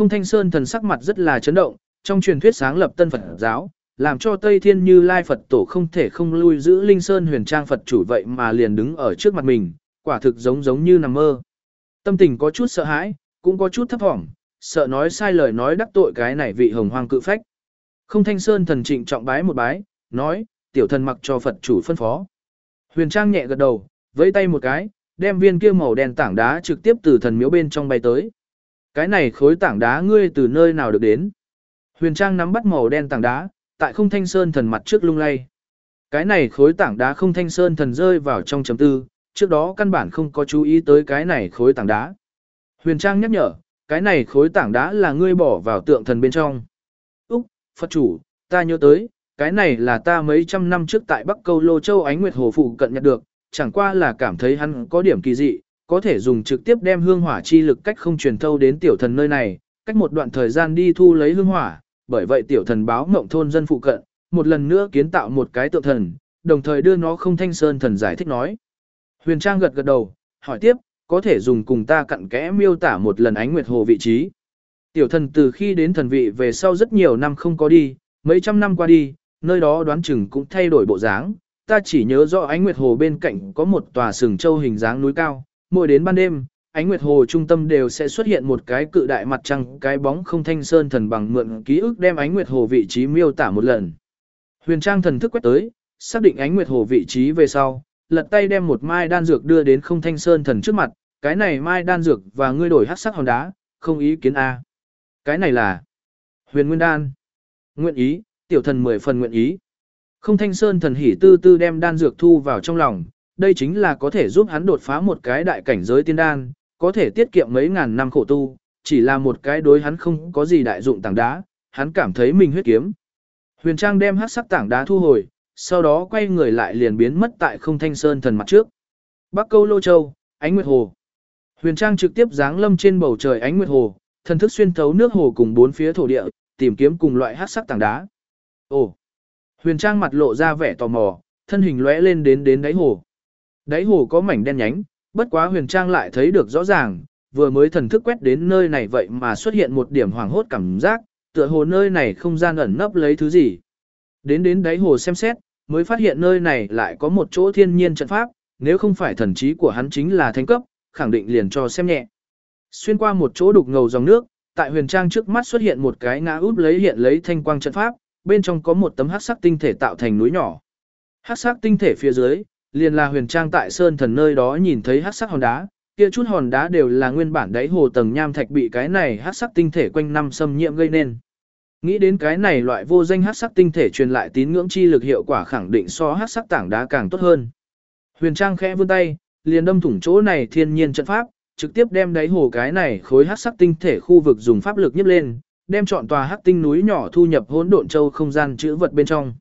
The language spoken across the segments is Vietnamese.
Không thanh sơn thần sắc mặt rất là chấn động, trong truyền thuyết sáng lập tân Phật giáo, làm cho Tây Thiên Như Lai Phật tổ không thể không lui giữ Linh Sơn huyền trang Phật chủ vậy mà liền đứng ở trước mặt mình, quả thực giống giống như nằm mơ. Tâm tình có chút sợ hãi, cũng có chút thấp thỏm, sợ nói sai lời nói đắc tội cái này vị hồng hoang cự phách. Không thanh sơn thần trịnh trọng bái một bái, nói, tiểu thần mặc cho Phật chủ phân phó. Huyền Trang nhẹ gật đầu, vẫy tay một cái, đem viên kia màu đen tảng đá trực tiếp từ thần miếu bên trong bay tới. Cái này khối tảng đá ngươi từ nơi nào được đến? Huyền Trang nắm bắt màu đen tảng đá, tại không thanh sơn thần mặt trước lung lay. Cái này khối tảng đá không thanh sơn thần rơi vào trong chấm tư, trước đó căn bản không có chú ý tới cái này khối tảng đá. Huyền Trang nhắc nhở, cái này khối tảng đá là ngươi bỏ vào tượng thần bên trong. Úc, Phật chủ, ta nhớ tới, cái này là ta mấy trăm năm trước tại Bắc Câu Lô Châu Ánh Nguyệt Hồ Phụ cận nhặt được, chẳng qua là cảm thấy hắn có điểm kỳ dị, có thể dùng trực tiếp đem hương hỏa chi lực cách không truyền thâu đến tiểu thần nơi này, cách một đoạn thời gian đi thu lấy hương hỏa, bởi vậy tiểu thần báo ngộng thôn dân phụ cận, một lần nữa kiến tạo một cái tượng thần, đồng thời đưa nó không thanh sơn thần giải thích nói. Huyền Trang gật gật đầu, hỏi tiếp, có thể dùng cùng ta cặn kẽ miêu tả một lần ánh nguyệt hồ vị trí. Tiểu thần từ khi đến thần vị về sau rất nhiều năm không có đi, mấy trăm năm qua đi, nơi đó đoán chừng cũng thay đổi bộ dáng. Ta chỉ nhớ rõ ánh nguyệt hồ bên cạnh có một tòa sừng châu hình dáng núi cao, mỗi đến ban đêm, ánh nguyệt hồ trung tâm đều sẽ xuất hiện một cái cự đại mặt trăng, cái bóng không thanh sơn thần bằng mượn ký ức đem ánh nguyệt hồ vị trí miêu tả một lần. Huyền Trang thần thức quét tới, xác định ánh nguyệt hồ vị trí về sau, lật tay đem một mai đan dược đưa đến không thanh sơn thần trước mặt, cái này mai đan dược và ngươi đổi hắc sắc hòn đá, không ý kiến a. Cái này là huyền nguyên đan. Nguyện ý, tiểu thần mười phần nguyện ý. Không thanh sơn thần hỉ tư tư đem đan dược thu vào trong lòng, đây chính là có thể giúp hắn đột phá một cái đại cảnh giới tiên đan, có thể tiết kiệm mấy ngàn năm khổ tu, chỉ là một cái đối hắn không có gì đại dụng tảng đá, hắn cảm thấy mình huyết kiếm. Huyền Trang đem hắc sắc tảng đá thu hồi, sau đó quay người lại liền biến mất tại không thanh sơn thần mặt trước. Bắc câu lô châu, ánh nguyệt hồ. Huyền Trang trực tiếp giáng lâm trên bầu trời ánh nguyệt hồ, thần thức xuyên thấu nước hồ cùng bốn phía thổ địa, tìm kiếm cùng loại hắc sắc tảng đá. Ồ! Huyền Trang mặt lộ ra vẻ tò mò, thân hình lóe lên đến đến đáy hồ. Đáy hồ có mảnh đen nhánh, bất quá Huyền Trang lại thấy được rõ ràng, vừa mới thần thức quét đến nơi này vậy mà xuất hiện một điểm hoàng hốt cảm giác, tựa hồ nơi này không gian ẩn nấp lấy thứ gì. Đến đến đáy hồ xem xét, mới phát hiện nơi này lại có một chỗ thiên nhiên trận pháp, nếu không phải thần trí của hắn chính là thánh cấp, khẳng định liền cho xem nhẹ. Xuyên qua một chỗ đục ngầu dòng nước, tại huyền trang trước mắt xuất hiện một cái ngã úp lấy hiện lấy thanh quang trận pháp, bên trong có một tấm hắc sắc tinh thể tạo thành núi nhỏ. Hắc sắc tinh thể phía dưới, liền là huyền trang tại sơn thần nơi đó nhìn thấy hắc sắc hòn đá, kia chút hòn đá đều là nguyên bản đáy hồ tầng nham thạch bị cái này hắc sắc tinh thể quanh năm xâm nhiễm gây nên. Nghĩ đến cái này loại vô danh hắc sắc tinh thể truyền lại tín ngưỡng chi lực hiệu quả khẳng định so hắc sắc tảng đá càng tốt hơn. Huyền Trang khẽ vươn tay, liền đâm thủng chỗ này thiên nhiên trận pháp, trực tiếp đem đáy hồ cái này khối hắc sắc tinh thể khu vực dùng pháp lực nhấp lên, đem chọn tòa hắc tinh núi nhỏ thu nhập hỗn độn châu không gian chữ vật bên trong.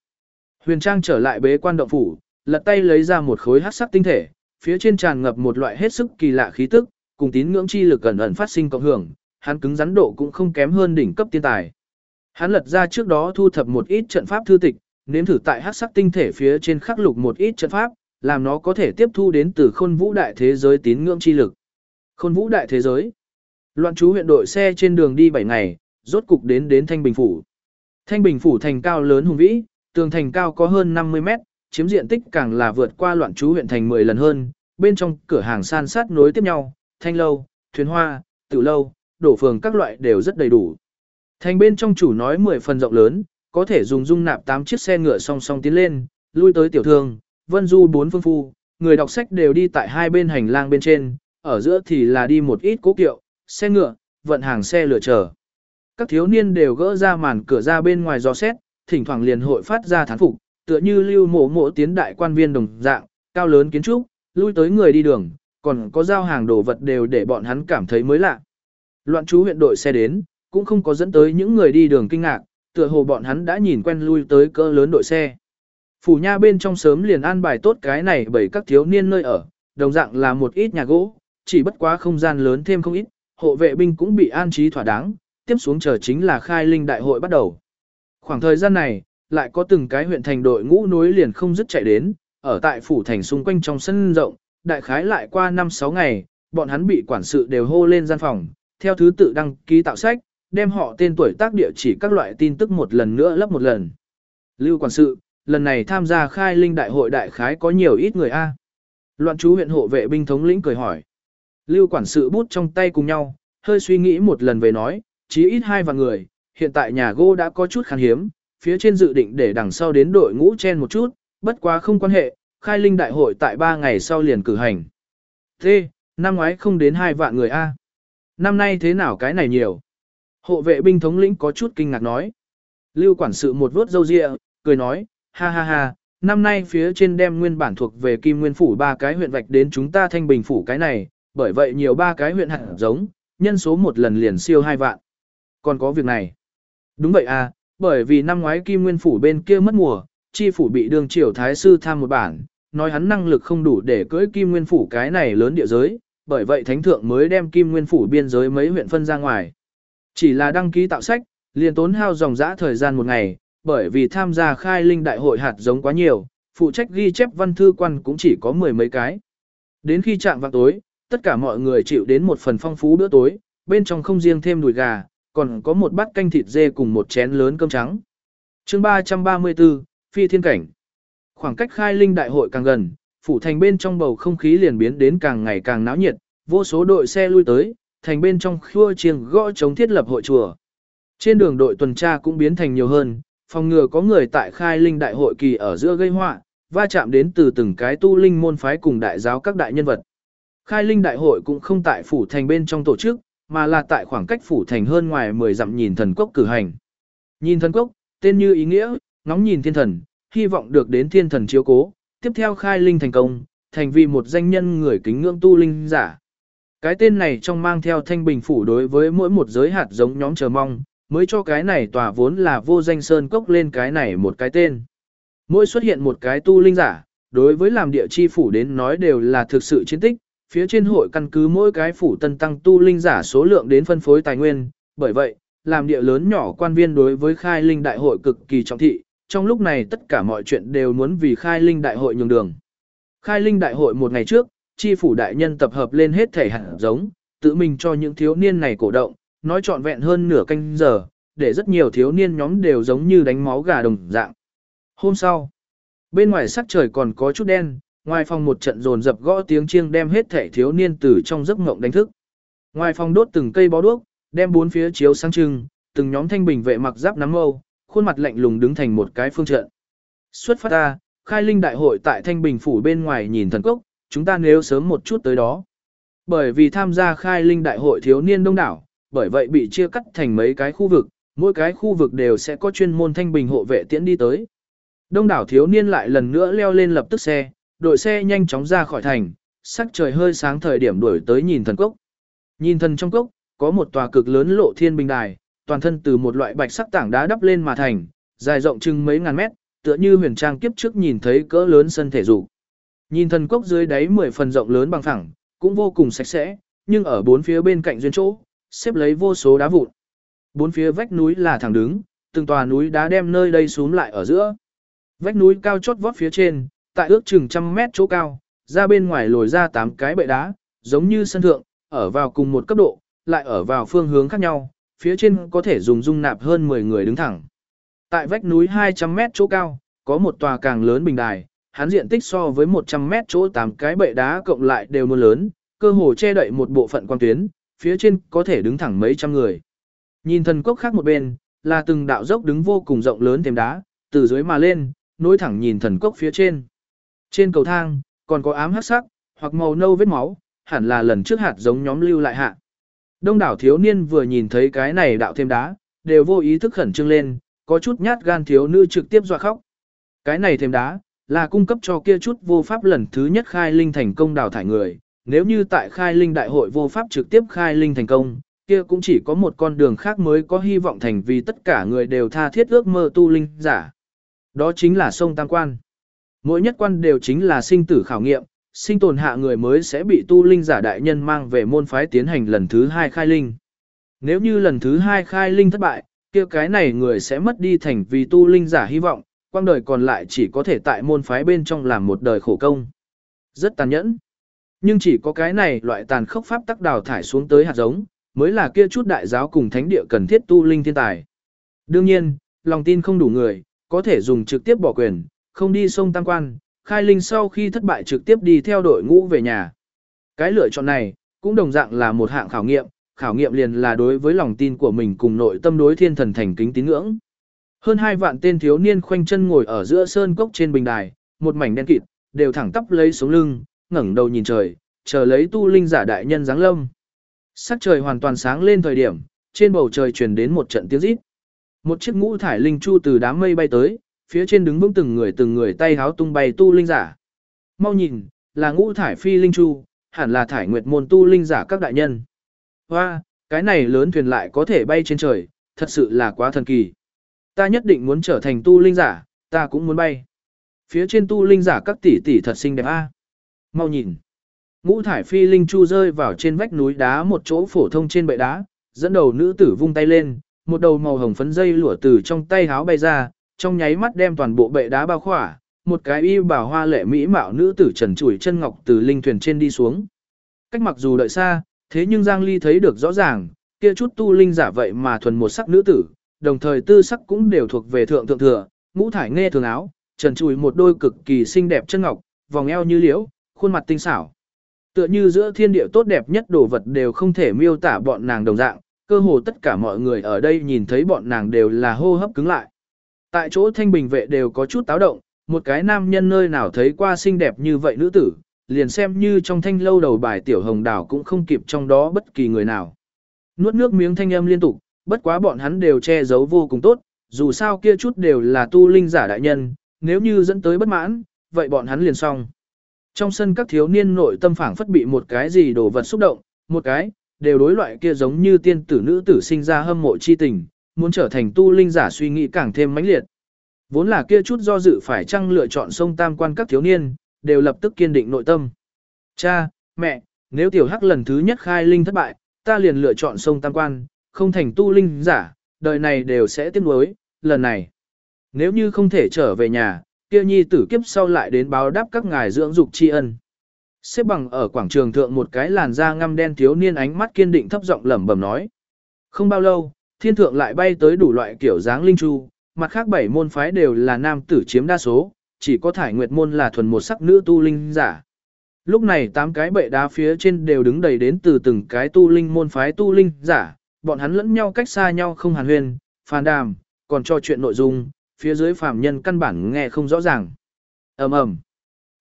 Huyền Trang trở lại bế quan động phủ, lật tay lấy ra một khối hắc sắc tinh thể, phía trên tràn ngập một loại hết sức kỳ lạ khí tức, cùng tín ngưỡng chi lực ẩn ẩn phát sinh cộng hưởng, hắn cứng rắn độ cũng không kém hơn đỉnh cấp tiên tài. Hắn lật ra trước đó thu thập một ít trận pháp thư tịch, nếm thử tại hắc sắc tinh thể phía trên khắc lục một ít trận pháp, làm nó có thể tiếp thu đến từ khôn vũ đại thế giới tín ngưỡng chi lực. Khôn vũ đại thế giới. Loạn chú huyện đội xe trên đường đi 7 ngày, rốt cục đến đến Thanh Bình Phủ. Thanh Bình Phủ thành cao lớn hùng vĩ, tường thành cao có hơn 50 mét, chiếm diện tích càng là vượt qua loạn chú huyện thành 10 lần hơn, bên trong cửa hàng san sát nối tiếp nhau, thanh lâu, thuyền hoa, tử lâu, đổ phường các loại đều rất đầy đủ. Thành bên trong chủ nói 10 phần rộng lớn, có thể dùng dung nạp 8 chiếc xe ngựa song song tiến lên, lui tới tiểu thương, vân du bốn phương phu, người đọc sách đều đi tại hai bên hành lang bên trên, ở giữa thì là đi một ít cố kiệu, xe ngựa, vận hàng xe lửa chờ. Các thiếu niên đều gỡ ra màn cửa ra bên ngoài gió xét, thỉnh thoảng liền hội phát ra thán phục, tựa như lưu mộ mộ tiến đại quan viên đồng dạng, cao lớn kiến trúc, lui tới người đi đường, còn có giao hàng đồ vật đều để bọn hắn cảm thấy mới lạ. Loạn chú huyện đội xe đến, cũng không có dẫn tới những người đi đường kinh ngạc, tựa hồ bọn hắn đã nhìn quen lui tới cỡ lớn đội xe. Phủ nha bên trong sớm liền an bài tốt cái này bởi các thiếu niên nơi ở, đồng dạng là một ít nhà gỗ, chỉ bất quá không gian lớn thêm không ít, hộ vệ binh cũng bị an trí thỏa đáng, tiếp xuống chờ chính là khai linh đại hội bắt đầu. Khoảng thời gian này, lại có từng cái huyện thành đội ngũ nối liền không dứt chạy đến, ở tại phủ thành xung quanh trong sân rộng, đại khái lại qua 5-6 ngày, bọn hắn bị quản sự đều hô lên gian phòng, theo thứ tự đăng ký tạo sách, đem họ tên tuổi tác địa chỉ các loại tin tức một lần nữa lấp một lần. Lưu quản sự, lần này tham gia khai linh đại hội đại khái có nhiều ít người a. Loạn chú huyện hộ vệ binh thống lĩnh cười hỏi. Lưu quản sự bút trong tay cùng nhau, hơi suy nghĩ một lần về nói, chí ít hai vạn người, hiện tại nhà gỗ đã có chút khan hiếm, phía trên dự định để đằng sau đến đội ngũ chen một chút, bất quá không quan hệ, khai linh đại hội tại 3 ngày sau liền cử hành. Thế, năm ngoái không đến hai vạn người A. Năm nay thế nào cái này nhiều? Hộ vệ binh thống lĩnh có chút kinh ngạc nói. Lưu quản sự một vớt râu ria, cười nói, ha ha ha, năm nay phía trên đem nguyên bản thuộc về Kim Nguyên Phủ ba cái huyện vạch đến chúng ta Thanh Bình Phủ cái này, bởi vậy nhiều ba cái huyện hạt giống, nhân số một lần liền siêu hai vạn. Còn có việc này. Đúng vậy à, bởi vì năm ngoái Kim Nguyên Phủ bên kia mất mùa, chi phủ bị đường triều thái sư tham một bản, nói hắn năng lực không đủ để cưỡi Kim Nguyên Phủ cái này lớn địa giới, bởi vậy thánh thượng mới đem Kim Nguyên Phủ biên giới mấy huyện phân ra ngoài. Chỉ là đăng ký tạo sách, liền tốn hao dòng dã thời gian một ngày, bởi vì tham gia khai linh đại hội hạt giống quá nhiều, phụ trách ghi chép văn thư quan cũng chỉ có mười mấy cái. Đến khi chạm vào tối, tất cả mọi người chịu đến một phần phong phú bữa tối, bên trong không riêng thêm đùi gà, còn có một bát canh thịt dê cùng một chén lớn cơm trắng. chương 334, Phi Thiên Cảnh Khoảng cách khai linh đại hội càng gần, phủ thành bên trong bầu không khí liền biến đến càng ngày càng náo nhiệt, vô số đội xe lui tới, thành bên trong khua chiêng gõ chống thiết lập hội chùa. Trên đường đội tuần tra cũng biến thành nhiều hơn, phòng ngừa có người tại khai linh đại hội kỳ ở giữa gây họa, va chạm đến từ từng cái tu linh môn phái cùng đại giáo các đại nhân vật. Khai linh đại hội cũng không tại phủ thành bên trong tổ chức, mà là tại khoảng cách phủ thành hơn ngoài 10 dặm nhìn thần cốc cử hành. Nhìn thần cốc, tên như ý nghĩa, ngóng nhìn thiên thần, hy vọng được đến thiên thần chiếu cố, tiếp theo khai linh thành công, thành vì một danh nhân người kính ngưỡng tu linh giả. Cái tên này trong mang theo thanh bình phủ đối với mỗi một giới hạt giống nhóm chờ mong, mới cho cái này tòa vốn là vô danh sơn cốc lên cái này một cái tên. Mỗi xuất hiện một cái tu linh giả, đối với làm địa chi phủ đến nói đều là thực sự chiến tích, phía trên hội căn cứ mỗi cái phủ tân tăng tu linh giả số lượng đến phân phối tài nguyên, bởi vậy, làm địa lớn nhỏ quan viên đối với khai linh đại hội cực kỳ trọng thị, trong lúc này tất cả mọi chuyện đều muốn vì khai linh đại hội nhường đường. Khai linh đại hội một ngày trước, chi phủ đại nhân tập hợp lên hết thể hạt giống, tự mình cho những thiếu niên này cổ động, nói trọn vẹn hơn nửa canh giờ, để rất nhiều thiếu niên nhóm đều giống như đánh máu gà đồng dạng. Hôm sau, bên ngoài sắc trời còn có chút đen, ngoài phòng một trận rồn dập gõ tiếng chiêng đem hết thể thiếu niên tử trong giấc mộng đánh thức. Ngoài phòng đốt từng cây bó đuốc, đem bốn phía chiếu sáng trưng, từng nhóm thanh bình vệ mặc giáp nắm mâu, khuôn mặt lạnh lùng đứng thành một cái phương trận. Xuất phát ta, khai linh đại hội tại thanh bình phủ bên ngoài nhìn thần cốc, chúng ta nếu sớm một chút tới đó. Bởi vì tham gia khai linh đại hội thiếu niên đông đảo, bởi vậy bị chia cắt thành mấy cái khu vực, mỗi cái khu vực đều sẽ có chuyên môn thanh bình hộ vệ tiễn đi tới. Đông đảo thiếu niên lại lần nữa leo lên lập tức xe, đội xe nhanh chóng ra khỏi thành, sắc trời hơi sáng thời điểm đuổi tới nhìn thần cốc. Nhìn thần trong cốc, có một tòa cực lớn lộ thiên bình đài, toàn thân từ một loại bạch sắc tảng đá đắp lên mà thành, dài rộng chừng mấy ngàn mét, tựa như huyền trang kiếp trước nhìn thấy cỡ lớn sân thể dục. Nhìn thần cốc dưới đáy 10 phần rộng lớn bằng phẳng, cũng vô cùng sạch sẽ, nhưng ở bốn phía bên cạnh duyên chỗ, xếp lấy vô số đá vụn. Bốn phía vách núi là thẳng đứng, từng tòa núi đá đem nơi đây xuống lại ở giữa. Vách núi cao chót vót phía trên, tại ước chừng trăm mét chỗ cao, ra bên ngoài lồi ra tám cái bệ đá, giống như sân thượng, ở vào cùng một cấp độ, lại ở vào phương hướng khác nhau, phía trên có thể dùng dung nạp hơn 10 người đứng thẳng. Tại vách núi 200 mét chỗ cao, có một tòa càng lớn bình đài, hắn diện tích so với 100 mét chỗ 8 cái bệ đá cộng lại đều muôn lớn, cơ hồ che đậy một bộ phận quan tuyến, phía trên có thể đứng thẳng mấy trăm người. Nhìn thần cốc khác một bên, là từng đạo dốc đứng vô cùng rộng lớn thêm đá, từ dưới mà lên, nối thẳng nhìn thần cốc phía trên. Trên cầu thang, còn có ám hắc sắc, hoặc màu nâu vết máu, hẳn là lần trước hạt giống nhóm lưu lại hạ. Đông đảo thiếu niên vừa nhìn thấy cái này đạo thêm đá, đều vô ý thức khẩn trương lên, có chút nhát gan thiếu nữ trực tiếp dọa khóc. Cái này thêm đá, là cung cấp cho kia chút vô pháp lần thứ nhất khai linh thành công đào thải người, nếu như tại khai linh đại hội vô pháp trực tiếp khai linh thành công, kia cũng chỉ có một con đường khác mới có hy vọng thành vì tất cả người đều tha thiết ước mơ tu linh giả. Đó chính là sông Tam Quan. Mỗi nhất quan đều chính là sinh tử khảo nghiệm, sinh tồn hạ người mới sẽ bị tu linh giả đại nhân mang về môn phái tiến hành lần thứ hai khai linh. Nếu như lần thứ hai khai linh thất bại, kia cái này người sẽ mất đi thành vì tu linh giả hy vọng, quang đời còn lại chỉ có thể tại môn phái bên trong làm một đời khổ công. Rất tàn nhẫn. Nhưng chỉ có cái này loại tàn khốc pháp tắc đào thải xuống tới hạt giống, mới là kia chút đại giáo cùng thánh địa cần thiết tu linh thiên tài. Đương nhiên, lòng tin không đủ người, có thể dùng trực tiếp bỏ quyền, không đi sông Tam Quan, khai linh sau khi thất bại trực tiếp đi theo đội ngũ về nhà. Cái lựa chọn này, cũng đồng dạng là một hạng khảo nghiệm, khảo nghiệm liền là đối với lòng tin của mình cùng nội tâm đối thiên thần thành kính tín ngưỡng. Hơn hai vạn tên thiếu niên khoanh chân ngồi ở giữa sơn cốc trên bình đài, một mảnh đen kịt, đều thẳng tắp lấy sống lưng, ngẩng đầu nhìn trời, chờ lấy tu linh giả đại nhân giáng lâm. Sắc trời hoàn toàn sáng lên thời điểm, trên bầu trời truyền đến một trận tiếng rít. Một chiếc ngũ thải linh chu từ đám mây bay tới, phía trên đứng vững từng người từng người tay háo tung bay tu linh giả. Mau nhìn, là ngũ thải phi linh chu, hẳn là thải nguyệt môn tu linh giả các đại nhân. Hoa, cái này lớn thuyền lại có thể bay trên trời, thật sự là quá thần kỳ. Ta nhất định muốn trở thành tu linh giả, ta cũng muốn bay. Phía trên tu linh giả các tỷ tỷ thật xinh đẹp a. Mau nhìn. Ngũ thải phi linh chu rơi vào trên vách núi đá một chỗ phổ thông trên bệ đá, dẫn đầu nữ tử vung tay lên, một đầu màu hồng phấn dây lụa từ trong tay háo bay ra, trong nháy mắt đem toàn bộ bệ đá bao khỏa, một cái y bảo hoa lệ mỹ mạo nữ tử trần trụi chân ngọc từ linh thuyền trên đi xuống. Cách mặc dù đợi xa, thế nhưng Giang Ly thấy được rõ ràng, kia chút tu linh giả vậy mà thuần một sắc nữ tử, đồng thời tư sắc cũng đều thuộc về thượng thượng thừa, ngũ thải nghe thường áo, trần trụi một đôi cực kỳ xinh đẹp chân ngọc, vòng eo như liễu, khuôn mặt tinh xảo. Tựa như giữa thiên địa tốt đẹp nhất đồ vật đều không thể miêu tả bọn nàng đồng dạng, cơ hồ tất cả mọi người ở đây nhìn thấy bọn nàng đều là hô hấp cứng lại. Tại chỗ thanh bình vệ đều có chút táo động, một cái nam nhân nơi nào thấy qua xinh đẹp như vậy nữ tử, liền xem như trong thanh lâu đầu bài tiểu hồng đảo cũng không kịp trong đó bất kỳ người nào. Nuốt nước miếng thanh âm liên tục, bất quá bọn hắn đều che giấu vô cùng tốt, dù sao kia chút đều là tu linh giả đại nhân, nếu như dẫn tới bất mãn, vậy bọn hắn liền xong. Trong sân các thiếu niên nội tâm phảng phất bị một cái gì đồ vật xúc động, một cái, đều đối loại kia giống như tiên tử nữ tử sinh ra hâm mộ chi tình, muốn trở thành tu linh giả suy nghĩ càng thêm mãnh liệt. Vốn là kia chút do dự phải chăng lựa chọn sông tam quan các thiếu niên, đều lập tức kiên định nội tâm. Cha, mẹ, nếu tiểu hắc lần thứ nhất khai linh thất bại, ta liền lựa chọn sông tam quan, không thành tu linh giả, đời này đều sẽ tiếc nuối, lần này. Nếu như không thể trở về nhà, kia nhi tử kiếp sau lại đến báo đáp các ngài dưỡng dục tri ân. Xếp bằng ở quảng trường thượng một cái làn da ngăm đen thiếu niên ánh mắt kiên định thấp giọng lẩm bẩm nói. Không bao lâu, thiên thượng lại bay tới đủ loại kiểu dáng linh chu, mặt khác bảy môn phái đều là nam tử chiếm đa số, chỉ có thải nguyệt môn là thuần một sắc nữ tu linh giả. Lúc này tám cái bệ đá phía trên đều đứng đầy đến từ từng cái tu linh môn phái tu linh giả, bọn hắn lẫn nhau cách xa nhau không hàn huyên, phàn đàm, còn cho chuyện nội dung, phía dưới phàm nhân căn bản nghe không rõ ràng. ầm ầm,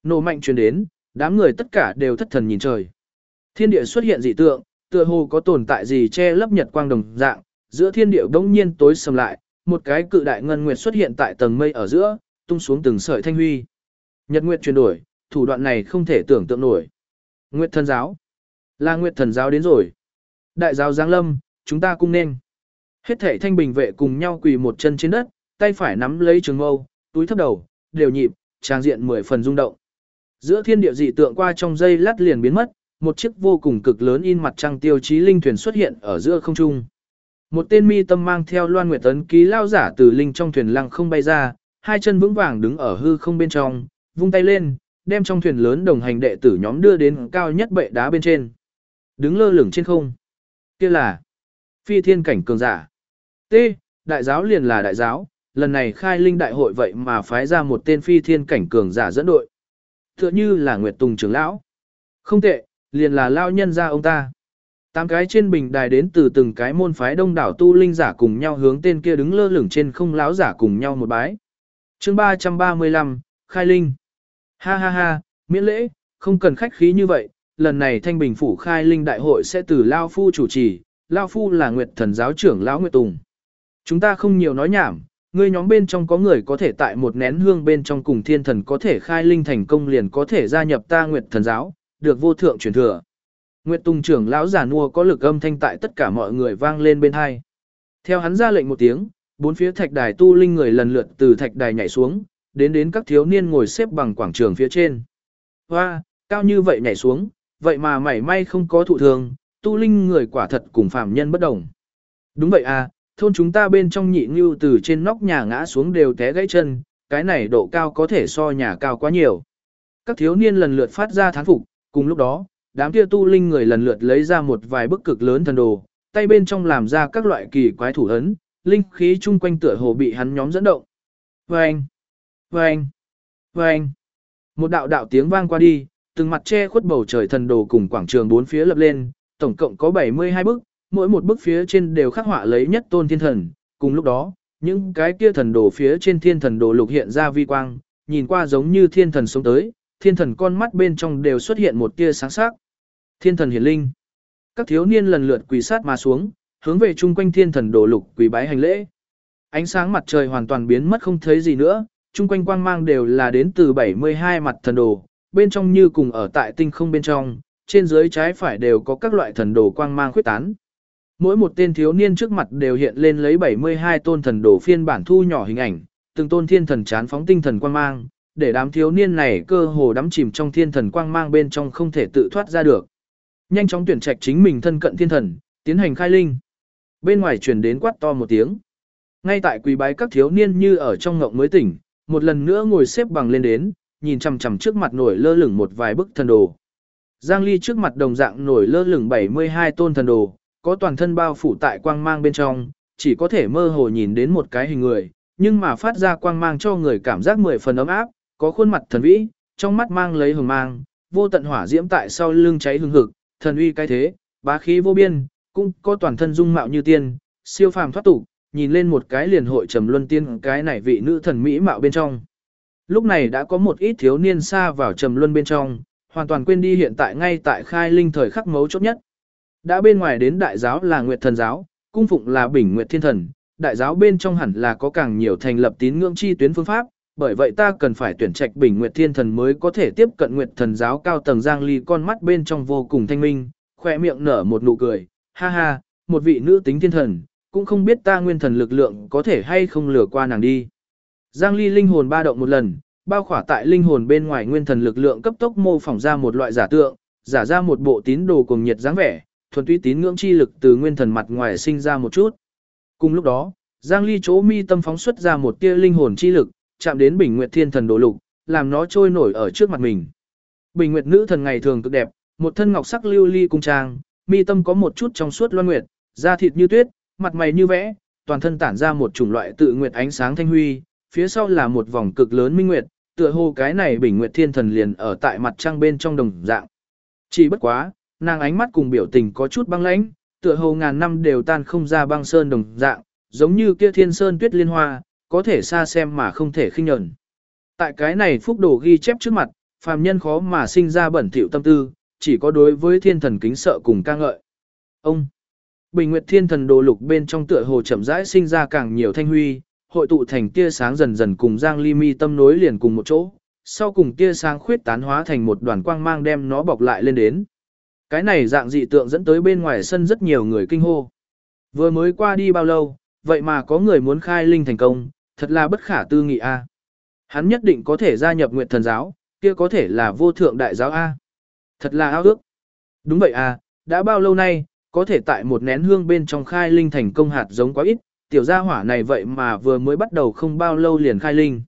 nổ mạnh truyền đến, đám người tất cả đều thất thần nhìn trời. Thiên địa xuất hiện dị tượng, tựa hồ có tồn tại gì che lấp nhật quang đồng dạng, giữa thiên địa đông nhiên tối sầm lại, một cái cự đại ngân nguyệt xuất hiện tại tầng mây ở giữa, tung xuống từng sợi thanh huy. Nhật nguyệt chuyển đổi, thủ đoạn này không thể tưởng tượng nổi. Nguyệt thần giáo. Là nguyệt thần giáo đến rồi. Đại giáo Giang Lâm, chúng ta cung nên. Hết thể thanh bình vệ cùng nhau quỳ một chân trên đất, tay phải nắm lấy trường mâu, túi thấp đầu, đều nhịp, trang diện mười phần rung động. Giữa thiên địa dị tượng qua trong giây lát liền biến mất, một chiếc vô cùng cực lớn in mặt trăng tiêu chí linh thuyền xuất hiện ở giữa không trung. Một tên mi tâm mang theo loan nguyệt tấn ký lao giả từ linh trong thuyền lăng không bay ra, hai chân vững vàng đứng ở hư không bên trong, vung tay lên, đem trong thuyền lớn đồng hành đệ tử nhóm đưa đến cao nhất bệ đá bên trên. Đứng lơ lửng trên không. Kia là phi thiên cảnh cường giả. T. Đại giáo liền là đại giáo, lần này khai linh đại hội vậy mà phái ra một tên phi thiên cảnh cường giả dẫn đội. Tựa như là Nguyệt Tùng trưởng lão. Không tệ, liền là lao nhân ra ông ta. Tám cái trên bình đài đến từ từng cái môn phái đông đảo tu linh giả cùng nhau hướng tên kia đứng lơ lửng trên không láo giả cùng nhau một bái. Chương 335, Khai Linh. Ha ha ha, miễn lễ, không cần khách khí như vậy, lần này Thanh Bình phủ Khai Linh đại hội sẽ từ Lao Phu chủ trì, Lao Phu là Nguyệt Thần giáo trưởng lão Nguyệt Tùng. Chúng ta không nhiều nói nhảm, Ngươi nhóm bên trong có người có thể tại một nén hương bên trong cùng thiên thần có thể khai linh thành công liền có thể gia nhập ta Nguyệt thần giáo, được vô thượng truyền thừa. Nguyệt Tùng trưởng lão giả nua có lực âm thanh tại tất cả mọi người vang lên bên hai. Theo hắn ra lệnh một tiếng, bốn phía thạch đài tu linh người lần lượt từ thạch đài nhảy xuống, đến đến các thiếu niên ngồi xếp bằng quảng trường phía trên. Hoa, cao như vậy nhảy xuống, vậy mà mảy may không có thụ thường, tu linh người quả thật cùng phàm nhân bất đồng. Đúng vậy à, thôn chúng ta bên trong nhị ngưu từ trên nóc nhà ngã xuống đều té gãy chân, cái này độ cao có thể so nhà cao quá nhiều. Các thiếu niên lần lượt phát ra thán phục, cùng lúc đó, đám kia tu linh người lần lượt lấy ra một vài bức cực lớn thần đồ, tay bên trong làm ra các loại kỳ quái thủ ấn, linh khí chung quanh tựa hồ bị hắn nhóm dẫn động. Vâng! Vâng! Vâng! Một đạo đạo tiếng vang qua đi, từng mặt che khuất bầu trời thần đồ cùng quảng trường bốn phía lập lên, tổng cộng có 72 bức, mỗi một bức phía trên đều khắc họa lấy nhất tôn thiên thần, cùng lúc đó, những cái kia thần đồ phía trên thiên thần đồ lục hiện ra vi quang, nhìn qua giống như thiên thần sống tới, thiên thần con mắt bên trong đều xuất hiện một tia sáng sắc. Thiên thần hiển linh. Các thiếu niên lần lượt quỳ sát mà xuống, hướng về chung quanh thiên thần đồ lục quỳ bái hành lễ. Ánh sáng mặt trời hoàn toàn biến mất không thấy gì nữa, chung quanh quang mang đều là đến từ 72 mặt thần đồ, bên trong như cùng ở tại tinh không bên trong, trên dưới trái phải đều có các loại thần đồ quang mang khuyết tán. Mỗi một tên thiếu niên trước mặt đều hiện lên lấy 72 tôn thần đồ phiên bản thu nhỏ hình ảnh, từng tôn thiên thần chán phóng tinh thần quang mang, để đám thiếu niên này cơ hồ đắm chìm trong thiên thần quang mang bên trong không thể tự thoát ra được. Nhanh chóng tuyển trạch chính mình thân cận thiên thần, tiến hành khai linh. Bên ngoài truyền đến quát to một tiếng. Ngay tại quỳ bái các thiếu niên như ở trong ngộng mới tỉnh, một lần nữa ngồi xếp bằng lên đến, nhìn chằm chằm trước mặt nổi lơ lửng một vài bức thần đồ. Giang Ly trước mặt đồng dạng nổi lơ lửng 72 tôn thần đồ, có toàn thân bao phủ tại quang mang bên trong, chỉ có thể mơ hồ nhìn đến một cái hình người, nhưng mà phát ra quang mang cho người cảm giác mười phần ấm áp, có khuôn mặt thần vĩ, trong mắt mang lấy hừng mang, vô tận hỏa diễm tại sau lưng cháy hừng hực, thần uy cái thế, bá khí vô biên, cũng có toàn thân dung mạo như tiên, siêu phàm thoát tục, nhìn lên một cái liền hội trầm luân tiên cái này vị nữ thần mỹ mạo bên trong. Lúc này đã có một ít thiếu niên xa vào trầm luân bên trong, hoàn toàn quên đi hiện tại ngay tại khai linh thời khắc mấu chốt nhất. Đã bên ngoài đến đại giáo là Nguyệt Thần giáo, cung phụng là Bình Nguyệt Thiên Thần, đại giáo bên trong hẳn là có càng nhiều thành lập tín ngưỡng chi tuyến phương pháp, bởi vậy ta cần phải tuyển trạch Bình Nguyệt Thiên Thần mới có thể tiếp cận Nguyệt Thần giáo cao tầng Giang Ly con mắt bên trong vô cùng thanh minh, khỏe miệng nở một nụ cười, ha ha, một vị nữ tính thiên thần, cũng không biết ta nguyên thần lực lượng có thể hay không lừa qua nàng đi. Giang Ly linh hồn ba động một lần, bao khỏa tại linh hồn bên ngoài nguyên thần lực lượng cấp tốc mô phỏng ra một loại giả tượng, giả ra một bộ tín đồ cùng nhiệt dáng vẻ, thuần túy tín ngưỡng chi lực từ nguyên thần mặt ngoài sinh ra một chút. Cùng lúc đó, Giang Ly chỗ mi tâm phóng xuất ra một tia linh hồn chi lực, chạm đến Bình Nguyệt Thiên Thần Đồ Lục, làm nó trôi nổi ở trước mặt mình. Bình Nguyệt nữ thần ngày thường cực đẹp, một thân ngọc sắc lưu ly cung trang, mi tâm có một chút trong suốt loan nguyệt, da thịt như tuyết, mặt mày như vẽ, toàn thân tản ra một chủng loại tự nguyệt ánh sáng thanh huy, phía sau là một vòng cực lớn minh nguyệt, tựa hồ cái này Bình Nguyệt Thiên Thần liền ở tại mặt trăng bên trong đồng dạng. Chỉ bất quá, nàng ánh mắt cùng biểu tình có chút băng lãnh, tựa hồ ngàn năm đều tan không ra băng sơn đồng dạng, giống như kia thiên sơn tuyết liên hoa, có thể xa xem mà không thể khinh nhẫn. Tại cái này phúc đồ ghi chép trước mặt, phàm nhân khó mà sinh ra bẩn thỉu tâm tư, chỉ có đối với thiên thần kính sợ cùng ca ngợi. Ông Bình Nguyệt Thiên Thần Đồ Lục bên trong tựa hồ chậm rãi sinh ra càng nhiều thanh huy, hội tụ thành tia sáng dần dần cùng Giang Ly Mi tâm nối liền cùng một chỗ, sau cùng tia sáng khuyết tán hóa thành một đoàn quang mang đem nó bọc lại lên đến. Cái này dạng dị tượng dẫn tới bên ngoài sân rất nhiều người kinh hô. Vừa mới qua đi bao lâu, vậy mà có người muốn khai linh thành công, thật là bất khả tư nghị a. Hắn nhất định có thể gia nhập Nguyệt Thần giáo, kia có thể là vô thượng đại giáo a. Thật là ao ước. Đúng vậy a, đã bao lâu nay, có thể tại một nén hương bên trong khai linh thành công hạt giống quá ít, tiểu gia hỏa này vậy mà vừa mới bắt đầu không bao lâu liền khai linh.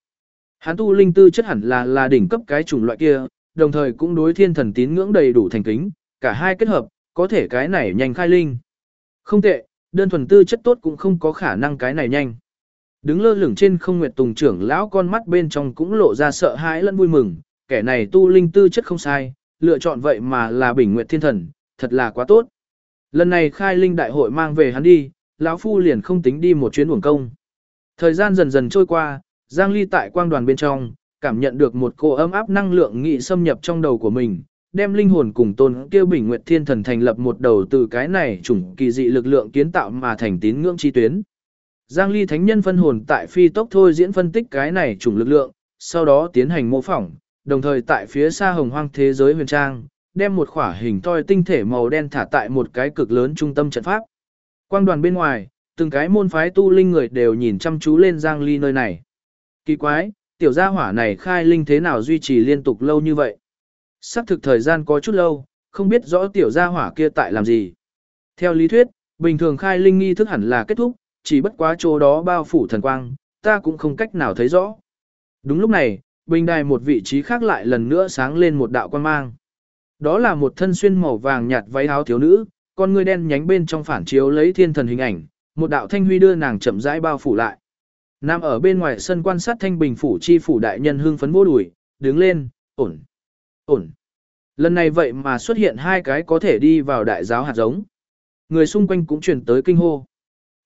Hắn tu linh tư chất hẳn là là đỉnh cấp cái chủng loại kia, đồng thời cũng đối thiên thần tín ngưỡng đầy đủ thành kính, cả hai kết hợp, có thể cái này nhanh khai linh. Không tệ, đơn thuần tư chất tốt cũng không có khả năng cái này nhanh. Đứng lơ lửng trên không nguyệt tùng trưởng lão con mắt bên trong cũng lộ ra sợ hãi lẫn vui mừng, kẻ này tu linh tư chất không sai, lựa chọn vậy mà là bình nguyệt thiên thần, thật là quá tốt. Lần này khai linh đại hội mang về hắn đi, lão phu liền không tính đi một chuyến uổng công. Thời gian dần dần trôi qua, Giang Ly tại quang đoàn bên trong, cảm nhận được một cô ấm áp năng lượng nghị xâm nhập trong đầu của mình, đem linh hồn cùng tôn kêu bình nguyệt thiên thần thành lập một đầu từ cái này chủng kỳ dị lực lượng kiến tạo mà thành tín ngưỡng chi tuyến. Giang ly thánh nhân phân hồn tại phi tốc thôi diễn phân tích cái này chủng lực lượng, sau đó tiến hành mô phỏng, đồng thời tại phía xa hồng hoang thế giới huyền trang, đem một khỏa hình toi tinh thể màu đen thả tại một cái cực lớn trung tâm trận pháp. Quang đoàn bên ngoài, từng cái môn phái tu linh người đều nhìn chăm chú lên Giang Ly nơi này. Kỳ quái, tiểu gia hỏa này khai linh thế nào duy trì liên tục lâu như vậy? Sắp thực thời gian có chút lâu, không biết rõ tiểu gia hỏa kia tại làm gì. Theo lý thuyết, bình thường khai linh nghi thức hẳn là kết thúc, chỉ bất quá chỗ đó bao phủ thần quang, ta cũng không cách nào thấy rõ. Đúng lúc này, bình đài một vị trí khác lại lần nữa sáng lên một đạo quan mang. Đó là một thân xuyên màu vàng nhạt váy áo thiếu nữ, con ngươi đen nhánh bên trong phản chiếu lấy thiên thần hình ảnh, một đạo thanh huy đưa nàng chậm rãi bao phủ lại. Nam ở bên ngoài sân quan sát thanh bình phủ chi phủ đại nhân hưng phấn vô đùi, đứng lên, ổn, ổn. Lần này vậy mà xuất hiện hai cái có thể đi vào đại giáo hạt giống. Người xung quanh cũng truyền tới kinh hô.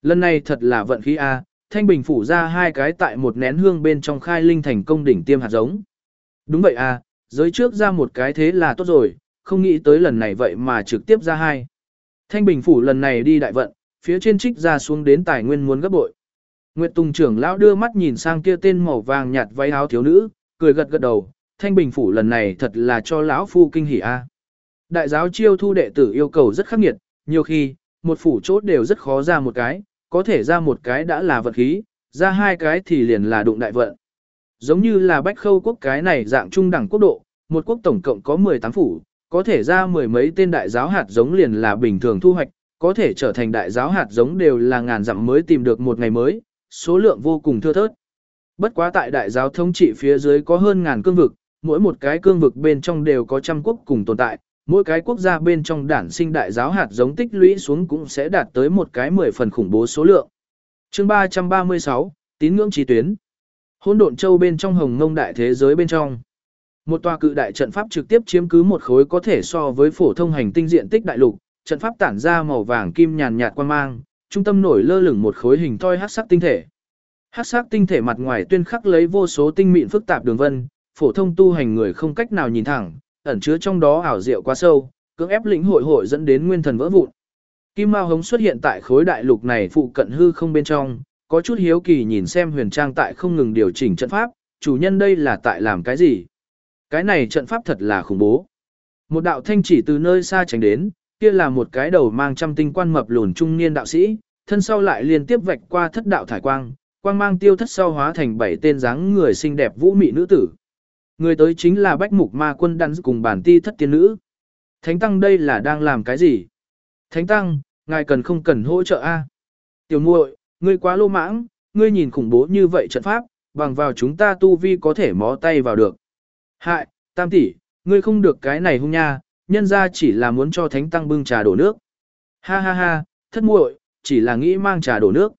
Lần này thật là vận khí A, thanh bình phủ ra hai cái tại một nén hương bên trong khai linh thành công đỉnh tiêm hạt giống. Đúng vậy A, giới trước ra một cái thế là tốt rồi, không nghĩ tới lần này vậy mà trực tiếp ra hai. Thanh bình phủ lần này đi đại vận, phía trên trích ra xuống đến tài nguyên muốn gấp bội. Nguyệt Tùng trưởng lão đưa mắt nhìn sang kia tên màu vàng nhạt váy áo thiếu nữ, cười gật gật đầu, Thanh Bình phủ lần này thật là cho lão phu kinh hỉ a. Đại giáo chiêu thu đệ tử yêu cầu rất khắc nghiệt, nhiều khi, một phủ chốt đều rất khó ra một cái, có thể ra một cái đã là vật khí, ra hai cái thì liền là đụng đại vận. Giống như là Bách Khâu quốc cái này dạng trung đẳng quốc độ, một quốc tổng cộng có 18 phủ, có thể ra mười mấy tên đại giáo hạt giống liền là bình thường thu hoạch, có thể trở thành đại giáo hạt giống đều là ngàn dặm mới tìm được một ngày mới, số lượng vô cùng thưa thớt. Bất quá tại đại giáo thống trị phía dưới có hơn ngàn cương vực, mỗi một cái cương vực bên trong đều có trăm quốc cùng tồn tại, mỗi cái quốc gia bên trong đản sinh đại giáo hạt giống tích lũy xuống cũng sẽ đạt tới một cái mười phần khủng bố số lượng. Chương 336, tín ngưỡng trí tuyến. Hỗn độn châu bên trong hồng ngông đại thế giới bên trong. Một tòa cự đại trận pháp trực tiếp chiếm cứ một khối có thể so với phổ thông hành tinh diện tích đại lục, trận pháp tản ra màu vàng kim nhàn nhạt quang mang, trung tâm nổi lơ lửng một khối hình thoi hắc sắc tinh thể. Hắc sắc tinh thể mặt ngoài tuyên khắc lấy vô số tinh mịn phức tạp đường vân, phổ thông tu hành người không cách nào nhìn thẳng, ẩn chứa trong đó ảo diệu quá sâu, cưỡng ép lĩnh hội hội dẫn đến nguyên thần vỡ vụn. Kim Mao Hống xuất hiện tại khối đại lục này phụ cận hư không bên trong, có chút hiếu kỳ nhìn xem huyền trang tại không ngừng điều chỉnh trận pháp, chủ nhân đây là tại làm cái gì? Cái này trận pháp thật là khủng bố. Một đạo thanh chỉ từ nơi xa tránh đến, kia là một cái đầu mang trăm tinh quan mập lùn trung niên đạo sĩ, thân sau lại liên tiếp vạch qua thất đạo thải quang, quang mang tiêu thất sau hóa thành bảy tên dáng người xinh đẹp vũ mị nữ tử. Người tới chính là Bách Mục Ma Quân Đan cùng bản ti thất tiên nữ. Thánh Tăng đây là đang làm cái gì? Thánh Tăng, ngài cần không cần hỗ trợ a? Tiểu muội, ngươi quá lô mãng, ngươi nhìn khủng bố như vậy trận pháp, bằng vào chúng ta tu vi có thể mó tay vào được. Hại, tam tỷ, ngươi không được cái này hung nha, nhân ra chỉ là muốn cho thánh tăng bưng trà đổ nước. Ha ha ha, thất muội, chỉ là nghĩ mang trà đổ nước.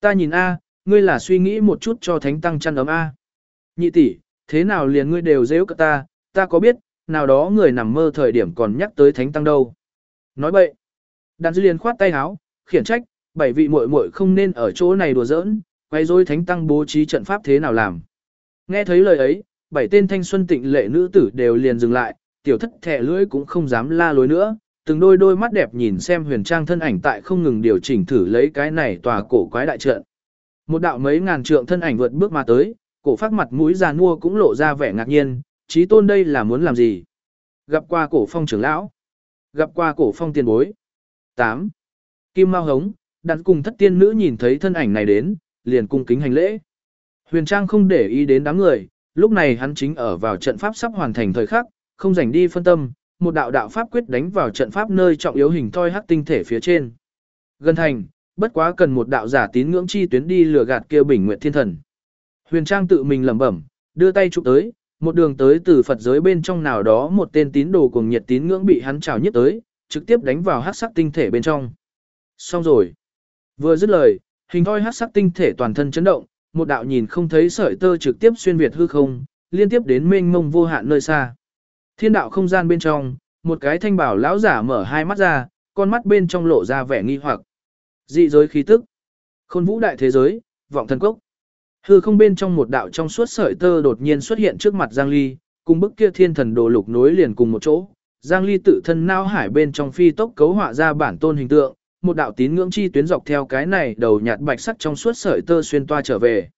Ta nhìn a, ngươi là suy nghĩ một chút cho thánh tăng chăn ấm a. Nhị tỷ, thế nào liền ngươi đều dễ ta, ta có biết, nào đó người nằm mơ thời điểm còn nhắc tới thánh tăng đâu. Nói bậy. Đàn dư liền khoát tay háo, khiển trách, bảy vị muội muội không nên ở chỗ này đùa giỡn, quay rồi thánh tăng bố trí trận pháp thế nào làm. Nghe thấy lời ấy, bảy tên thanh xuân tịnh lệ nữ tử đều liền dừng lại, tiểu thất thẻ lưỡi cũng không dám la lối nữa, từng đôi đôi mắt đẹp nhìn xem huyền trang thân ảnh tại không ngừng điều chỉnh thử lấy cái này tòa cổ quái đại trận. Một đạo mấy ngàn trượng thân ảnh vượt bước mà tới, cổ phát mặt mũi già nua cũng lộ ra vẻ ngạc nhiên, trí tôn đây là muốn làm gì? Gặp qua cổ phong trưởng lão, gặp qua cổ phong tiền bối. 8. Kim Mao Hống, đặt cùng thất tiên nữ nhìn thấy thân ảnh này đến, liền cung kính hành lễ. Huyền Trang không để ý đến đám người, lúc này hắn chính ở vào trận pháp sắp hoàn thành thời khắc, không rảnh đi phân tâm, một đạo đạo pháp quyết đánh vào trận pháp nơi trọng yếu hình thoi hắc tinh thể phía trên. Gần thành, bất quá cần một đạo giả tín ngưỡng chi tuyến đi lừa gạt kêu Bình Nguyệt Thiên Thần. Huyền Trang tự mình lẩm bẩm, đưa tay chụp tới, một đường tới từ Phật giới bên trong nào đó một tên tín đồ cùng nhiệt tín ngưỡng bị hắn trào nhất tới, trực tiếp đánh vào hắc sắc tinh thể bên trong. Xong rồi. Vừa dứt lời, hình thoi hắc sắc tinh thể toàn thân chấn động, một đạo nhìn không thấy sợi tơ trực tiếp xuyên việt hư không, liên tiếp đến mênh mông vô hạn nơi xa. Thiên đạo không gian bên trong, một cái thanh bảo lão giả mở hai mắt ra, con mắt bên trong lộ ra vẻ nghi hoặc. Dị giới khí tức. Khôn vũ đại thế giới, vọng thần cốc. Hư không bên trong một đạo trong suốt sợi tơ đột nhiên xuất hiện trước mặt Giang Ly, cùng bức kia thiên thần đồ lục nối liền cùng một chỗ. Giang Ly tự thân nao hải bên trong phi tốc cấu họa ra bản tôn hình tượng, một đạo tín ngưỡng chi tuyến dọc theo cái này đầu nhạt bạch sắc trong suốt sợi tơ xuyên toa trở về.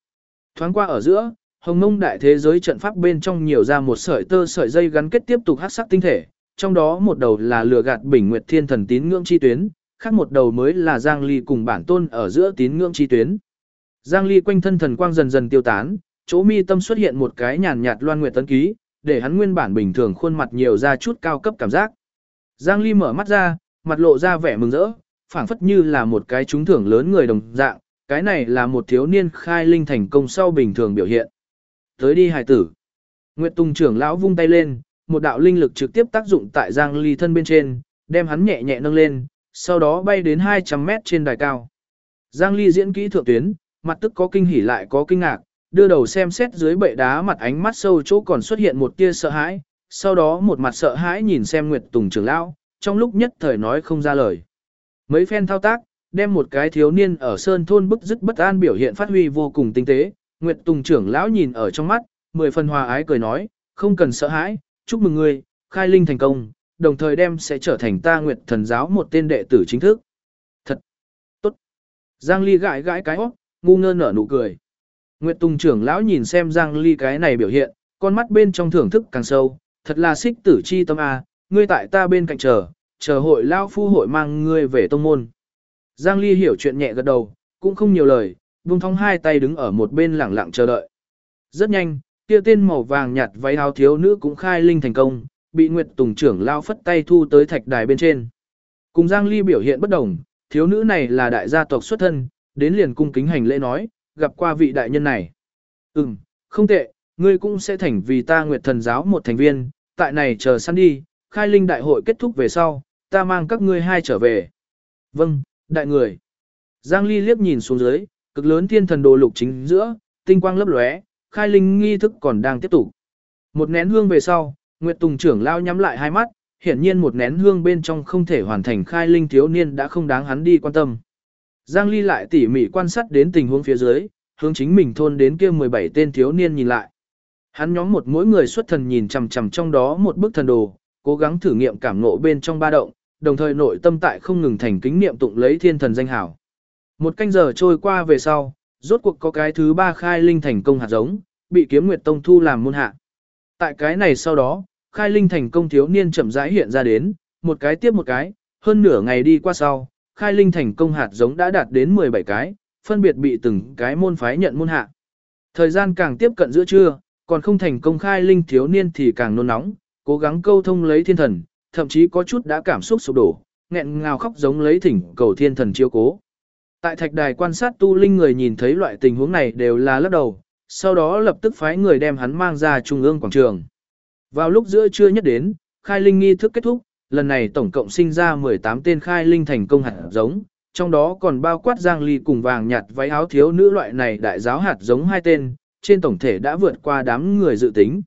Thoáng qua ở giữa, Hồng Mông đại thế giới trận pháp bên trong nhiều ra một sợi tơ sợi dây gắn kết tiếp tục hắc sắc tinh thể, trong đó một đầu là lừa gạt Bình Nguyệt Thiên Thần tín ngưỡng chi tuyến, khác một đầu mới là Giang Ly cùng bản tôn ở giữa tín ngưỡng chi tuyến. Giang Ly quanh thân thần quang dần dần tiêu tán, chỗ mi tâm xuất hiện một cái nhàn nhạt loan nguyệt tấn ký, để hắn nguyên bản bình thường khuôn mặt nhiều ra chút cao cấp cảm giác. Giang Ly mở mắt ra, mặt lộ ra vẻ mừng rỡ, phảng phất như là một cái trúng thưởng lớn người đồng dạng, cái này là một thiếu niên khai linh thành công sau bình thường biểu hiện. Tới đi hài tử. Nguyệt Tùng trưởng lão vung tay lên, một đạo linh lực trực tiếp tác dụng tại Giang Ly thân bên trên, đem hắn nhẹ nhẹ nâng lên, sau đó bay đến 200 mét trên đài cao. Giang Ly diễn kỹ thượng tuyến, mặt tức có kinh hỉ lại có kinh ngạc, đưa đầu xem xét dưới bệ đá mặt ánh mắt sâu chỗ còn xuất hiện một tia sợ hãi, sau đó một mặt sợ hãi nhìn xem Nguyệt Tùng trưởng lão, trong lúc nhất thời nói không ra lời. Mấy phen thao tác, đem một cái thiếu niên ở sơn thôn bức dứt bất an biểu hiện phát huy vô cùng tinh tế, Nguyệt Tùng trưởng lão nhìn ở trong mắt, mười phần hòa ái cười nói, không cần sợ hãi, chúc mừng ngươi, khai linh thành công, đồng thời đem sẽ trở thành ta Nguyệt thần giáo một tên đệ tử chính thức. Thật tốt. Giang Ly gãi gãi cái óc ngu ngơ nở nụ cười. Nguyệt Tùng trưởng lão nhìn xem Giang Ly cái này biểu hiện, con mắt bên trong thưởng thức càng sâu, thật là xích tử chi tâm a, ngươi tại ta bên cạnh chờ, chờ hội lão phu hội mang ngươi về tông môn. Giang Ly hiểu chuyện nhẹ gật đầu, cũng không nhiều lời, buông thong hai tay đứng ở một bên lặng lặng chờ đợi. Rất nhanh, kia tên màu vàng nhạt váy áo thiếu nữ cũng khai linh thành công, bị Nguyệt Tùng trưởng lão phất tay thu tới thạch đài bên trên. Cùng Giang Ly biểu hiện bất đồng, thiếu nữ này là đại gia tộc xuất thân, đến liền cung kính hành lễ nói, gặp qua vị đại nhân này. Ừm, không tệ, ngươi cũng sẽ thành vì ta Nguyệt thần giáo một thành viên, tại này chờ săn đi, khai linh đại hội kết thúc về sau, ta mang các ngươi hai trở về. Vâng, đại người. Giang Ly liếc nhìn xuống dưới, cực lớn thiên thần đồ lục chính giữa, tinh quang lấp lóe, khai linh nghi thức còn đang tiếp tục. Một nén hương về sau, Nguyệt Tùng trưởng lao nhắm lại hai mắt, hiển nhiên một nén hương bên trong không thể hoàn thành khai linh thiếu niên đã không đáng hắn đi quan tâm. Giang Ly lại tỉ mỉ quan sát đến tình huống phía dưới, hướng chính mình thôn đến kia 17 tên thiếu niên nhìn lại. Hắn nhóm một mỗi người xuất thần nhìn chằm chằm trong đó một bức thần đồ, cố gắng thử nghiệm cảm ngộ bên trong ba động, đồng thời nội tâm tại không ngừng thành kính niệm tụng lấy thiên thần danh hảo. Một canh giờ trôi qua về sau, rốt cuộc có cái thứ ba khai linh thành công hạt giống, bị kiếm nguyệt tông thu làm môn hạ. Tại cái này sau đó, khai linh thành công thiếu niên chậm rãi hiện ra đến, một cái tiếp một cái, hơn nửa ngày đi qua sau, khai linh thành công hạt giống đã đạt đến 17 cái, phân biệt bị từng cái môn phái nhận môn hạ. Thời gian càng tiếp cận giữa trưa, còn không thành công khai linh thiếu niên thì càng nôn nóng, cố gắng câu thông lấy thiên thần, thậm chí có chút đã cảm xúc sụp đổ, nghẹn ngào khóc giống lấy thỉnh cầu thiên thần chiếu cố. Tại thạch đài quan sát tu linh người nhìn thấy loại tình huống này đều là lắc đầu, sau đó lập tức phái người đem hắn mang ra trung ương quảng trường. Vào lúc giữa trưa nhất đến, khai linh nghi thức kết thúc, lần này tổng cộng sinh ra 18 tên khai linh thành công hạt giống, trong đó còn bao quát giang ly cùng vàng nhạt váy áo thiếu nữ loại này đại giáo hạt giống hai tên, trên tổng thể đã vượt qua đám người dự tính.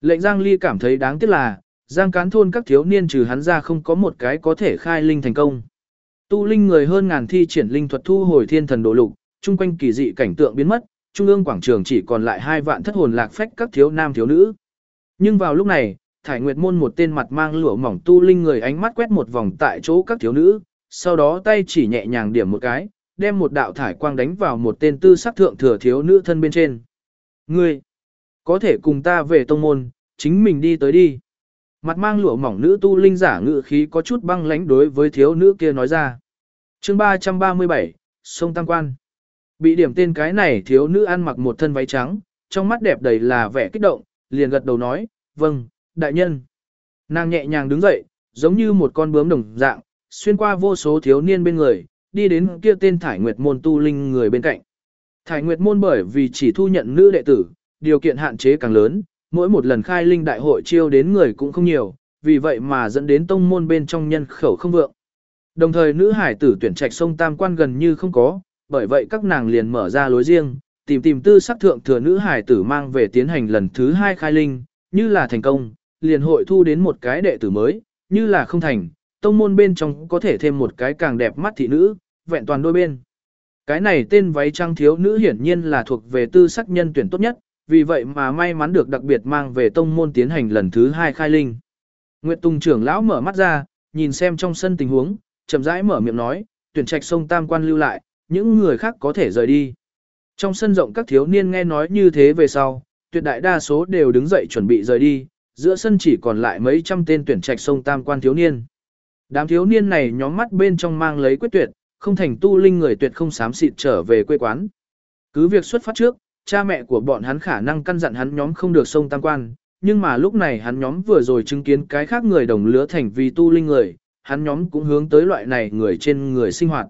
Lệnh giang ly cảm thấy đáng tiếc là, giang cán thôn các thiếu niên trừ hắn ra không có một cái có thể khai linh thành công. Tu linh người hơn ngàn thi triển linh thuật thu hồi thiên thần đổ lục, chung quanh kỳ dị cảnh tượng biến mất, trung ương quảng trường chỉ còn lại hai vạn thất hồn lạc phách các thiếu nam thiếu nữ. Nhưng vào lúc này, Thải Nguyệt môn một tên mặt mang lụa mỏng tu linh người ánh mắt quét một vòng tại chỗ các thiếu nữ, sau đó tay chỉ nhẹ nhàng điểm một cái, đem một đạo thải quang đánh vào một tên tư sắc thượng thừa thiếu nữ thân bên trên. Ngươi, có thể cùng ta về tông môn, chính mình đi tới đi. Mặt mang lụa mỏng nữ tu linh giả ngự khí có chút băng lãnh đối với thiếu nữ kia nói ra. chương 337, Sông Tam Quan. Bị điểm tên cái này thiếu nữ ăn mặc một thân váy trắng, trong mắt đẹp đầy là vẻ kích động, liền gật đầu nói, vâng, đại nhân. Nàng nhẹ nhàng đứng dậy, giống như một con bướm đồng dạng, xuyên qua vô số thiếu niên bên người, đi đến kia tên Thải Nguyệt Môn tu linh người bên cạnh. Thải Nguyệt Môn bởi vì chỉ thu nhận nữ đệ tử, điều kiện hạn chế càng lớn, mỗi một lần khai linh đại hội chiêu đến người cũng không nhiều, vì vậy mà dẫn đến tông môn bên trong nhân khẩu không vượng. Đồng thời nữ hải tử tuyển trạch sông Tam Quan gần như không có, bởi vậy các nàng liền mở ra lối riêng, tìm tìm tư sắc thượng thừa nữ hải tử mang về tiến hành lần thứ hai khai linh, như là thành công, liền hội thu đến một cái đệ tử mới, như là không thành, tông môn bên trong có thể thêm một cái càng đẹp mắt thị nữ, vẹn toàn đôi bên. Cái này tên váy trăng thiếu nữ hiển nhiên là thuộc về tư sắc nhân tuyển tốt nhất, vì vậy mà may mắn được đặc biệt mang về tông môn tiến hành lần thứ hai khai linh. Nguyệt Tùng trưởng lão mở mắt ra, nhìn xem trong sân tình huống, chậm rãi mở miệng nói, tuyển trạch sông Tam Quan lưu lại, những người khác có thể rời đi. Trong sân rộng các thiếu niên nghe nói như thế về sau, tuyệt đại đa số đều đứng dậy chuẩn bị rời đi, giữa sân chỉ còn lại mấy trăm tên tuyển trạch sông Tam Quan thiếu niên. Đám thiếu niên này nhóm mắt bên trong mang lấy quyết tuyệt, không thành tu linh người tuyệt không xám xịt trở về quê quán. Cứ việc xuất phát trước, cha mẹ của bọn hắn khả năng căn dặn hắn nhóm không được sông tam quan, nhưng mà lúc này hắn nhóm vừa rồi chứng kiến cái khác người đồng lứa thành vì tu linh người, hắn nhóm cũng hướng tới loại này người trên người sinh hoạt.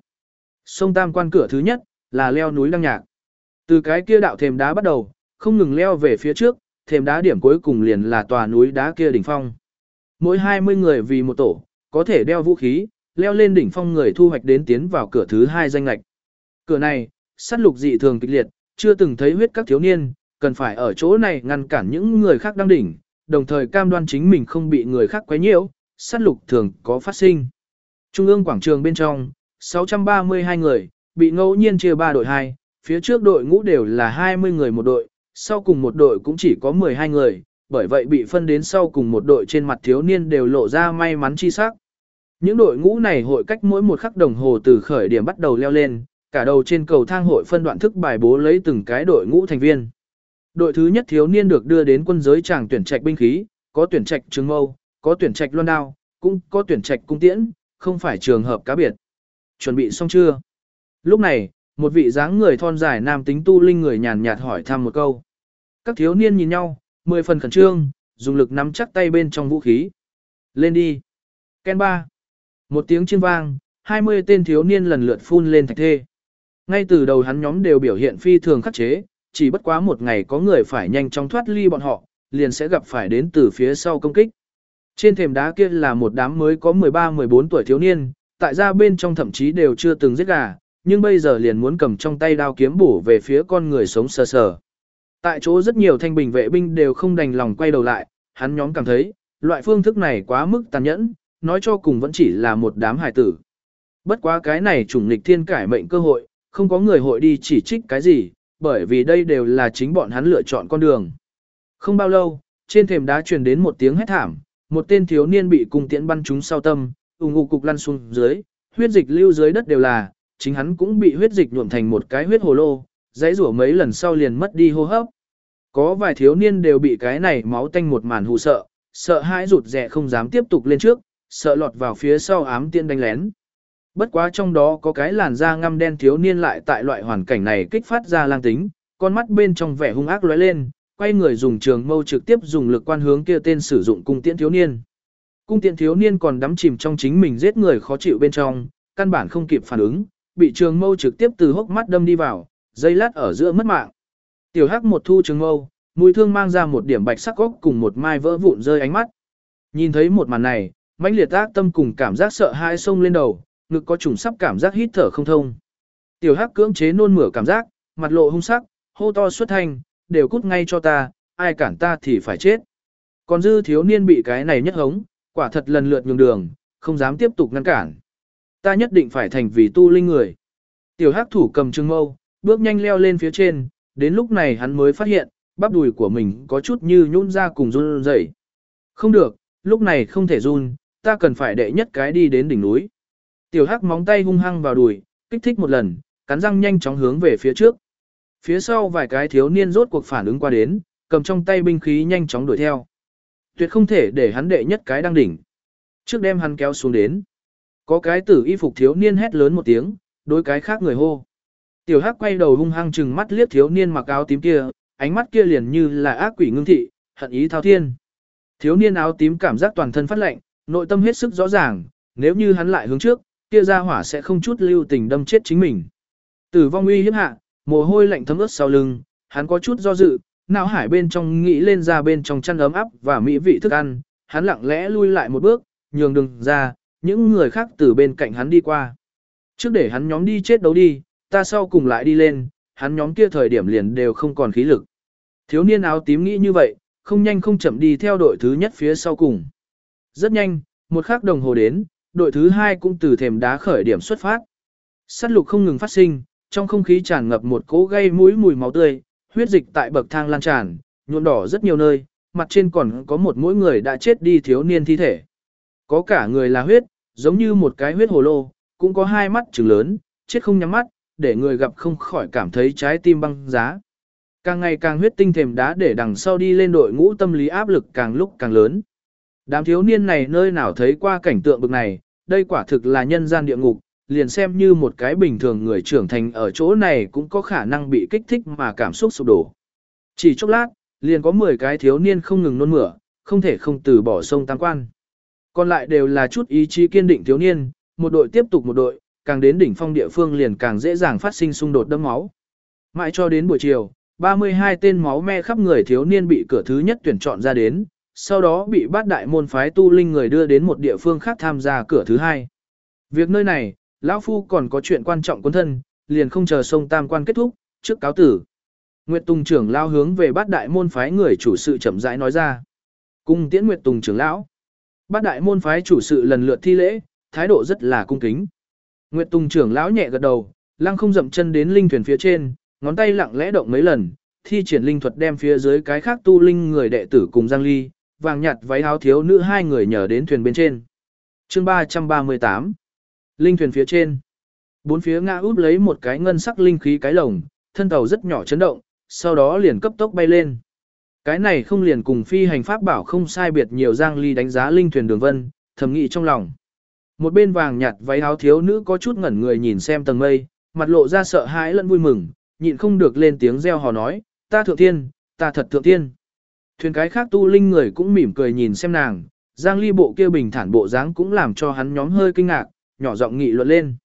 Sông tam quan cửa thứ nhất, là leo núi lăng nhạc. Từ cái kia đạo thềm đá bắt đầu, không ngừng leo về phía trước, thềm đá điểm cuối cùng liền là tòa núi đá kia đỉnh phong. Mỗi 20 người vì một tổ, có thể đeo vũ khí, leo lên đỉnh phong người thu hoạch đến tiến vào cửa thứ hai danh lạch. Cửa này, sát lục dị thường kịch liệt, chưa từng thấy huyết các thiếu niên, cần phải ở chỗ này ngăn cản những người khác đang đỉnh, đồng thời cam đoan chính mình không bị người khác quấy nhiễu, sát lục thường có phát sinh. Trung ương quảng trường bên trong, 632 người, bị ngẫu nhiên chia 3 đội 2, phía trước đội ngũ đều là 20 người một đội, sau cùng một đội cũng chỉ có 12 người, bởi vậy bị phân đến sau cùng một đội trên mặt thiếu niên đều lộ ra may mắn chi sắc. Những đội ngũ này hội cách mỗi một khắc đồng hồ từ khởi điểm bắt đầu leo lên, cả đầu trên cầu thang hội phân đoạn thức bài bố lấy từng cái đội ngũ thành viên. Đội thứ nhất thiếu niên được đưa đến quân giới tràng tuyển trạch binh khí, có tuyển trạch trường mâu, có tuyển trạch loan đao, cũng có tuyển trạch cung tiễn, không phải trường hợp cá biệt. Chuẩn bị xong chưa? Lúc này, một vị dáng người thon dài nam tính tu linh người nhàn nhạt hỏi thăm một câu. Các thiếu niên nhìn nhau, mười phần khẩn trương, dùng lực nắm chắc tay bên trong vũ khí. Lên đi. Ken ba. Một tiếng chiên vang, 20 tên thiếu niên lần lượt phun lên thạch thê. Ngay từ đầu hắn nhóm đều biểu hiện phi thường khắc chế, chỉ bất quá một ngày có người phải nhanh chóng thoát ly bọn họ, liền sẽ gặp phải đến từ phía sau công kích. Trên thềm đá kia là một đám mới có 13-14 tuổi thiếu niên, tại ra bên trong thậm chí đều chưa từng giết gà, nhưng bây giờ liền muốn cầm trong tay đao kiếm bổ về phía con người sống sờ sờ. Tại chỗ rất nhiều thanh bình vệ binh đều không đành lòng quay đầu lại, hắn nhóm cảm thấy, loại phương thức này quá mức tàn nhẫn, nói cho cùng vẫn chỉ là một đám hài tử. Bất quá cái này chủng lịch thiên cải mệnh cơ hội, không có người hội đi chỉ trích cái gì, bởi vì đây đều là chính bọn hắn lựa chọn con đường. Không bao lâu, trên thềm đá truyền đến một tiếng hét thảm, một tên thiếu niên bị cung tiễn bắn trúng sau tâm, ung ung cục lăn xuống dưới, huyết dịch lưu dưới đất đều là, chính hắn cũng bị huyết dịch nhuộm thành một cái huyết hồ lô, dãy rủa mấy lần sau liền mất đi hô hấp. Có vài thiếu niên đều bị cái này máu tanh một màn hù sợ, sợ hãi rụt rè không dám tiếp tục lên trước, sợ lọt vào phía sau ám tiên đánh lén. Bất quá trong đó có cái làn da ngăm đen thiếu niên lại tại loại hoàn cảnh này kích phát ra lang tính, con mắt bên trong vẻ hung ác lóe lên, quay người dùng trường mâu trực tiếp dùng lực quan hướng kia tên sử dụng cung tiễn thiếu niên. Cung tiễn thiếu niên còn đắm chìm trong chính mình giết người khó chịu bên trong, căn bản không kịp phản ứng, bị trường mâu trực tiếp từ hốc mắt đâm đi vào, dây lát ở giữa mất mạng. Tiểu Hắc một thu trường mâu, mũi thương mang ra một điểm bạch sắc gốc cùng một mai vỡ vụn rơi ánh mắt. Nhìn thấy một màn này, mãnh liệt ác tâm cùng cảm giác sợ hãi xông lên đầu, ngực có trùng sắp cảm giác hít thở không thông. Tiểu Hắc cưỡng chế nôn mửa cảm giác, mặt lộ hung sắc, hô to xuất thanh, đều cút ngay cho ta, ai cản ta thì phải chết. Còn dư thiếu niên bị cái này nhất hống, quả thật lần lượt nhường đường, không dám tiếp tục ngăn cản. Ta nhất định phải thành vì tu linh người. Tiểu Hắc thủ cầm trương mâu, bước nhanh leo lên phía trên, đến lúc này hắn mới phát hiện, bắp đùi của mình có chút như nhún ra cùng run rẩy. Không được, lúc này không thể run, ta cần phải đệ nhất cái đi đến đỉnh núi. Tiểu hắc móng tay hung hăng vào đùi, kích thích một lần, cắn răng nhanh chóng hướng về phía trước. Phía sau vài cái thiếu niên rốt cuộc phản ứng qua đến, cầm trong tay binh khí nhanh chóng đuổi theo. Tuyệt không thể để hắn đệ nhất cái đang đỉnh. Trước đem hắn kéo xuống đến. Có cái tử y phục thiếu niên hét lớn một tiếng, đối cái khác người hô. Tiểu Hắc quay đầu hung hăng chừng mắt liếc thiếu niên mặc áo tím kia, ánh mắt kia liền như là ác quỷ ngưng thị, hận ý thao thiên. Thiếu niên áo tím cảm giác toàn thân phát lạnh, nội tâm hết sức rõ ràng, nếu như hắn lại hướng trước, kia ra hỏa sẽ không chút lưu tình đâm chết chính mình. Tử vong uy hiếp hạ, mồ hôi lạnh thấm ướt sau lưng, hắn có chút do dự, não hải bên trong nghĩ lên ra bên trong chăn ấm áp và mỹ vị thức ăn, hắn lặng lẽ lui lại một bước, nhường đường ra, những người khác từ bên cạnh hắn đi qua. Trước để hắn nhóm đi chết đấu đi, ta sau cùng lại đi lên, hắn nhóm kia thời điểm liền đều không còn khí lực. Thiếu niên áo tím nghĩ như vậy, không nhanh không chậm đi theo đội thứ nhất phía sau cùng. Rất nhanh, một khắc đồng hồ đến, đội thứ hai cũng từ thềm đá khởi điểm xuất phát. Sát lục không ngừng phát sinh, trong không khí tràn ngập một cỗ gây mũi mùi máu tươi, huyết dịch tại bậc thang lan tràn, nhuộm đỏ rất nhiều nơi, mặt trên còn có một mỗi người đã chết đi thiếu niên thi thể. Có cả người là huyết, giống như một cái huyết hồ lô, cũng có hai mắt trừng lớn, chết không nhắm mắt, để người gặp không khỏi cảm thấy trái tim băng giá. Càng ngày càng huyết tinh thềm đá để đằng sau đi lên đội ngũ tâm lý áp lực càng lúc càng lớn. Đám thiếu niên này nơi nào thấy qua cảnh tượng bực này, đây quả thực là nhân gian địa ngục, liền xem như một cái bình thường người trưởng thành ở chỗ này cũng có khả năng bị kích thích mà cảm xúc sụp đổ. Chỉ chốc lát, liền có 10 cái thiếu niên không ngừng nôn mửa, không thể không từ bỏ sông tăng quan. Còn lại đều là chút ý chí kiên định thiếu niên, một đội tiếp tục một đội, càng đến đỉnh phong địa phương liền càng dễ dàng phát sinh xung đột đẫm máu. Mãi cho đến buổi chiều, 32 tên máu me khắp người thiếu niên bị cửa thứ nhất tuyển chọn ra đến, sau đó bị bát đại môn phái tu linh người đưa đến một địa phương khác tham gia cửa thứ hai. Việc nơi này, lão phu còn có chuyện quan trọng quân thân, liền không chờ sông tam quan kết thúc, trước cáo tử. Nguyệt Tùng trưởng lao hướng về bát đại môn phái người chủ sự chậm rãi nói ra. Cung tiễn Nguyệt Tùng trưởng lão. Bát đại môn phái chủ sự lần lượt thi lễ, thái độ rất là cung kính. Nguyệt Tùng trưởng lão nhẹ gật đầu, lăng không dậm chân đến linh thuyền phía trên, ngón tay lặng lẽ động mấy lần, thi triển linh thuật đem phía dưới cái khác tu linh người đệ tử cùng Giang Ly, vàng nhạt váy áo thiếu nữ hai người nhờ đến thuyền bên trên. Chương 338 Linh thuyền phía trên Bốn phía ngã úp lấy một cái ngân sắc linh khí cái lồng, thân tàu rất nhỏ chấn động, sau đó liền cấp tốc bay lên. Cái này không liền cùng phi hành pháp bảo không sai biệt nhiều Giang Ly đánh giá linh thuyền đường vân, thầm nghĩ trong lòng. Một bên vàng nhạt váy áo thiếu nữ có chút ngẩn người nhìn xem tầng mây, mặt lộ ra sợ hãi lẫn vui mừng, nhịn không được lên tiếng reo hò nói, ta thượng tiên, ta thật thượng tiên. Thuyền cái khác tu linh người cũng mỉm cười nhìn xem nàng, Giang Ly bộ kia bình thản bộ dáng cũng làm cho hắn nhóm hơi kinh ngạc, nhỏ giọng nghị luận lên.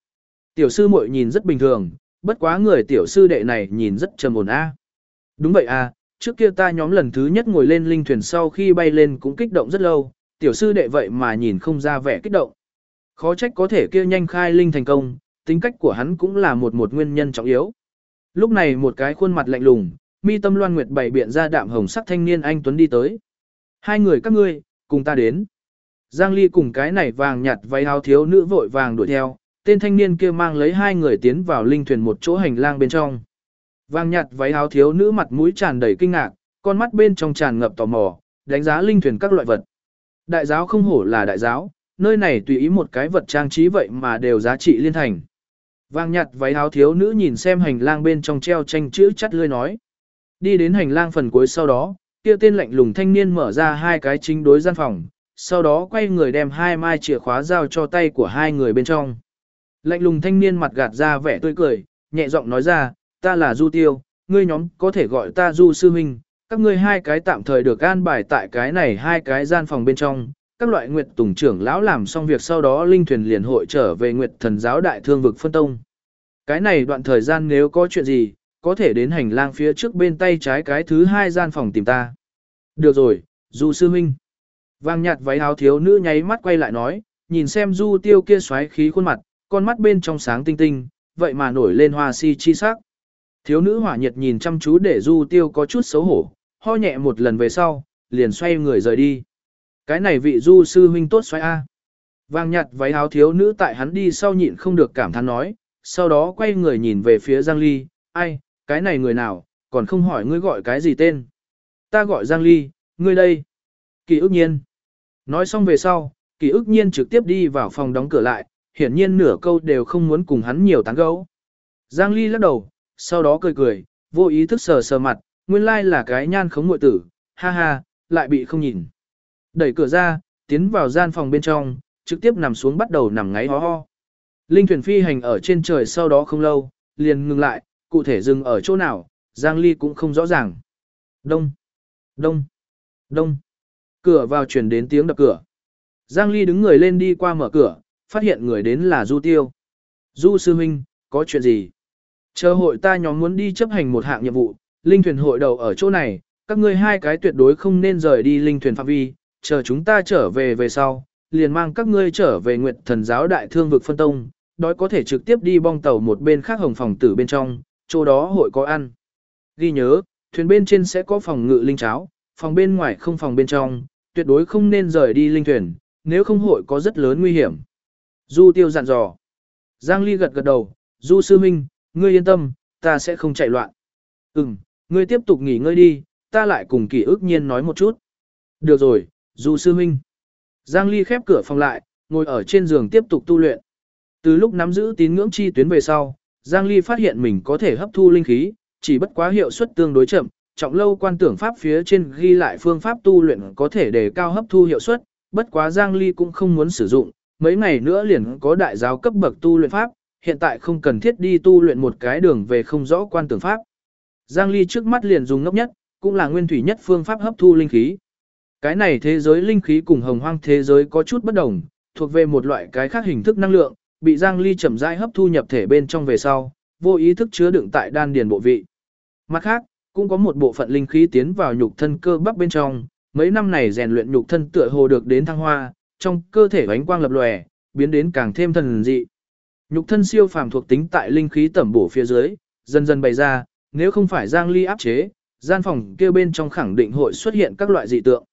Tiểu sư muội nhìn rất bình thường, bất quá người tiểu sư đệ này nhìn rất trầm ổn a. Đúng vậy a, trước kia ta nhóm lần thứ nhất ngồi lên linh thuyền sau khi bay lên cũng kích động rất lâu, tiểu sư đệ vậy mà nhìn không ra vẻ kích động. Khó trách có thể kia nhanh khai linh thành công, tính cách của hắn cũng là một một nguyên nhân trọng yếu. Lúc này một cái khuôn mặt lạnh lùng, mi tâm loan nguyệt bảy biện ra đạm hồng sắc thanh niên anh Tuấn đi tới. Hai người các ngươi, cùng ta đến. Giang Ly cùng cái này vàng nhạt váy áo thiếu nữ vội vàng đuổi theo, tên thanh niên kia mang lấy hai người tiến vào linh thuyền một chỗ hành lang bên trong. Vàng nhạt váy áo thiếu nữ mặt mũi tràn đầy kinh ngạc, con mắt bên trong tràn ngập tò mò, đánh giá linh thuyền các loại vật. Đại giáo không hổ là đại giáo, nơi này tùy ý một cái vật trang trí vậy mà đều giá trị liên thành. Vàng nhạt váy áo thiếu nữ nhìn xem hành lang bên trong treo tranh chữ chắt lươi nói. Đi đến hành lang phần cuối sau đó, kia tên lạnh lùng thanh niên mở ra hai cái chính đối gian phòng, sau đó quay người đem hai mai chìa khóa giao cho tay của hai người bên trong. Lạnh lùng thanh niên mặt gạt ra vẻ tươi cười, nhẹ giọng nói ra, ta là Du Tiêu, ngươi nhóm có thể gọi ta Du Sư Minh, các ngươi hai cái tạm thời được an bài tại cái này hai cái gian phòng bên trong, các loại Nguyệt Tùng trưởng lão làm xong việc sau đó linh thuyền liền hội trở về Nguyệt Thần giáo đại thương vực phân tông. Cái này đoạn thời gian nếu có chuyện gì, có thể đến hành lang phía trước bên tay trái cái thứ hai gian phòng tìm ta. Được rồi, Du sư huynh. Vàng nhạt váy áo thiếu nữ nháy mắt quay lại nói, nhìn xem Du Tiêu kia xoáy khí khuôn mặt, con mắt bên trong sáng tinh tinh, vậy mà nổi lên hoa si chi sắc. Thiếu nữ hỏa nhiệt nhìn chăm chú để Du Tiêu có chút xấu hổ, ho nhẹ một lần về sau, liền xoay người rời đi. Cái này vị Du sư huynh tốt xoay a. Vàng nhạt váy áo thiếu nữ tại hắn đi sau nhịn không được cảm thán nói, sau đó quay người nhìn về phía Giang Ly, ai, cái này người nào, còn không hỏi ngươi gọi cái gì tên. Ta gọi Giang Ly, ngươi đây. Kỳ ức nhiên. Nói xong về sau, kỳ ức nhiên trực tiếp đi vào phòng đóng cửa lại, hiển nhiên nửa câu đều không muốn cùng hắn nhiều tán gẫu. Giang Ly lắc đầu, sau đó cười cười, vô ý thức sờ sờ mặt, nguyên lai là cái nhan khống ngụy tử, ha ha, lại bị không nhìn. Đẩy cửa ra, tiến vào gian phòng bên trong, trực tiếp nằm xuống bắt đầu nằm ngáy ho ho. Linh thuyền phi hành ở trên trời sau đó không lâu, liền ngừng lại, cụ thể dừng ở chỗ nào, Giang Ly cũng không rõ ràng. Đông, đông, đông. Cửa vào chuyển đến tiếng đập cửa. Giang Ly đứng người lên đi qua mở cửa, phát hiện người đến là Du Tiêu. Du Sư Minh, có chuyện gì? Chờ hội ta nhóm muốn đi chấp hành một hạng nhiệm vụ, linh thuyền hội đầu ở chỗ này, các ngươi hai cái tuyệt đối không nên rời đi linh thuyền phạm vi, chờ chúng ta trở về về sau, liền mang các ngươi trở về Nguyệt Thần giáo đại thương vực phân tông, đói có thể trực tiếp đi bong tàu một bên khác hồng phòng tử bên trong, chỗ đó hội có ăn. Ghi nhớ, thuyền bên trên sẽ có phòng ngự linh cháo, phòng bên ngoài không phòng bên trong, tuyệt đối không nên rời đi linh thuyền, nếu không hội có rất lớn nguy hiểm. Du tiêu dặn dò. Giang Ly gật gật đầu, Du sư huynh, ngươi yên tâm, ta sẽ không chạy loạn. Ừm, ngươi tiếp tục nghỉ ngơi đi, ta lại cùng kỳ ức nhiên nói một chút. Được rồi, Du sư huynh. Giang Ly khép cửa phòng lại, ngồi ở trên giường tiếp tục tu luyện. Từ lúc nắm giữ tín ngưỡng chi tuyến về sau, Giang Ly phát hiện mình có thể hấp thu linh khí, chỉ bất quá hiệu suất tương đối chậm, trọng lâu quan tưởng pháp phía trên ghi lại phương pháp tu luyện có thể đề cao hấp thu hiệu suất, bất quá Giang Ly cũng không muốn sử dụng, mấy ngày nữa liền có đại giáo cấp bậc tu luyện pháp, hiện tại không cần thiết đi tu luyện một cái đường về không rõ quan tưởng pháp. Giang Ly trước mắt liền dùng ngốc nhất, cũng là nguyên thủy nhất phương pháp hấp thu linh khí. Cái này thế giới linh khí cùng hồng hoang thế giới có chút bất đồng, thuộc về một loại cái khác hình thức năng lượng, bị Giang Ly chậm rãi hấp thu nhập thể bên trong về sau, vô ý thức chứa đựng tại đan điền bộ vị. Mặt khác, cũng có một bộ phận linh khí tiến vào nhục thân cơ bắp bên trong, mấy năm này rèn luyện nhục thân tựa hồ được đến thăng hoa, trong cơ thể ánh quang lập lòe, biến đến càng thêm thần dị. Nhục thân siêu phàm thuộc tính tại linh khí tẩm bổ phía dưới, dần dần bày ra, nếu không phải Giang Ly áp chế, gian phòng kia bên trong khẳng định hội xuất hiện các loại dị tượng.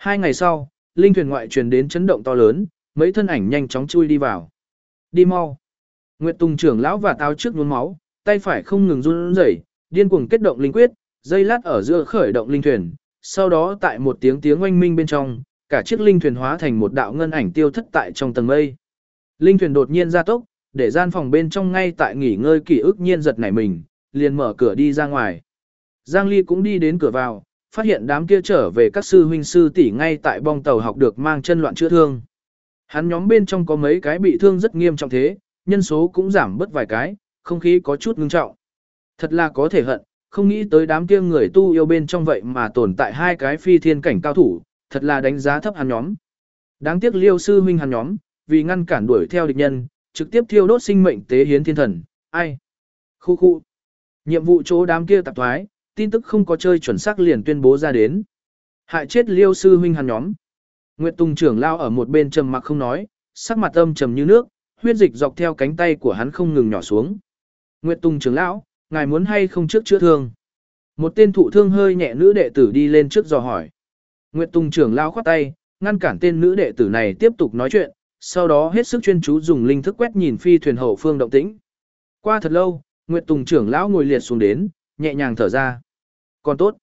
Hai ngày sau, linh thuyền ngoại truyền đến chấn động to lớn, mấy thân ảnh nhanh chóng chui đi vào. Đi mau. Nguyệt Tùng trưởng lão và tao trước nhuốm máu, tay phải không ngừng run rẩy, điên cuồng kết động linh quyết, dây lát ở giữa khởi động linh thuyền, sau đó tại một tiếng tiếng oanh minh bên trong, cả chiếc linh thuyền hóa thành một đạo ngân ảnh tiêu thất tại trong tầng mây. Linh thuyền đột nhiên ra tốc, để gian phòng bên trong ngay tại nghỉ ngơi kỷ ức nhiên giật nảy mình, liền mở cửa đi ra ngoài. Giang Ly cũng đi đến cửa vào, phát hiện đám kia trở về các sư huynh sư tỷ ngay tại bong tàu học được mang chân loạn chữa thương. Hắn nhóm bên trong có mấy cái bị thương rất nghiêm trọng thế, nhân số cũng giảm bớt vài cái, không khí có chút ngưng trọng. Thật là có thể hận, không nghĩ tới đám kia người tu yêu bên trong vậy mà tồn tại hai cái phi thiên cảnh cao thủ, thật là đánh giá thấp hắn nhóm. Đáng tiếc liêu sư huynh hắn nhóm, vì ngăn cản đuổi theo địch nhân, trực tiếp thiêu đốt sinh mệnh tế hiến thiên thần, ai? Khu khu. Nhiệm vụ chỗ đám kia tạp thoái, tin tức không có chơi chuẩn xác liền tuyên bố ra đến. Hại chết liêu sư huynh hắn nhóm. Nguyệt Tùng trưởng lao ở một bên trầm mặc không nói, sắc mặt âm trầm như nước, huyết dịch dọc theo cánh tay của hắn không ngừng nhỏ xuống. Nguyệt Tùng trưởng lão, ngài muốn hay không trước chữa thương? Một tên thụ thương hơi nhẹ nữ đệ tử đi lên trước dò hỏi. Nguyệt Tùng trưởng lao khoát tay, ngăn cản tên nữ đệ tử này tiếp tục nói chuyện, sau đó hết sức chuyên chú dùng linh thức quét nhìn phi thuyền hậu phương động tĩnh. Qua thật lâu, Nguyệt Tùng trưởng lão ngồi liệt xuống đến, nhẹ nhàng thở ra. Còn tốt,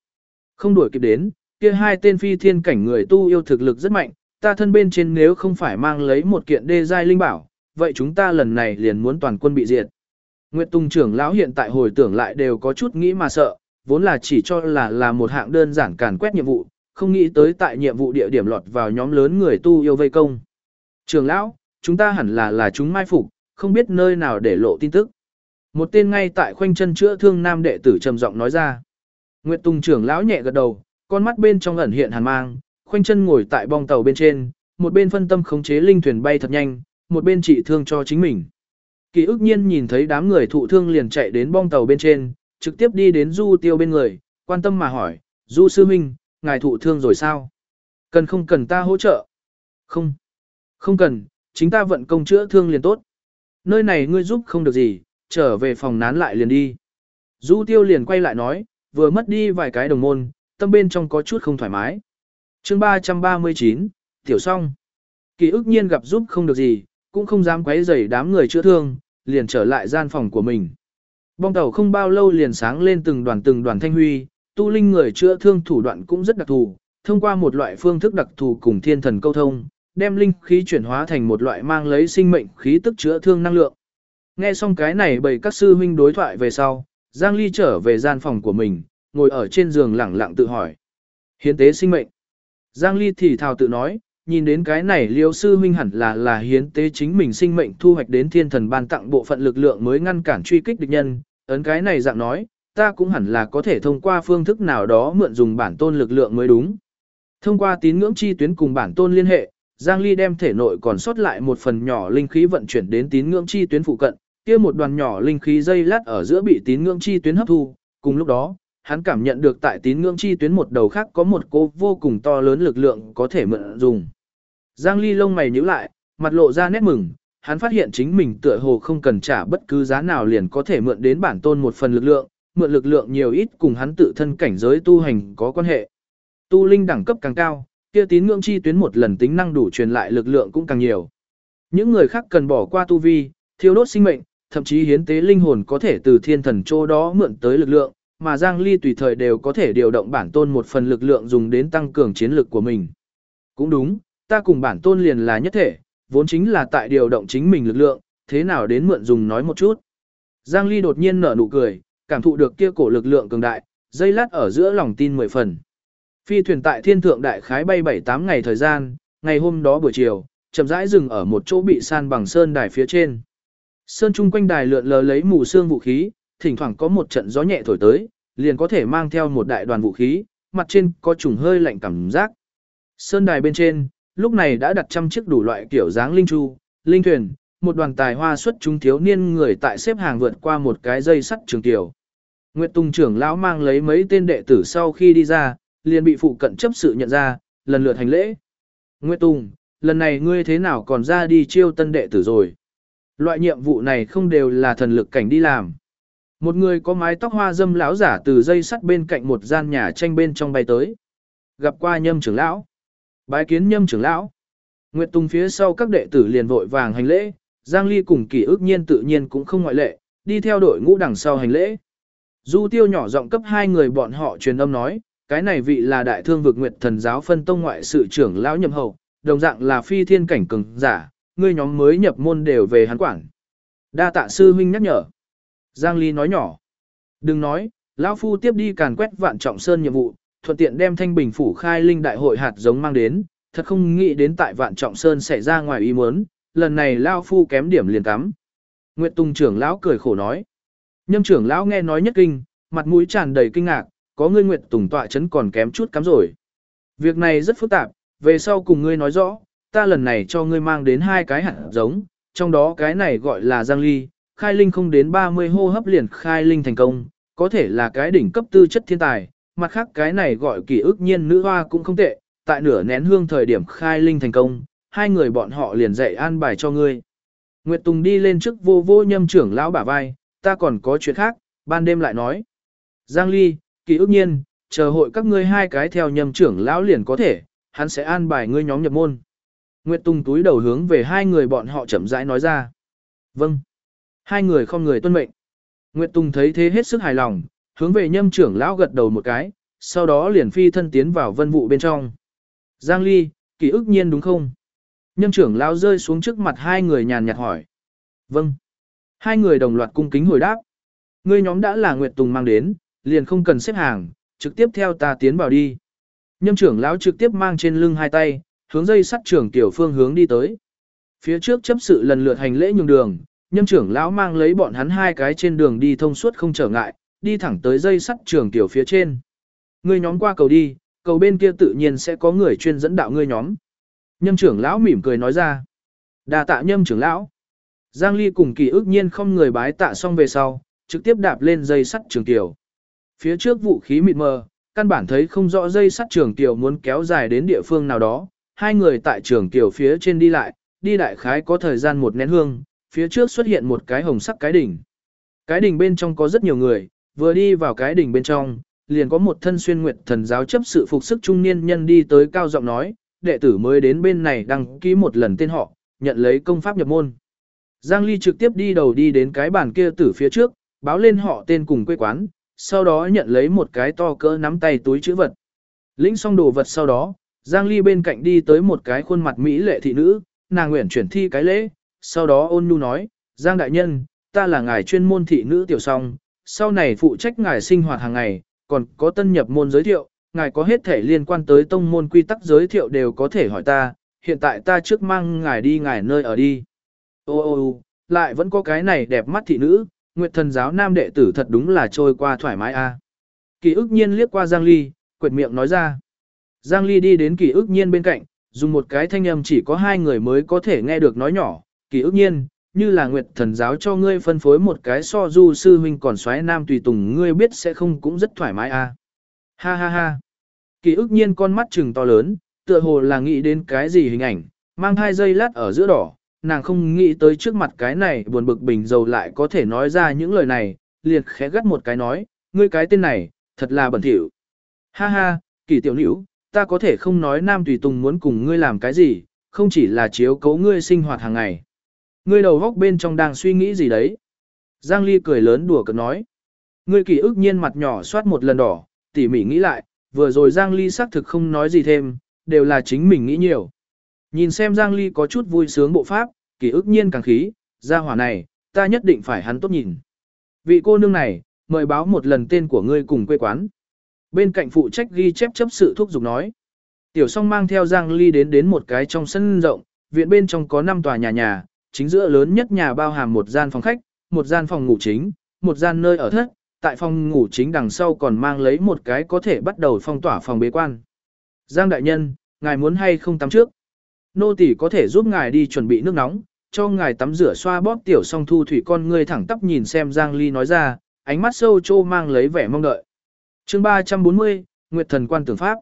không đuổi kịp đến, kia hai tên phi thiên cảnh người tu yêu thực lực rất mạnh, ta thân bên trên nếu không phải mang lấy một kiện đê giai linh bảo, vậy chúng ta lần này liền muốn toàn quân bị diệt. Nguyệt Tùng trưởng lão hiện tại hồi tưởng lại đều có chút nghĩ mà sợ, vốn là chỉ cho là là một hạng đơn giản càn quét nhiệm vụ, không nghĩ tới tại nhiệm vụ địa điểm lọt vào nhóm lớn người tu yêu vây công. Trưởng lão, chúng ta hẳn là là chúng mai phục, không biết nơi nào để lộ tin tức. Một tên ngay tại khoanh chân chữa thương nam đệ tử trầm giọng nói ra. Nguyệt Tùng trưởng lão nhẹ gật đầu, con mắt bên trong ẩn hiện hàn mang, khoanh chân ngồi tại bong tàu bên trên, một bên phân tâm khống chế linh thuyền bay thật nhanh, một bên trị thương cho chính mình. Kỳ ức nhiên nhìn thấy đám người thụ thương liền chạy đến bong tàu bên trên, trực tiếp đi đến Du Tiêu bên người, quan tâm mà hỏi, Du Sư Minh, ngài thụ thương rồi sao? Cần không cần ta hỗ trợ? Không. Không cần, chính ta vận công chữa thương liền tốt. Nơi này ngươi giúp không được gì, trở về phòng nán lại liền đi. Du Tiêu liền quay lại nói, vừa mất đi vài cái đồng môn, tâm bên trong có chút không thoải mái. chương 339, Tiểu song. Kỳ ức nhiên gặp giúp không được gì, cũng không dám quấy rầy đám người chữa thương, liền trở lại gian phòng của mình. Bong tàu không bao lâu liền sáng lên từng đoàn từng đoàn thanh huy, tu linh người chữa thương thủ đoạn cũng rất đặc thù, thông qua một loại phương thức đặc thù cùng thiên thần câu thông, đem linh khí chuyển hóa thành một loại mang lấy sinh mệnh khí tức chữa thương năng lượng. Nghe xong cái này bởi các sư huynh đối thoại về sau, Giang Ly trở về gian phòng của mình, ngồi ở trên giường lẳng lặng tự hỏi. Hiến tế sinh mệnh. Giang Ly thì thào tự nói, nhìn đến cái này liêu sư huynh hẳn là là hiến tế chính mình sinh mệnh thu hoạch đến thiên thần ban tặng bộ phận lực lượng mới ngăn cản truy kích địch nhân, ấn cái này dạng nói, ta cũng hẳn là có thể thông qua phương thức nào đó mượn dùng bản tôn lực lượng mới đúng. Thông qua tín ngưỡng chi tuyến cùng bản tôn liên hệ, Giang Ly đem thể nội còn sót lại một phần nhỏ linh khí vận chuyển đến tín ngưỡng chi tuyến phụ cận, kia một đoàn nhỏ linh khí dây lát ở giữa bị tín ngưỡng chi tuyến hấp thu, cùng lúc đó, hắn cảm nhận được tại tín ngưỡng chi tuyến một đầu khác có một cô vô cùng to lớn lực lượng có thể mượn dùng. Giang Ly lông mày nhíu lại, mặt lộ ra nét mừng, hắn phát hiện chính mình tựa hồ không cần trả bất cứ giá nào liền có thể mượn đến bản tôn một phần lực lượng, mượn lực lượng nhiều ít cùng hắn tự thân cảnh giới tu hành có quan hệ. Tu linh đẳng cấp càng cao, kia tín ngưỡng chi tuyến một lần tính năng đủ truyền lại lực lượng cũng càng nhiều. Những người khác cần bỏ qua tu vi, thiêu đốt sinh mệnh, thậm chí hiến tế linh hồn có thể từ thiên thần chỗ đó mượn tới lực lượng, mà Giang Ly tùy thời đều có thể điều động bản tôn một phần lực lượng dùng đến tăng cường chiến lực của mình. Cũng đúng, ta cùng bản tôn liền là nhất thể, vốn chính là tại điều động chính mình lực lượng, thế nào đến mượn dùng nói một chút. Giang Ly đột nhiên nở nụ cười, cảm thụ được kia cổ lực lượng cường đại, dây lát ở giữa lòng tin mười phần. Phi thuyền tại thiên thượng đại khái bay 7-8 ngày thời gian, ngày hôm đó buổi chiều, chậm rãi dừng ở một chỗ bị san bằng sơn đài phía trên. Sơn trung quanh đài lượn lờ lấy mù sương vũ khí, thỉnh thoảng có một trận gió nhẹ thổi tới, liền có thể mang theo một đại đoàn vũ khí, mặt trên có trùng hơi lạnh cảm giác. Sơn đài bên trên, lúc này đã đặt trăm chiếc đủ loại kiểu dáng linh chu, linh thuyền, một đoàn tài hoa xuất chúng thiếu niên người tại xếp hàng vượt qua một cái dây sắt trường tiểu. Nguyệt Tùng trưởng lão mang lấy mấy tên đệ tử sau khi đi ra, liền bị phụ cận chấp sự nhận ra, lần lượt hành lễ. Nguyệt Tùng, lần này ngươi thế nào còn ra đi chiêu tân đệ tử rồi. Loại nhiệm vụ này không đều là thần lực cảnh đi làm. Một người có mái tóc hoa dâm lão giả từ dây sắt bên cạnh một gian nhà tranh bên trong bay tới. Gặp qua nhâm trưởng lão. Bái kiến nhâm trưởng lão. Nguyệt Tùng phía sau các đệ tử liền vội vàng hành lễ, Giang Ly cùng kỳ ước nhiên tự nhiên cũng không ngoại lệ, đi theo đội ngũ đằng sau hành lễ. Du tiêu nhỏ giọng cấp hai người bọn họ truyền âm nói, cái này vị là đại thương vực nguyệt thần giáo phân tông ngoại sự trưởng lão nhậm hậu, đồng dạng là phi thiên cảnh cường giả, ngươi nhóm mới nhập môn đều về hắn quản. Đa tạ sư huynh nhắc nhở. Giang Ly nói nhỏ. Đừng nói, lão phu tiếp đi càn quét vạn trọng sơn nhiệm vụ, thuận tiện đem thanh bình phủ khai linh đại hội hạt giống mang đến, thật không nghĩ đến tại vạn trọng sơn xảy ra ngoài ý muốn, lần này lão phu kém điểm liền cắm. Nguyệt Tùng trưởng lão cười khổ nói. Nhâm trưởng lão nghe nói nhất kinh, mặt mũi tràn đầy kinh ngạc, có ngươi Nguyệt Tùng tọa chấn còn kém chút cắm rồi. Việc này rất phức tạp, về sau cùng ngươi nói rõ, ta lần này cho ngươi mang đến hai cái hạt giống, trong đó cái này gọi là Giang Ly, khai linh không đến 30 hô hấp liền khai linh thành công, có thể là cái đỉnh cấp tư chất thiên tài, mặt khác cái này gọi kỳ ức nhiên nữ hoa cũng không tệ, tại nửa nén hương thời điểm khai linh thành công, hai người bọn họ liền dạy an bài cho ngươi. Nguyệt Tùng đi lên trước vô vô nhâm trưởng lão bả vai, ta còn có chuyện khác, ban đêm lại nói. Giang Ly, kỳ ức nhiên, chờ hội các ngươi hai cái theo nhâm trưởng lão liền có thể, hắn sẽ an bài ngươi nhóm nhập môn. Nguyệt Tùng túi đầu hướng về hai người bọn họ chậm rãi nói ra. Vâng. Hai người không người tuân mệnh. Nguyệt Tùng thấy thế hết sức hài lòng, hướng về nhâm trưởng lão gật đầu một cái, sau đó liền phi thân tiến vào vân vụ bên trong. Giang Ly, ký ức nhiên đúng không? Nhâm trưởng lão rơi xuống trước mặt hai người nhàn nhạt hỏi. Vâng. Hai người đồng loạt cung kính hồi đáp. Ngươi nhóm đã là Nguyệt Tùng mang đến, liền không cần xếp hàng, trực tiếp theo ta tiến vào đi. Nhâm trưởng lão trực tiếp mang trên lưng hai tay, hướng dây sắt trưởng tiểu phương hướng đi tới. Phía trước chấp sự lần lượt hành lễ nhường đường, nhâm trưởng lão mang lấy bọn hắn hai cái trên đường đi thông suốt không trở ngại, đi thẳng tới dây sắt trưởng tiểu phía trên. Ngươi nhóm qua cầu đi, cầu bên kia tự nhiên sẽ có người chuyên dẫn đạo ngươi nhóm. Nhâm trưởng lão mỉm cười nói ra. Đà tạ nhâm trưởng lão. Giang Ly cùng kỳ ước nhiên không người bái tạ xong về sau, trực tiếp đạp lên dây sắt trường tiểu. Phía trước vũ khí mịt mờ, căn bản thấy không rõ dây sắt trường tiểu muốn kéo dài đến địa phương nào đó. Hai người tại trường tiểu phía trên đi lại, đi đại khái có thời gian một nén hương, phía trước xuất hiện một cái hồng sắc cái đỉnh. Cái đỉnh bên trong có rất nhiều người, vừa đi vào cái đỉnh bên trong, liền có một thân xuyên nguyệt thần giáo chấp sự phục sức trung niên nhân đi tới cao giọng nói, đệ tử mới đến bên này đăng ký một lần tên họ, nhận lấy công pháp nhập môn. Giang Ly trực tiếp đi đầu đi đến cái bàn kia tử phía trước, báo lên họ tên cùng quê quán, sau đó nhận lấy một cái to cỡ nắm tay túi chữ vật. Lĩnh xong đồ vật sau đó, Giang Ly bên cạnh đi tới một cái khuôn mặt mỹ lệ thị nữ, nàng nguyện chuyển thi cái lễ, sau đó ôn nhu nói, Giang đại nhân, ta là ngài chuyên môn thị nữ tiểu song, sau này phụ trách ngài sinh hoạt hàng ngày, còn có tân nhập môn giới thiệu, ngài có hết thể liên quan tới tông môn quy tắc giới thiệu đều có thể hỏi ta, hiện tại ta trước mang ngài đi ngài nơi ở đi. Ô ô ô, lại vẫn có cái này đẹp mắt thị nữ, Nguyệt thần giáo nam đệ tử thật đúng là trôi qua thoải mái a. Ký ức nhiên liếc qua Giang Ly, quệt miệng nói ra. Giang Ly đi đến kỳ ức nhiên bên cạnh, dùng một cái thanh âm chỉ có hai người mới có thể nghe được nói nhỏ, kỳ ức nhiên, như là Nguyệt thần giáo cho ngươi phân phối một cái so du sư huynh còn xoáy nam tùy tùng ngươi biết sẽ không cũng rất thoải mái a. Ha ha ha. Kỳ ức nhiên con mắt trừng to lớn, tựa hồ là nghĩ đến cái gì hình ảnh, mang hai dây lát ở giữa đỏ, nàng không nghĩ tới trước mặt cái này buồn bực bình dầu lại có thể nói ra những lời này, liền khẽ gắt một cái nói, ngươi cái tên này, thật là bẩn thỉu. Ha ha, kỳ tiểu nữ, ta có thể không nói nam tùy tùng muốn cùng ngươi làm cái gì, không chỉ là chiếu cấu ngươi sinh hoạt hàng ngày. Ngươi đầu góc bên trong đang suy nghĩ gì đấy? Giang Ly cười lớn đùa cợt nói. Ngươi kỳ ức nhiên mặt nhỏ soát một lần đỏ, tỉ mỉ nghĩ lại, vừa rồi Giang Ly xác thực không nói gì thêm, đều là chính mình nghĩ nhiều. Nhìn xem Giang Ly có chút vui sướng bộ pháp, kỳ ức nhiên càng khí, ra hỏa này, ta nhất định phải hắn tốt nhìn. Vị cô nương này, mời báo một lần tên của ngươi cùng quê quán. Bên cạnh phụ trách ghi chép chấp sự thúc giục nói. Tiểu song mang theo Giang Ly đến đến một cái trong sân rộng, viện bên trong có 5 tòa nhà nhà, chính giữa lớn nhất nhà bao hàm một gian phòng khách, một gian phòng ngủ chính, một gian nơi ở thất, tại phòng ngủ chính đằng sau còn mang lấy một cái có thể bắt đầu phong tỏa phòng bế quan. Giang đại nhân, ngài muốn hay không tắm trước? Nô tỳ có thể giúp ngài đi chuẩn bị nước nóng, cho ngài tắm rửa xoa bóp tiểu song thu thủy con ngươi thẳng tắp nhìn xem Giang Ly nói ra, ánh mắt sâu trô mang lấy vẻ mong đợi chương 340, Nguyệt thần quan tưởng pháp.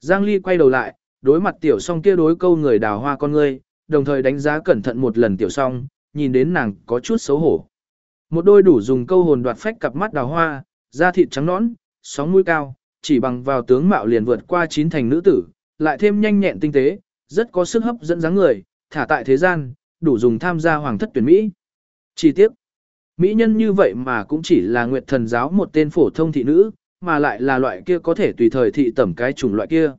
Giang Ly quay đầu lại, đối mặt tiểu song kia đối câu người đào hoa con ngươi, đồng thời đánh giá cẩn thận một lần tiểu song, nhìn đến nàng có chút xấu hổ. Một đôi đủ dùng câu hồn đoạt phách cặp mắt đào hoa, da thịt trắng nõn, sóng mũi cao, chỉ bằng vào tướng mạo liền vượt qua chín thành nữ tử, lại thêm nhanh nhẹn tinh tế, rất có sức hấp dẫn dáng người, thả tại thế gian, đủ dùng tham gia hoàng thất tuyển Mỹ. Chi tiết Mỹ nhân như vậy mà cũng chỉ là nguyệt thần giáo một tên phổ thông thị nữ, mà lại là loại kia có thể tùy thời thị tẩm cái chủng loại kia.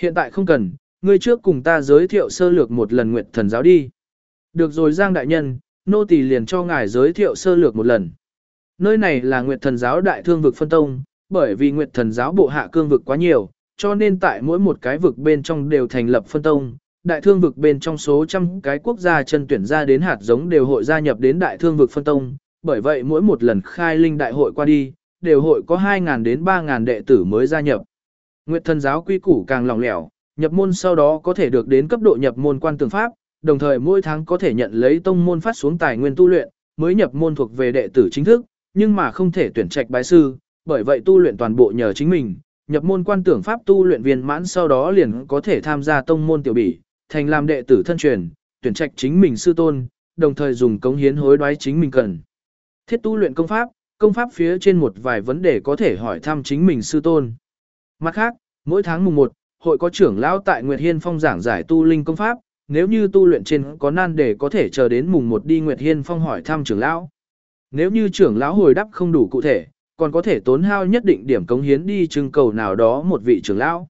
Hiện tại không cần, ngươi trước cùng ta giới thiệu sơ lược một lần nguyệt thần giáo đi. Được rồi Giang Đại Nhân, nô tỳ liền cho ngài giới thiệu sơ lược một lần. Nơi này là nguyệt thần giáo đại thương vực phân tông, bởi vì nguyệt thần giáo bộ hạ cương vực quá nhiều, cho nên tại mỗi một cái vực bên trong đều thành lập phân tông. Đại thương vực bên trong số trăm cái quốc gia chân tuyển ra đến hạt giống đều hội gia nhập đến đại thương vực phân tông, bởi vậy mỗi một lần khai linh đại hội qua đi, đều hội có 2.000 đến 3.000 đệ tử mới gia nhập. Nguyệt thần giáo quy củ càng lòng lẻo, nhập môn sau đó có thể được đến cấp độ nhập môn quan tường pháp, đồng thời mỗi tháng có thể nhận lấy tông môn phát xuống tài nguyên tu luyện, mới nhập môn thuộc về đệ tử chính thức, nhưng mà không thể tuyển trạch bái sư, bởi vậy tu luyện toàn bộ nhờ chính mình, nhập môn quan tưởng pháp tu luyện viên mãn sau đó liền có thể tham gia tông môn tiểu bỉ, thành làm đệ tử thân truyền, tuyển trạch chính mình sư tôn, đồng thời dùng cống hiến hối đoái chính mình cần. Thiết tu luyện công pháp, công pháp phía trên một vài vấn đề có thể hỏi thăm chính mình sư tôn. Mặt khác, mỗi tháng mùng 1, hội có trưởng lão tại Nguyệt Hiên Phong giảng giải tu linh công pháp, nếu như tu luyện trên có nan đề có thể chờ đến mùng 1 đi Nguyệt Hiên Phong hỏi thăm trưởng lão. Nếu như trưởng lão hồi đáp không đủ cụ thể, còn có thể tốn hao nhất định điểm cống hiến đi trưng cầu nào đó một vị trưởng lão.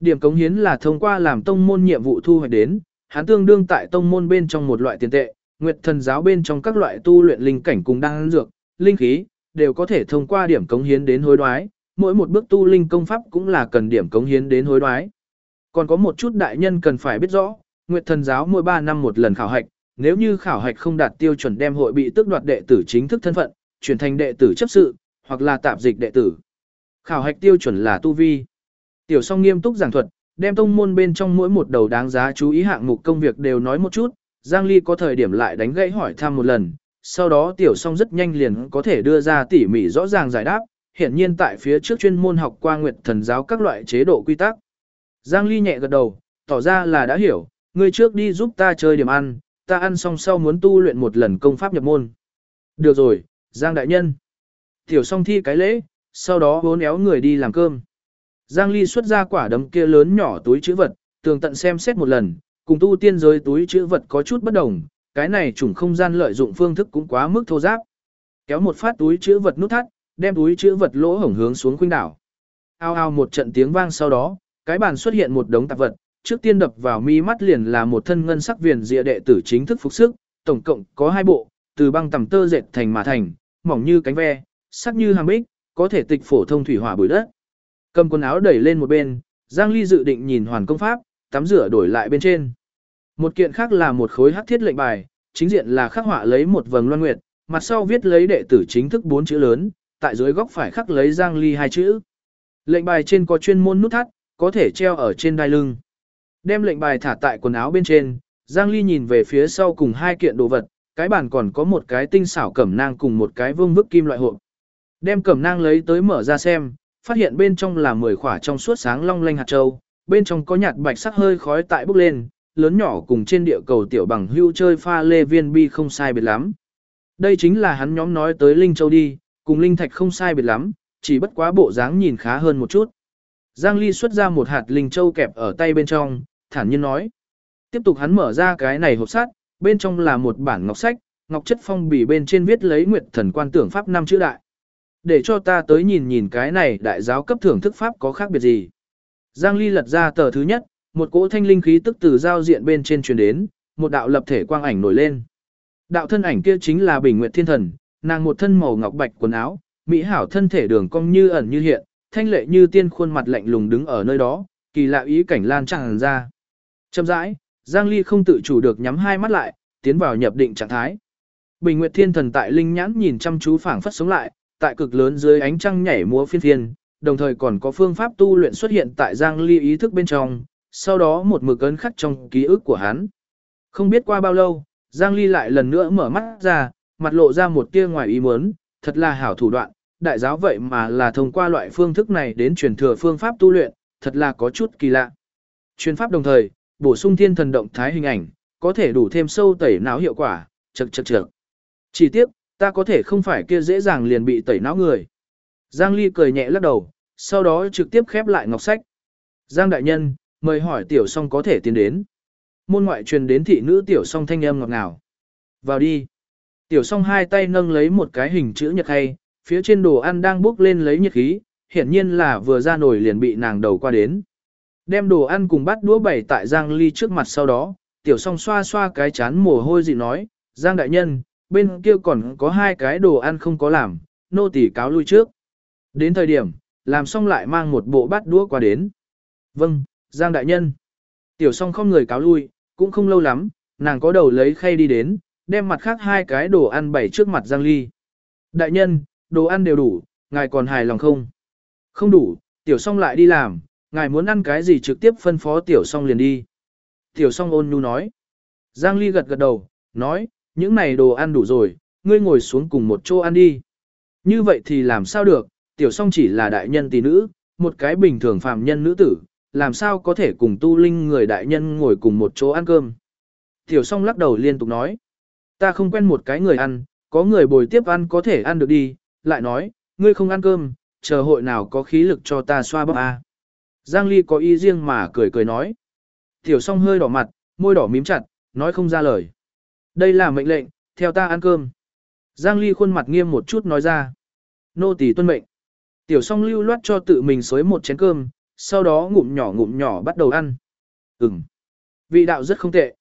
Điểm cống hiến là thông qua làm tông môn nhiệm vụ thu hoạch đến, hắn tương đương tại tông môn bên trong một loại tiền tệ, Nguyệt Thần giáo bên trong các loại tu luyện linh cảnh cùng đang dược, linh khí, đều có thể thông qua điểm cống hiến đến hối đoái, mỗi một bước tu linh công pháp cũng là cần điểm cống hiến đến hối đoái. Còn có một chút đại nhân cần phải biết rõ, Nguyệt Thần giáo mỗi 3 năm một lần khảo hạch, nếu như khảo hạch không đạt tiêu chuẩn đem hội bị tước đoạt đệ tử chính thức thân phận, chuyển thành đệ tử chấp sự, hoặc là tạp dịch đệ tử. Khảo hạch tiêu chuẩn là tu vi. Tiểu Song nghiêm túc giảng thuật, đem tông môn bên trong mỗi một đầu đáng giá chú ý hạng mục công việc đều nói một chút, Giang Ly có thời điểm lại đánh gãy hỏi thăm một lần, sau đó Tiểu Song rất nhanh liền có thể đưa ra tỉ mỉ rõ ràng giải đáp, hiện nhiên tại phía trước chuyên môn học qua Nguyệt Thần giáo các loại chế độ quy tắc. Giang Ly nhẹ gật đầu, tỏ ra là đã hiểu, ngươi trước đi giúp ta chơi điểm ăn, ta ăn xong sau muốn tu luyện một lần công pháp nhập môn. Được rồi, Giang đại nhân. Tiểu song thi cái lễ, sau đó vốn éo người đi làm cơm. Giang Ly xuất ra quả đấm kia lớn nhỏ túi chữ vật, tường tận xem xét một lần, cùng tu tiên giới túi chữ vật có chút bất đồng, cái này chủng không gian lợi dụng phương thức cũng quá mức thô giáp. Kéo một phát túi chữ vật nút thắt, đem túi chữ vật lỗ hổng hướng xuống khuynh đảo. Ao ao một trận tiếng vang sau đó, cái bàn xuất hiện một đống tạp vật, trước tiên đập vào mi mắt liền là một thân ngân sắc viền dịa đệ tử chính thức phục sức, tổng cộng có hai bộ, từ băng tầm tơ dệt thành mà thành, mỏng như cánh ve, sắc như hàm bích, có thể tịch phổ thông thủy hỏa bụi đất. Cầm quần áo đẩy lên một bên, Giang Ly dự định nhìn hoàn công pháp, tắm rửa đổi lại bên trên. Một kiện khác là một khối hắc thiết lệnh bài, chính diện là khắc họa lấy một vầng loan nguyệt, mặt sau viết lấy đệ tử chính thức bốn chữ lớn, tại dưới góc phải khắc lấy Giang Ly hai chữ. Lệnh bài trên có chuyên môn nút thắt, có thể treo ở trên đai lưng. Đem lệnh bài thả tại quần áo bên trên, Giang Ly nhìn về phía sau cùng hai kiện đồ vật, cái bàn còn có một cái tinh xảo cẩm nang cùng một cái vương vức kim loại hộp. Đem cẩm nang lấy tới mở ra xem, phát hiện bên trong là 10 khỏa trong suốt sáng long lanh hạt châu, bên trong có nhạt bạch sắc hơi khói tại bốc lên, lớn nhỏ cùng trên địa cầu tiểu bằng hưu chơi pha lê viên bi không sai biệt lắm. Đây chính là hắn nhóm nói tới Linh Châu đi, cùng Linh Thạch không sai biệt lắm, chỉ bất quá bộ dáng nhìn khá hơn một chút. Giang Ly xuất ra một hạt Linh Châu kẹp ở tay bên trong, thản nhiên nói. Tiếp tục hắn mở ra cái này hộp sắt, bên trong là một bản ngọc sách, ngọc chất phong bì bên trên viết lấy Nguyệt Thần Quan Tưởng Pháp năm chữ đại. Để cho ta tới nhìn nhìn cái này đại giáo cấp thưởng thức pháp có khác biệt gì. Giang Ly lật ra tờ thứ nhất, một cỗ thanh linh khí tức từ giao diện bên trên truyền đến, một đạo lập thể quang ảnh nổi lên. Đạo thân ảnh kia chính là Bình Nguyệt Thiên Thần, nàng một thân màu ngọc bạch quần áo, mỹ hảo thân thể đường cong như ẩn như hiện, thanh lệ như tiên khuôn mặt lạnh lùng đứng ở nơi đó, kỳ lạ ý cảnh lan tràn ra. Chậm rãi, Giang Ly không tự chủ được nhắm hai mắt lại, tiến vào nhập định trạng thái. Bình Nguyệt Thiên Thần tại linh nhãn nhìn chăm chú phảng phất sống lại, tại cực lớn dưới ánh trăng nhảy múa phiên phiên, đồng thời còn có phương pháp tu luyện xuất hiện tại Giang Ly ý thức bên trong, sau đó một mực ấn khắc trong ký ức của hắn. Không biết qua bao lâu, Giang Ly lại lần nữa mở mắt ra, mặt lộ ra một tia ngoài ý muốn, thật là hảo thủ đoạn, đại giáo vậy mà là thông qua loại phương thức này đến truyền thừa phương pháp tu luyện, thật là có chút kỳ lạ. truyền pháp đồng thời, bổ sung thiên thần động thái hình ảnh, có thể đủ thêm sâu tẩy não hiệu quả, chật chật chật. Chỉ tiếc, ta có thể không phải kia dễ dàng liền bị tẩy não người. Giang Ly cười nhẹ lắc đầu, sau đó trực tiếp khép lại ngọc sách. Giang đại nhân, mời hỏi tiểu song có thể tiến đến. Môn ngoại truyền đến thị nữ tiểu song thanh âm ngọt ngào. Vào đi. Tiểu song hai tay nâng lấy một cái hình chữ nhật hay, phía trên đồ ăn đang bốc lên lấy nhiệt khí, hiển nhiên là vừa ra nổi liền bị nàng đầu qua đến. Đem đồ ăn cùng bát đũa bày tại Giang Ly trước mặt sau đó, tiểu song xoa xoa cái chán mồ hôi dị nói, Giang đại nhân, bên kia còn có hai cái đồ ăn không có làm, nô tỳ cáo lui trước. Đến thời điểm, làm xong lại mang một bộ bát đũa qua đến. Vâng, Giang đại nhân. Tiểu song không người cáo lui, cũng không lâu lắm, nàng có đầu lấy khay đi đến, đem mặt khác hai cái đồ ăn bày trước mặt Giang Ly. Đại nhân, đồ ăn đều đủ, ngài còn hài lòng không? Không đủ, tiểu song lại đi làm, ngài muốn ăn cái gì trực tiếp phân phó tiểu song liền đi. Tiểu song ôn nhu nói. Giang Ly gật gật đầu, nói, những này đồ ăn đủ rồi, ngươi ngồi xuống cùng một chỗ ăn đi. Như vậy thì làm sao được, tiểu song chỉ là đại nhân tỷ nữ, một cái bình thường phàm nhân nữ tử, làm sao có thể cùng tu linh người đại nhân ngồi cùng một chỗ ăn cơm. Tiểu song lắc đầu liên tục nói, ta không quen một cái người ăn, có người bồi tiếp ăn có thể ăn được đi, lại nói, ngươi không ăn cơm, chờ hội nào có khí lực cho ta xoa bóp à. Giang Ly có ý riêng mà cười cười nói. Tiểu song hơi đỏ mặt, môi đỏ mím chặt, nói không ra lời. Đây là mệnh lệnh, theo ta ăn cơm. Giang Ly khuôn mặt nghiêm một chút nói ra. Nô tỳ tuân mệnh. Tiểu song lưu loát cho tự mình xới một chén cơm, sau đó ngụm nhỏ ngụm nhỏ bắt đầu ăn. Ừm. Vị đạo rất không tệ.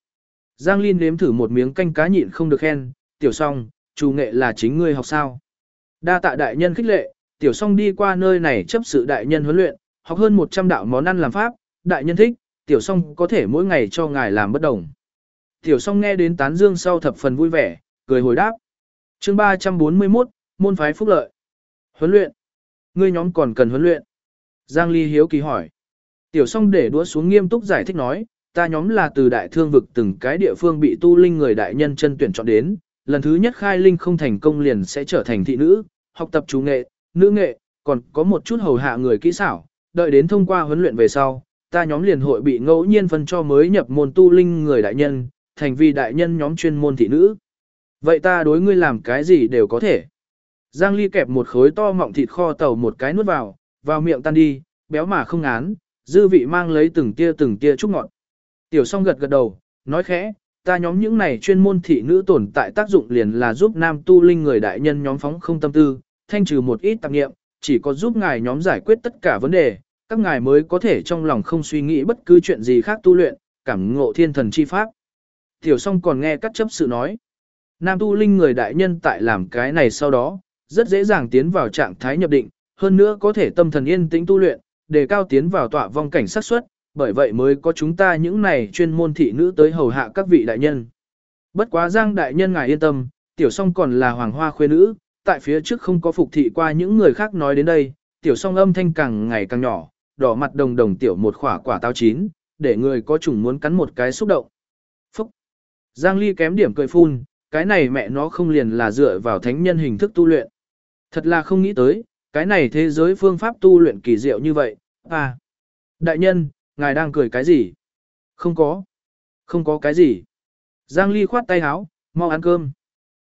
Giang Linh nếm thử một miếng canh cá nhịn không được khen, tiểu song, chủ nghệ là chính ngươi học sao. Đa tạ đại nhân khích lệ, tiểu song đi qua nơi này chấp sự đại nhân huấn luyện, học hơn 100 đạo món ăn làm pháp, đại nhân thích, tiểu song có thể mỗi ngày cho ngài làm bất đồng. Tiểu song nghe đến tán dương sau thập phần vui vẻ, cười hồi đáp. chương 341, môn phái phúc lợi. Huấn luyện. Ngươi nhóm còn cần huấn luyện. Giang Ly hiếu kỳ hỏi. Tiểu song để đũa xuống nghiêm túc giải thích nói, ta nhóm là từ đại thương vực từng cái địa phương bị tu linh người đại nhân chân tuyển chọn đến, lần thứ nhất khai linh không thành công liền sẽ trở thành thị nữ, học tập chú nghệ, nữ nghệ, còn có một chút hầu hạ người kỹ xảo, đợi đến thông qua huấn luyện về sau, ta nhóm liền hội bị ngẫu nhiên phân cho mới nhập môn tu linh người đại nhân, thành vì đại nhân nhóm chuyên môn thị nữ. Vậy ta đối ngươi làm cái gì đều có thể. Giang Ly kẹp một khối to mọng thịt kho tàu một cái nuốt vào, vào miệng tan đi, béo mà không ngán, dư vị mang lấy từng tia từng tia chút ngọt. Tiểu song gật gật đầu, nói khẽ, ta nhóm những này chuyên môn thị nữ tồn tại tác dụng liền là giúp nam tu linh người đại nhân nhóm phóng không tâm tư, thanh trừ một ít tạp nghiệm, chỉ có giúp ngài nhóm giải quyết tất cả vấn đề, các ngài mới có thể trong lòng không suy nghĩ bất cứ chuyện gì khác tu luyện, cảm ngộ thiên thần chi pháp. Tiểu song còn nghe các chấp sự nói. Nam tu linh người đại nhân tại làm cái này sau đó, rất dễ dàng tiến vào trạng thái nhập định, hơn nữa có thể tâm thần yên tĩnh tu luyện, để cao tiến vào tọa vong cảnh sát suất, bởi vậy mới có chúng ta những này chuyên môn thị nữ tới hầu hạ các vị đại nhân. Bất quá Giang đại nhân ngài yên tâm, tiểu song còn là hoàng hoa khuê nữ, tại phía trước không có phục thị qua những người khác nói đến đây, tiểu song âm thanh càng ngày càng nhỏ, đỏ mặt đồng đồng tiểu một khỏa quả táo chín, để người có chủng muốn cắn một cái xúc động. Phúc! Giang Ly kém điểm cười phun, cái này mẹ nó không liền là dựa vào thánh nhân hình thức tu luyện. Thật là không nghĩ tới, cái này thế giới phương pháp tu luyện kỳ diệu như vậy, à. Đại nhân, ngài đang cười cái gì? Không có. Không có cái gì. Giang Ly khoát tay háo mau ăn cơm.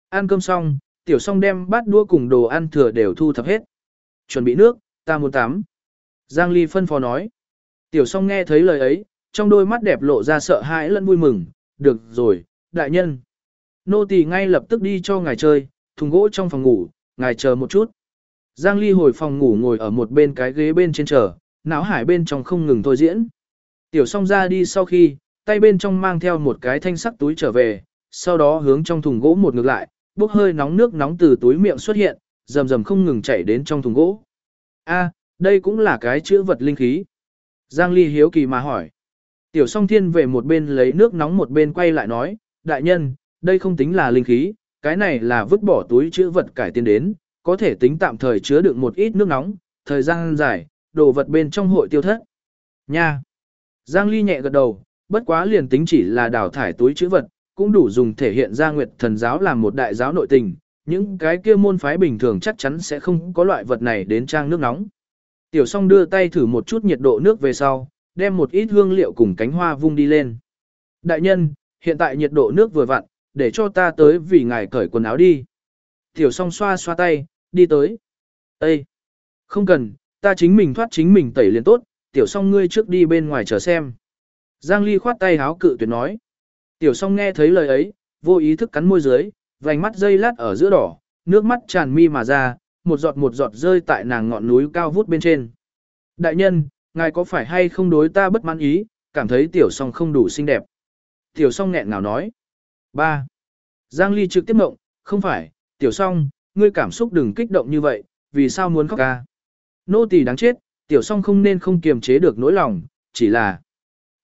Ăn cơm xong, tiểu song đem bát đũa cùng đồ ăn thừa đều thu thập hết. Chuẩn bị nước, ta muốn tắm. Giang Ly phân phó nói. Tiểu song nghe thấy lời ấy, trong đôi mắt đẹp lộ ra sợ hãi lẫn vui mừng. Được rồi, đại nhân. Nô tỳ ngay lập tức đi cho ngài chơi, thùng gỗ trong phòng ngủ, ngài chờ một chút. Giang Ly hồi phòng ngủ ngồi ở một bên cái ghế bên trên chờ, não hải bên trong không ngừng thôi diễn. Tiểu song ra đi sau khi, tay bên trong mang theo một cái thanh sắc túi trở về, sau đó hướng trong thùng gỗ một ngược lại, bốc hơi nóng nước nóng từ túi miệng xuất hiện, rầm rầm không ngừng chảy đến trong thùng gỗ. A, đây cũng là cái chữ vật linh khí. Giang Ly hiếu kỳ mà hỏi. Tiểu song thiên về một bên lấy nước nóng một bên quay lại nói, đại nhân, đây không tính là linh khí, cái này là vứt bỏ túi chữ vật cải tiến đến, có thể tính tạm thời chứa đựng một ít nước nóng, thời gian dài, đồ vật bên trong hội tiêu thất. Nha! Giang Ly nhẹ gật đầu, bất quá liền tính chỉ là đào thải túi chữ vật, cũng đủ dùng thể hiện ra Nguyệt Thần giáo làm một đại giáo nội tình, những cái kia môn phái bình thường chắc chắn sẽ không có loại vật này đến trang nước nóng. Tiểu song đưa tay thử một chút nhiệt độ nước về sau, đem một ít hương liệu cùng cánh hoa vung đi lên. Đại nhân, hiện tại nhiệt độ nước vừa vặn, để cho ta tới vì ngài cởi quần áo đi. Tiểu song xoa xoa tay, đi tới. Ê! Không cần, ta chính mình thoát chính mình tẩy liền tốt, tiểu song ngươi trước đi bên ngoài chờ xem. Giang Ly khoát tay háo cự tuyệt nói. Tiểu song nghe thấy lời ấy, vô ý thức cắn môi dưới, vành mắt dây lát ở giữa đỏ, nước mắt tràn mi mà ra, một giọt một giọt rơi tại nàng ngọn núi cao vút bên trên. Đại nhân, ngài có phải hay không đối ta bất mãn ý, cảm thấy tiểu song không đủ xinh đẹp. Tiểu song nghẹn ngào nói. 3. Giang Ly trực tiếp mộng, không phải, tiểu song, ngươi cảm xúc đừng kích động như vậy, vì sao muốn khóc ca. Nô tỳ đáng chết, tiểu song không nên không kiềm chế được nỗi lòng, chỉ là,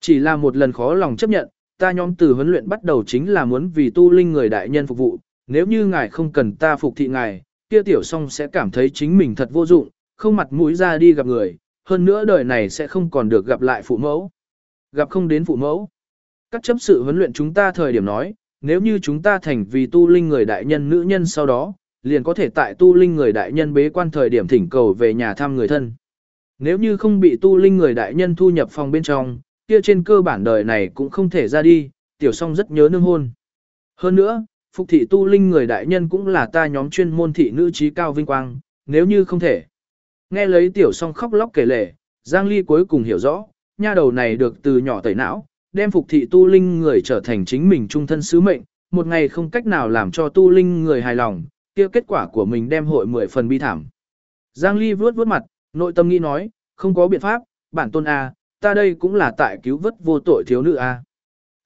chỉ là một lần khó lòng chấp nhận, ta nhóm từ huấn luyện bắt đầu chính là muốn vì tu linh người đại nhân phục vụ, nếu như ngài không cần ta phục thị ngài, kia tiểu song sẽ cảm thấy chính mình thật vô dụng, không mặt mũi ra đi gặp người, hơn nữa đời này sẽ không còn được gặp lại phụ mẫu. Gặp không đến phụ mẫu. Các chấp sự huấn luyện chúng ta thời điểm nói, nếu như chúng ta thành vì tu linh người đại nhân nữ nhân sau đó, liền có thể tại tu linh người đại nhân bế quan thời điểm thỉnh cầu về nhà thăm người thân. Nếu như không bị tu linh người đại nhân thu nhập phòng bên trong, kia trên cơ bản đời này cũng không thể ra đi, tiểu song rất nhớ nương hôn. Hơn nữa, phục thị tu linh người đại nhân cũng là ta nhóm chuyên môn thị nữ trí cao vinh quang, nếu như không thể. Nghe lấy tiểu song khóc lóc kể lể, Giang Ly cuối cùng hiểu rõ, nha đầu này được từ nhỏ tẩy não, đem phục thị tu linh người trở thành chính mình trung thân sứ mệnh, một ngày không cách nào làm cho tu linh người hài lòng, kia kết quả của mình đem hội mười phần bi thảm. Giang Ly vuốt vuốt mặt, nội tâm nghĩ nói, không có biện pháp, bản tôn A, ta đây cũng là tại cứu vớt vô tội thiếu nữ A.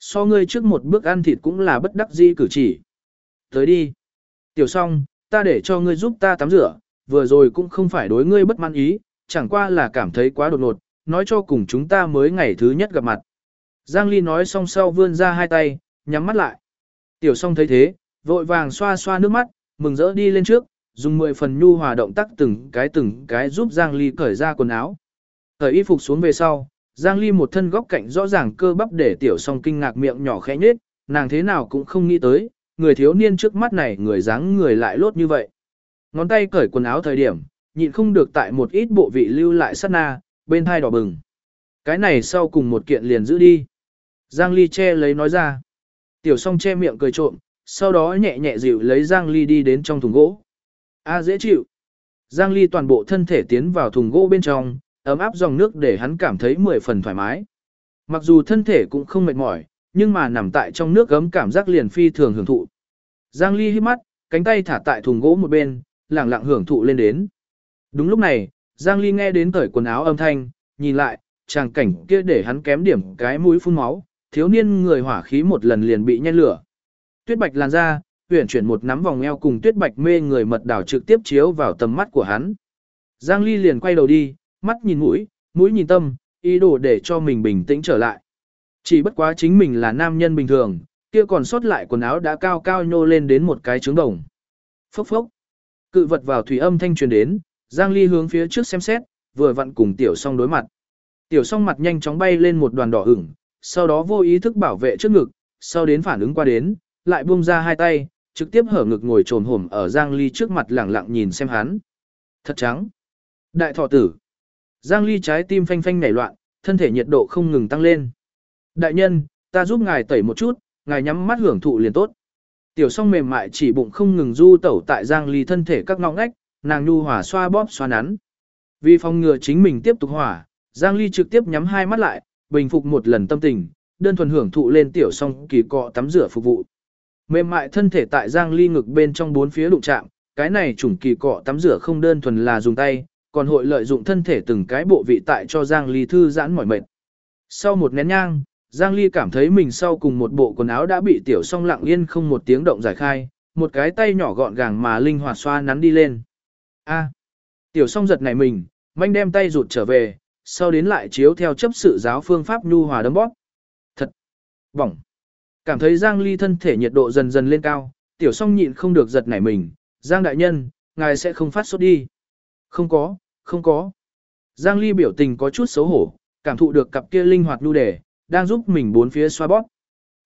So ngươi trước một bước ăn thịt cũng là bất đắc dĩ cử chỉ. Tới đi. Tiểu song, ta để cho ngươi giúp ta tắm rửa, vừa rồi cũng không phải đối ngươi bất mãn ý, chẳng qua là cảm thấy quá đột ngột, nói cho cùng chúng ta mới ngày thứ nhất gặp mặt. Giang Ly nói xong sau vươn ra hai tay, nhắm mắt lại. Tiểu song thấy thế, vội vàng xoa xoa nước mắt, mừng rỡ đi lên trước, dùng 10 phần nhu hòa động tác từng cái từng cái giúp Giang Ly cởi ra quần áo. Cởi y phục xuống về sau, Giang Ly một thân góc cạnh rõ ràng cơ bắp để tiểu song kinh ngạc miệng nhỏ khẽ nhếch, nàng thế nào cũng không nghĩ tới, người thiếu niên trước mắt này người dáng người lại lốt như vậy. Ngón tay cởi quần áo thời điểm, nhịn không được tại một ít bộ vị lưu lại sát na, bên thai đỏ bừng. Cái này sau cùng một kiện liền giữ đi. Giang Ly che lấy nói ra. Tiểu song che miệng cười trộm, sau đó nhẹ nhẹ dịu lấy Giang Ly đi đến trong thùng gỗ. A dễ chịu. Giang Ly toàn bộ thân thể tiến vào thùng gỗ bên trong, ấm áp dòng nước để hắn cảm thấy mười phần thoải mái. Mặc dù thân thể cũng không mệt mỏi, nhưng mà nằm tại trong nước ấm cảm giác liền phi thường hưởng thụ. Giang Ly hít mắt, cánh tay thả tại thùng gỗ một bên, lặng lặng hưởng thụ lên đến. Đúng lúc này, Giang Ly nghe đến cởi quần áo âm thanh, nhìn lại, tràng cảnh kia để hắn kém điểm cái mũi phun máu, thiếu niên người hỏa khí một lần liền bị nhen lửa. Tuyết bạch làn ra, tuyển chuyển một nắm vòng eo cùng tuyết bạch mê người mật đảo trực tiếp chiếu vào tầm mắt của hắn. Giang Ly liền quay đầu đi, mắt nhìn mũi, mũi nhìn tâm, ý đồ để cho mình bình tĩnh trở lại. Chỉ bất quá chính mình là nam nhân bình thường, kia còn sót lại quần áo đã cao cao nhô lên đến một cái trứng đồng. Phốc phốc. Cự vật vào thủy âm thanh truyền đến, Giang Ly hướng phía trước xem xét, vừa vặn cùng tiểu song đối mặt. Tiểu song mặt nhanh chóng bay lên một đoàn đỏ ửng, sau đó vô ý thức bảo vệ trước ngực, sau đến phản ứng qua đến, lại buông ra hai tay, trực tiếp hở ngực ngồi trồn hổm ở Giang Ly trước mặt lẳng lặng nhìn xem hắn. Thật trắng. Đại thọ tử. Giang Ly trái tim phanh phanh nảy loạn, thân thể nhiệt độ không ngừng tăng lên. Đại nhân, ta giúp ngài tẩy một chút, ngài nhắm mắt hưởng thụ liền tốt. Tiểu song mềm mại chỉ bụng không ngừng du tẩu tại Giang Ly thân thể các ngõ ngách, nàng nhu hỏa xoa bóp xoa nắn. Vì phòng ngừa chính mình tiếp tục hỏa, Giang Ly trực tiếp nhắm hai mắt lại, bình phục một lần tâm tình, đơn thuần hưởng thụ lên tiểu song kỳ cọ tắm rửa phục vụ. Mềm mại thân thể tại Giang Ly ngực bên trong bốn phía đụng chạm, cái này chủng kỳ cọ tắm rửa không đơn thuần là dùng tay, còn hội lợi dụng thân thể từng cái bộ vị tại cho Giang Ly thư giãn mỏi mệt. Sau một nén nhang, Giang Ly cảm thấy mình sau cùng một bộ quần áo đã bị tiểu song lặng yên không một tiếng động giải khai, một cái tay nhỏ gọn gàng mà linh hoạt xoa nắn đi lên. A. tiểu song giật này mình, manh đem tay rụt trở về, sau đến lại chiếu theo chấp sự giáo phương pháp nhu hòa đấm bóp. Thật. Bỏng. Cảm thấy Giang Ly thân thể nhiệt độ dần dần lên cao, tiểu song nhịn không được giật nảy mình, Giang đại nhân, ngài sẽ không phát sốt đi. Không có, không có. Giang Ly biểu tình có chút xấu hổ, cảm thụ được cặp kia linh hoạt nhu đề, đang giúp mình bốn phía xoa bóp.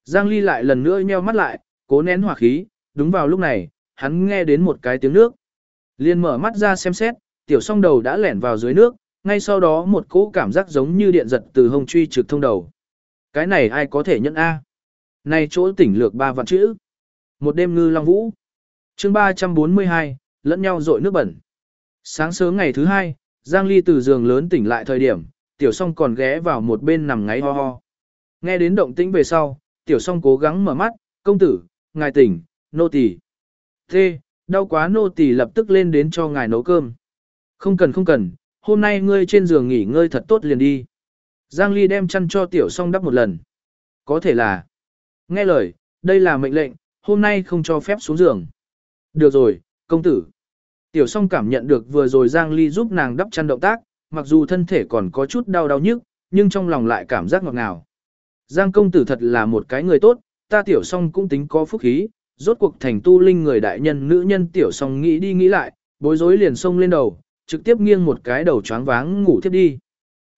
Giang Ly lại lần nữa nheo mắt lại, cố nén hỏa khí, đúng vào lúc này, hắn nghe đến một cái tiếng nước. Liên mở mắt ra xem xét, tiểu song đầu đã lẻn vào dưới nước, ngay sau đó một cỗ cảm giác giống như điện giật từ hông truy trực thông đầu. Cái này ai có thể nhận A? Nay chỗ tỉnh lược ba vạn chữ. Một đêm ngư long vũ. chương 342, lẫn nhau rội nước bẩn. Sáng sớm ngày thứ hai, Giang Ly từ giường lớn tỉnh lại thời điểm, tiểu song còn ghé vào một bên nằm ngáy ho ho. Nghe đến động tĩnh về sau, tiểu song cố gắng mở mắt, công tử, ngài tỉnh, nô tỳ. Thế, đau quá nô tỳ lập tức lên đến cho ngài nấu cơm. Không cần không cần, hôm nay ngươi trên giường nghỉ ngơi thật tốt liền đi. Giang Ly đem chăn cho tiểu song đắp một lần. Có thể là, nghe lời, đây là mệnh lệnh, hôm nay không cho phép xuống giường. Được rồi, công tử. Tiểu song cảm nhận được vừa rồi Giang Ly giúp nàng đắp chăn động tác, mặc dù thân thể còn có chút đau đau nhức, nhưng trong lòng lại cảm giác ngọt ngào. Giang công tử thật là một cái người tốt, ta tiểu song cũng tính có phúc khí, rốt cuộc thành tu linh người đại nhân nữ nhân tiểu song nghĩ đi nghĩ lại, bối rối liền xông lên đầu, trực tiếp nghiêng một cái đầu choáng váng ngủ thiếp đi.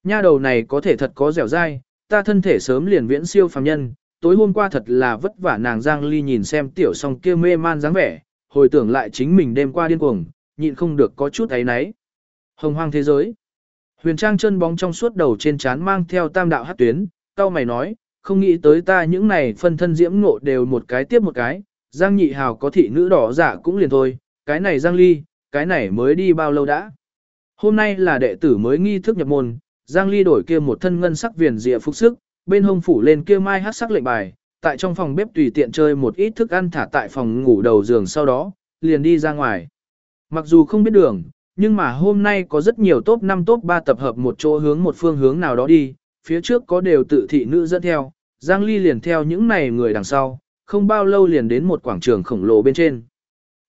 Nha đầu này có thể thật có dẻo dai, ta thân thể sớm liền viễn siêu phàm nhân, tối hôm qua thật là vất vả nàng Giang Ly nhìn xem tiểu song kia mê man dáng vẻ, hồi tưởng lại chính mình đêm qua điên cuồng, nhịn không được có chút ấy náy. Hồng hoang thế giới. Huyền Trang chân bóng trong suốt đầu trên trán mang theo tam đạo hát tuyến, cao mày nói, không nghĩ tới ta những này phân thân diễm ngộ đều một cái tiếp một cái, Giang nhị hào có thị nữ đỏ giả cũng liền thôi, cái này Giang ly, cái này mới đi bao lâu đã. Hôm nay là đệ tử mới nghi thức nhập môn, Giang ly đổi kia một thân ngân sắc viền dịa phục sức, bên hông phủ lên kia mai hát sắc lệnh bài, tại trong phòng bếp tùy tiện chơi một ít thức ăn thả tại phòng ngủ đầu giường sau đó, liền đi ra ngoài. Mặc dù không biết đường, nhưng mà hôm nay có rất nhiều top 5 top 3 tập hợp một chỗ hướng một phương hướng nào đó đi, phía trước có đều tự thị nữ dẫn theo, Giang Ly liền theo những này người đằng sau, không bao lâu liền đến một quảng trường khổng lồ bên trên.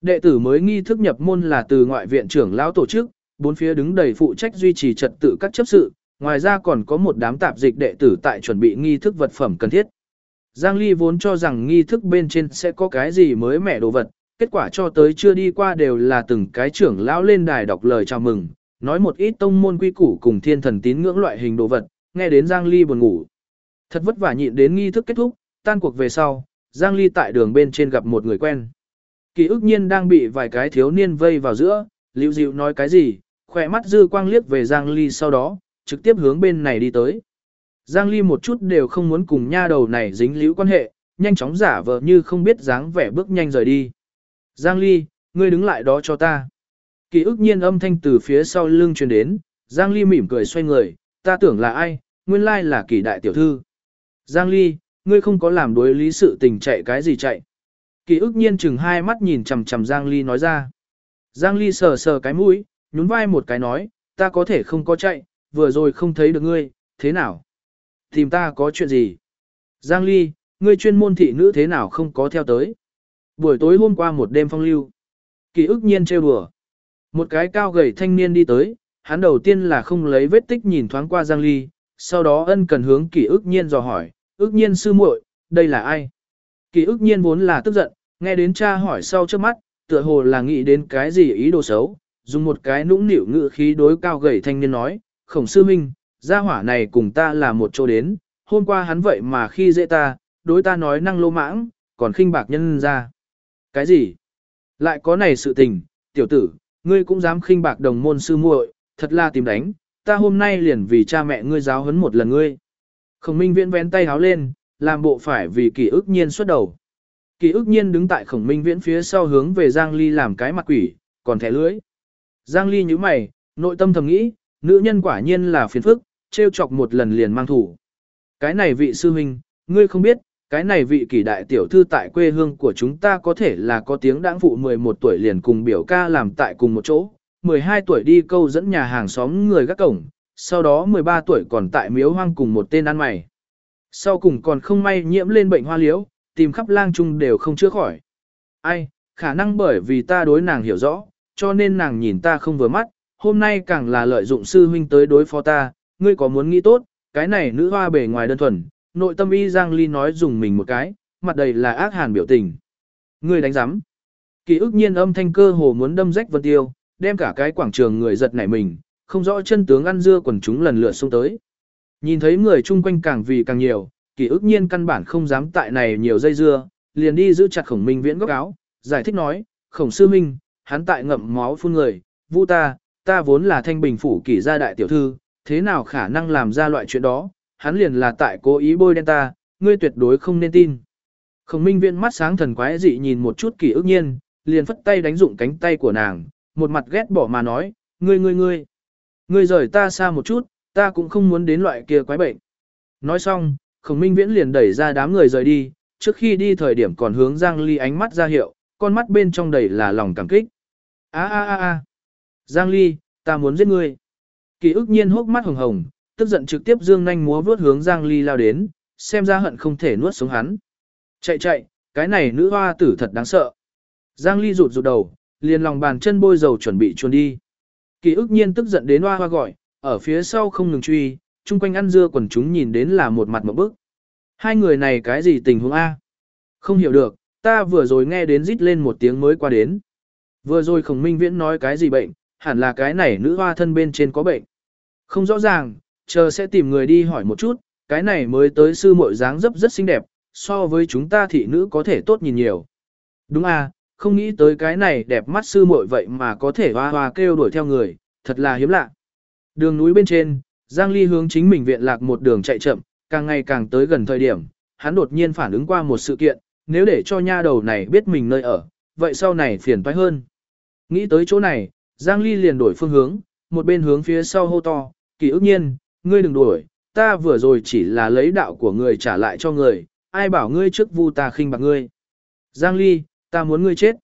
Đệ tử mới nghi thức nhập môn là từ ngoại viện trưởng lão tổ chức, bốn phía đứng đầy phụ trách duy trì trật tự các chấp sự, ngoài ra còn có một đám tạp dịch đệ tử tại chuẩn bị nghi thức vật phẩm cần thiết. Giang Ly vốn cho rằng nghi thức bên trên sẽ có cái gì mới mẻ đồ vật, kết quả cho tới chưa đi qua đều là từng cái trưởng lão lên đài đọc lời chào mừng, nói một ít tông môn quy củ cùng thiên thần tín ngưỡng loại hình đồ vật, nghe đến Giang Ly buồn ngủ. Thật vất vả nhịn đến nghi thức kết thúc, tan cuộc về sau, Giang Ly tại đường bên trên gặp một người quen. Kỳ ức nhiên đang bị vài cái thiếu niên vây vào giữa, liễu dịu nói cái gì, khỏe mắt dư quang liếc về Giang Ly sau đó, trực tiếp hướng bên này đi tới. Giang Ly một chút đều không muốn cùng nha đầu này dính líu quan hệ, nhanh chóng giả vờ như không biết dáng vẻ bước nhanh rời đi. Giang Ly, ngươi đứng lại đó cho ta. Kỳ ức nhiên âm thanh từ phía sau lưng truyền đến, Giang Ly mỉm cười xoay người, ta tưởng là ai, nguyên lai là kỳ đại tiểu thư. Giang Ly, ngươi không có làm đối lý sự tình chạy cái gì chạy. Kỳ ức nhiên chừng hai mắt nhìn chầm chầm Giang Ly nói ra. Giang Ly sờ sờ cái mũi, nhún vai một cái nói, ta có thể không có chạy, vừa rồi không thấy được ngươi, thế nào? Tìm ta có chuyện gì? Giang Ly, ngươi chuyên môn thị nữ thế nào không có theo tới? Buổi tối hôm qua một đêm phong lưu. Kỳ ức nhiên trêu đùa. Một cái cao gầy thanh niên đi tới, hắn đầu tiên là không lấy vết tích nhìn thoáng qua Giang Ly, sau đó ân cần hướng kỳ ức nhiên dò hỏi, ức nhiên sư muội, đây là ai? Kỳ ức nhiên vốn là tức giận, nghe đến cha hỏi sau trước mắt, tựa hồ là nghĩ đến cái gì ý đồ xấu, dùng một cái nũng nịu ngữ khí đối cao gầy thanh niên nói, khổng sư minh, gia hỏa này cùng ta là một chỗ đến, hôm qua hắn vậy mà khi dễ ta, đối ta nói năng lô mãng, còn khinh bạc nhân ra. Cái gì? Lại có này sự tình, tiểu tử, ngươi cũng dám khinh bạc đồng môn sư muội, thật là tìm đánh, ta hôm nay liền vì cha mẹ ngươi giáo huấn một lần ngươi. Khổng minh viễn vén tay háo lên, làm bộ phải vì kỷ ức nhiên xuất đầu. Kỷ ức nhiên đứng tại khổng minh viễn phía sau hướng về Giang Ly làm cái mặt quỷ, còn thẻ lưới. Giang Ly như mày, nội tâm thầm nghĩ, nữ nhân quả nhiên là phiền phức, trêu chọc một lần liền mang thủ. Cái này vị sư huynh, ngươi không biết, cái này vị kỳ đại tiểu thư tại quê hương của chúng ta có thể là có tiếng đãng phụ 11 tuổi liền cùng biểu ca làm tại cùng một chỗ, 12 tuổi đi câu dẫn nhà hàng xóm người gác cổng, sau đó 13 tuổi còn tại miếu hoang cùng một tên ăn mày. Sau cùng còn không may nhiễm lên bệnh hoa liễu, tìm khắp lang trung đều không chữa khỏi. Ai, khả năng bởi vì ta đối nàng hiểu rõ, cho nên nàng nhìn ta không vừa mắt, hôm nay càng là lợi dụng sư huynh tới đối phó ta, ngươi có muốn nghĩ tốt, cái này nữ hoa bề ngoài đơn thuần, nội tâm y Giang Ly nói dùng mình một cái, mặt đầy là ác hàn biểu tình. Ngươi đánh giám. Kỳ ức nhiên âm thanh cơ hồ muốn đâm rách vân tiêu, đem cả cái quảng trường người giật nảy mình, không rõ chân tướng ăn dưa quần chúng lần lượt xuống tới. Nhìn thấy người chung quanh càng vì càng nhiều, kỳ ức nhiên căn bản không dám tại này nhiều dây dưa, liền đi giữ chặt khổng minh viễn góc áo, giải thích nói, khổng sư minh, hắn tại ngậm máu phun người, vu ta, ta vốn là thanh bình phủ kỷ gia đại tiểu thư, thế nào khả năng làm ra loại chuyện đó, hắn liền là tại cố ý bôi đen ta, ngươi tuyệt đối không nên tin. Khổng minh viện mắt sáng thần quái dị nhìn một chút kỷ ức nhiên, liền phất tay đánh dụng cánh tay của nàng, một mặt ghét bỏ mà nói, ngươi ngươi ngươi, ngươi rời ta xa một chút, ta cũng không muốn đến loại kia quái bệnh. Nói xong, khổng minh viễn liền đẩy ra đám người rời đi, trước khi đi thời điểm còn hướng Giang Ly ánh mắt ra hiệu, con mắt bên trong đầy là lòng cảm kích. A a a a. Giang Ly, ta muốn giết ngươi. Kỳ ức nhiên hốc mắt hồng hồng, tức giận trực tiếp dương nhanh múa vướt hướng Giang Ly lao đến, xem ra hận không thể nuốt sống hắn. Chạy chạy, cái này nữ hoa tử thật đáng sợ. Giang Ly rụt rụt đầu, liền lòng bàn chân bôi dầu chuẩn bị chuồn đi. Kỳ ức nhiên tức giận đến hoa hoa gọi, ở phía sau không ngừng truy, chung quanh ăn dưa quần chúng nhìn đến là một mặt một bức. Hai người này cái gì tình huống A? Không hiểu được, ta vừa rồi nghe đến rít lên một tiếng mới qua đến. Vừa rồi khổng minh viễn nói cái gì bệnh, hẳn là cái này nữ hoa thân bên trên có bệnh. Không rõ ràng, chờ sẽ tìm người đi hỏi một chút, cái này mới tới sư muội dáng dấp rất xinh đẹp, so với chúng ta thị nữ có thể tốt nhìn nhiều. Đúng à, không nghĩ tới cái này đẹp mắt sư muội vậy mà có thể hoa hoa kêu đuổi theo người, thật là hiếm lạ. Đường núi bên trên, Giang Ly hướng chính mình viện lạc một đường chạy chậm, càng ngày càng tới gần thời điểm, hắn đột nhiên phản ứng qua một sự kiện, nếu để cho nha đầu này biết mình nơi ở, vậy sau này phiền toái hơn. Nghĩ tới chỗ này, Giang Ly liền đổi phương hướng, một bên hướng phía sau hô to, kỳ ức nhiên, ngươi đừng đuổi, ta vừa rồi chỉ là lấy đạo của người trả lại cho người, ai bảo ngươi trước vu ta khinh bạc ngươi. Giang Ly, ta muốn ngươi chết.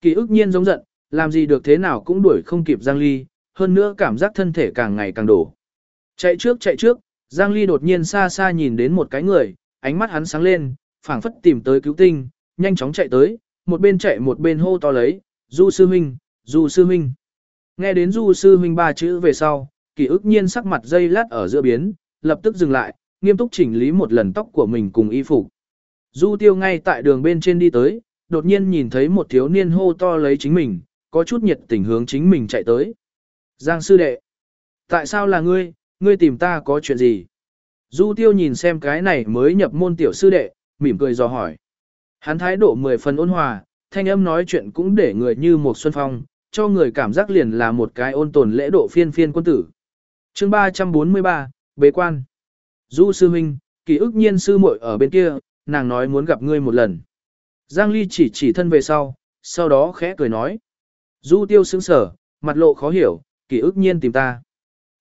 Kỳ ức nhiên giống giận, làm gì được thế nào cũng đuổi không kịp Giang Ly, hơn nữa cảm giác thân thể càng ngày càng đổ. Chạy trước chạy trước, Giang Ly đột nhiên xa xa nhìn đến một cái người, ánh mắt hắn sáng lên, phảng phất tìm tới cứu tinh, nhanh chóng chạy tới, một bên chạy một bên hô to lấy, Du Sư huynh, Du Sư huynh. Nghe đến Du Sư huynh ba chữ về sau, kỷ ức nhiên sắc mặt dây lát ở giữa biến, lập tức dừng lại, nghiêm túc chỉnh lý một lần tóc của mình cùng y phục. Du tiêu ngay tại đường bên trên đi tới, đột nhiên nhìn thấy một thiếu niên hô to lấy chính mình, có chút nhiệt tình hướng chính mình chạy tới. Giang sư đệ, tại sao là ngươi, ngươi tìm ta có chuyện gì? Du tiêu nhìn xem cái này mới nhập môn tiểu sư đệ, mỉm cười dò hỏi. Hắn thái độ mười phần ôn hòa, thanh âm nói chuyện cũng để người như một xuân phong, cho người cảm giác liền là một cái ôn tồn lễ độ phiên phiên quân tử. chương 343, Bế quan. Du sư huynh, ký ức nhiên sư muội ở bên kia, nàng nói muốn gặp ngươi một lần. Giang Ly chỉ chỉ thân về sau, sau đó khẽ cười nói. Du tiêu sững sở, mặt lộ khó hiểu, ký ức nhiên tìm ta.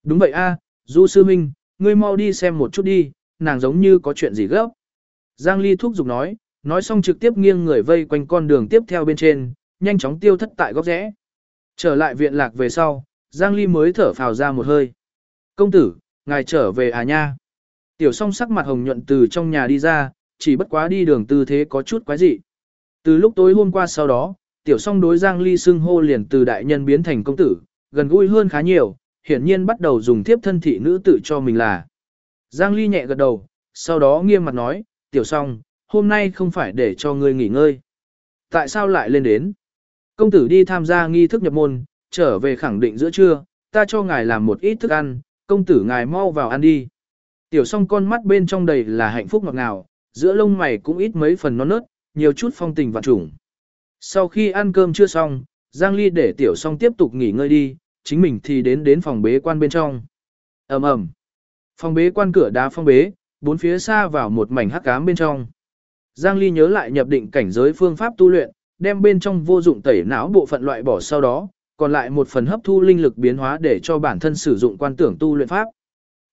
Đúng vậy a, Du sư huynh, ngươi mau đi xem một chút đi, nàng giống như có chuyện gì gấp. Giang Ly thúc giục nói, nói xong trực tiếp nghiêng người vây quanh con đường tiếp theo bên trên, nhanh chóng tiêu thất tại góc rẽ. Trở lại viện lạc về sau, Giang Ly mới thở phào ra một hơi. Công tử, ngài trở về à nha. Tiểu song sắc mặt hồng nhuận từ trong nhà đi ra, chỉ bất quá đi đường tư thế có chút quái dị. Từ lúc tối hôm qua sau đó, tiểu song đối Giang Ly xưng hô liền từ đại nhân biến thành công tử, gần gũi hơn khá nhiều, hiển nhiên bắt đầu dùng tiếp thân thị nữ tự cho mình là. Giang Ly nhẹ gật đầu, sau đó nghiêm mặt nói, tiểu song, hôm nay không phải để cho ngươi nghỉ ngơi. Tại sao lại lên đến? Công tử đi tham gia nghi thức nhập môn, trở về khẳng định giữa trưa, ta cho ngài làm một ít thức ăn, công tử ngài mau vào ăn đi. Tiểu song con mắt bên trong đầy là hạnh phúc ngọt ngào, giữa lông mày cũng ít mấy phần non nớt, nhiều chút phong tình vạn trùng. Sau khi ăn cơm chưa xong, Giang Ly để tiểu song tiếp tục nghỉ ngơi đi, chính mình thì đến đến phòng bế quan bên trong. ầm ầm, Phòng bế quan cửa đá phong bế, bốn phía xa vào một mảnh hắc ám bên trong. Giang Ly nhớ lại nhập định cảnh giới phương pháp tu luyện, đem bên trong vô dụng tẩy não bộ phận loại bỏ sau đó, còn lại một phần hấp thu linh lực biến hóa để cho bản thân sử dụng quan tưởng tu luyện pháp.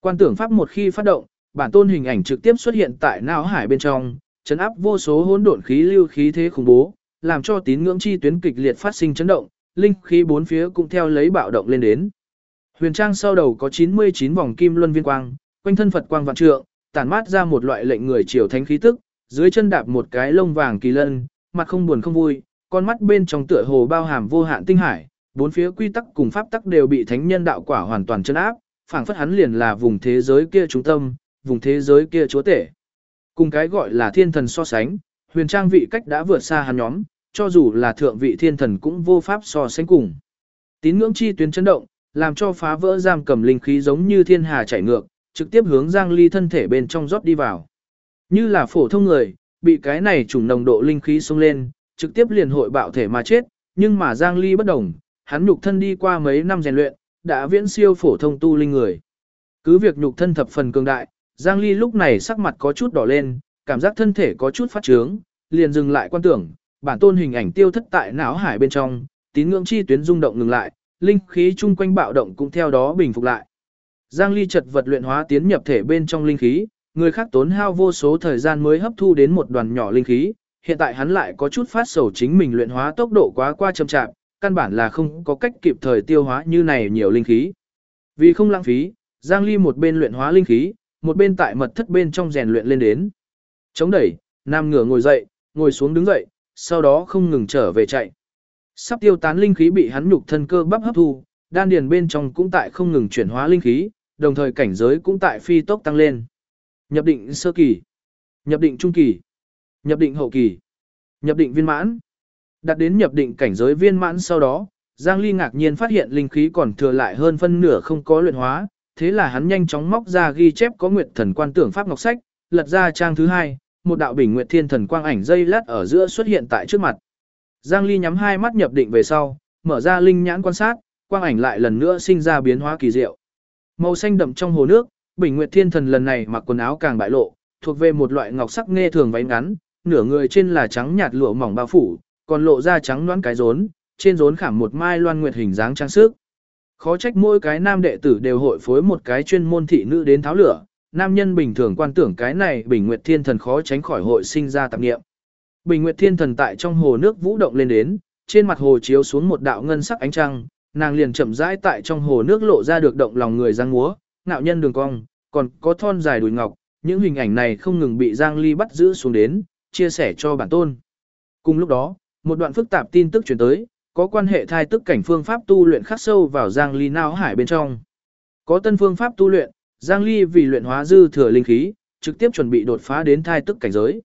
Quan tưởng pháp một khi phát động, bản tôn hình ảnh trực tiếp xuất hiện tại não hải bên trong, chấn áp vô số hỗn độn khí lưu khí thế khủng bố, làm cho tín ngưỡng chi tuyến kịch liệt phát sinh chấn động, linh khí bốn phía cũng theo lấy bạo động lên đến. Huyền trang sau đầu có 99 vòng kim luân viên quang, quanh thân Phật quang vạn trượng, tản mát ra một loại lệnh người triều thánh khí tức, dưới chân đạp một cái lông vàng kỳ lân, mặt không buồn không vui, con mắt bên trong tựa hồ bao hàm vô hạn tinh hải, bốn phía quy tắc cùng pháp tắc đều bị thánh nhân đạo quả hoàn toàn chân áp, phảng phất hắn liền là vùng thế giới kia trung tâm, vùng thế giới kia chúa tể. Cùng cái gọi là thiên thần so sánh, huyền trang vị cách đã vượt xa hắn nhóm, cho dù là thượng vị thiên thần cũng vô pháp so sánh cùng. Tín ngưỡng chi tuyến chấn động, làm cho phá vỡ giam cầm linh khí giống như thiên hà chảy ngược, trực tiếp hướng Giang Ly thân thể bên trong rót đi vào. Như là phổ thông người, bị cái này trùng nồng độ linh khí xông lên, trực tiếp liền hội bạo thể mà chết, nhưng mà Giang Ly bất đồng, hắn nhục thân đi qua mấy năm rèn luyện, đã viễn siêu phổ thông tu linh người. Cứ việc nhục thân thập phần cường đại, Giang Ly lúc này sắc mặt có chút đỏ lên, cảm giác thân thể có chút phát trướng, liền dừng lại quan tưởng, bản tôn hình ảnh tiêu thất tại não hải bên trong, tín ngưỡng chi tuyến rung động ngừng lại, linh khí chung quanh bạo động cũng theo đó bình phục lại. Giang Ly chật vật luyện hóa tiến nhập thể bên trong linh khí, người khác tốn hao vô số thời gian mới hấp thu đến một đoàn nhỏ linh khí, hiện tại hắn lại có chút phát sầu chính mình luyện hóa tốc độ quá qua chậm chạp, căn bản là không có cách kịp thời tiêu hóa như này nhiều linh khí. Vì không lãng phí, Giang Ly một bên luyện hóa linh khí, một bên tại mật thất bên trong rèn luyện lên đến. Chống đẩy, nam ngửa ngồi dậy, ngồi xuống đứng dậy, sau đó không ngừng trở về chạy. Sắp tiêu tán linh khí bị hắn nhục thân cơ bắp hấp thu, đan điền bên trong cũng tại không ngừng chuyển hóa linh khí, đồng thời cảnh giới cũng tại phi tốc tăng lên. Nhập định sơ kỳ, nhập định trung kỳ, nhập định hậu kỳ, nhập định viên mãn. Đạt đến nhập định cảnh giới viên mãn sau đó, Giang Ly ngạc nhiên phát hiện linh khí còn thừa lại hơn phân nửa không có luyện hóa, thế là hắn nhanh chóng móc ra ghi chép có nguyệt thần quan tưởng pháp ngọc sách, lật ra trang thứ hai, một đạo bình nguyệt thiên thần quang ảnh dây lát ở giữa xuất hiện tại trước mặt. Giang Ly nhắm hai mắt nhập định về sau, mở ra linh nhãn quan sát, quang ảnh lại lần nữa sinh ra biến hóa kỳ diệu. Màu xanh đậm trong hồ nước, Bình Nguyệt Thiên Thần lần này mặc quần áo càng bại lộ, thuộc về một loại ngọc sắc nghe thường váy ngắn, nửa người trên là trắng nhạt lụa mỏng bao phủ, còn lộ ra trắng loãng cái rốn, trên rốn khảm một mai loan nguyệt hình dáng trang sức. Khó trách mỗi cái nam đệ tử đều hội phối một cái chuyên môn thị nữ đến tháo lửa, nam nhân bình thường quan tưởng cái này Bình Nguyệt Thiên Thần khó tránh khỏi hội sinh ra tạp niệm. Bình Nguyệt Thiên Thần tại trong hồ nước vũ động lên đến, trên mặt hồ chiếu xuống một đạo ngân sắc ánh trăng, nàng liền chậm rãi tại trong hồ nước lộ ra được động lòng người giang múa, ngạo nhân đường cong, còn có thon dài đùi ngọc, những hình ảnh này không ngừng bị Giang Ly bắt giữ xuống đến, chia sẻ cho bản tôn. Cùng lúc đó, một đoạn phức tạp tin tức truyền tới, có quan hệ thai tức cảnh phương pháp tu luyện khắc sâu vào Giang Ly não hải bên trong. Có tân phương pháp tu luyện, Giang Ly vì luyện hóa dư thừa linh khí, trực tiếp chuẩn bị đột phá đến thai tức cảnh giới.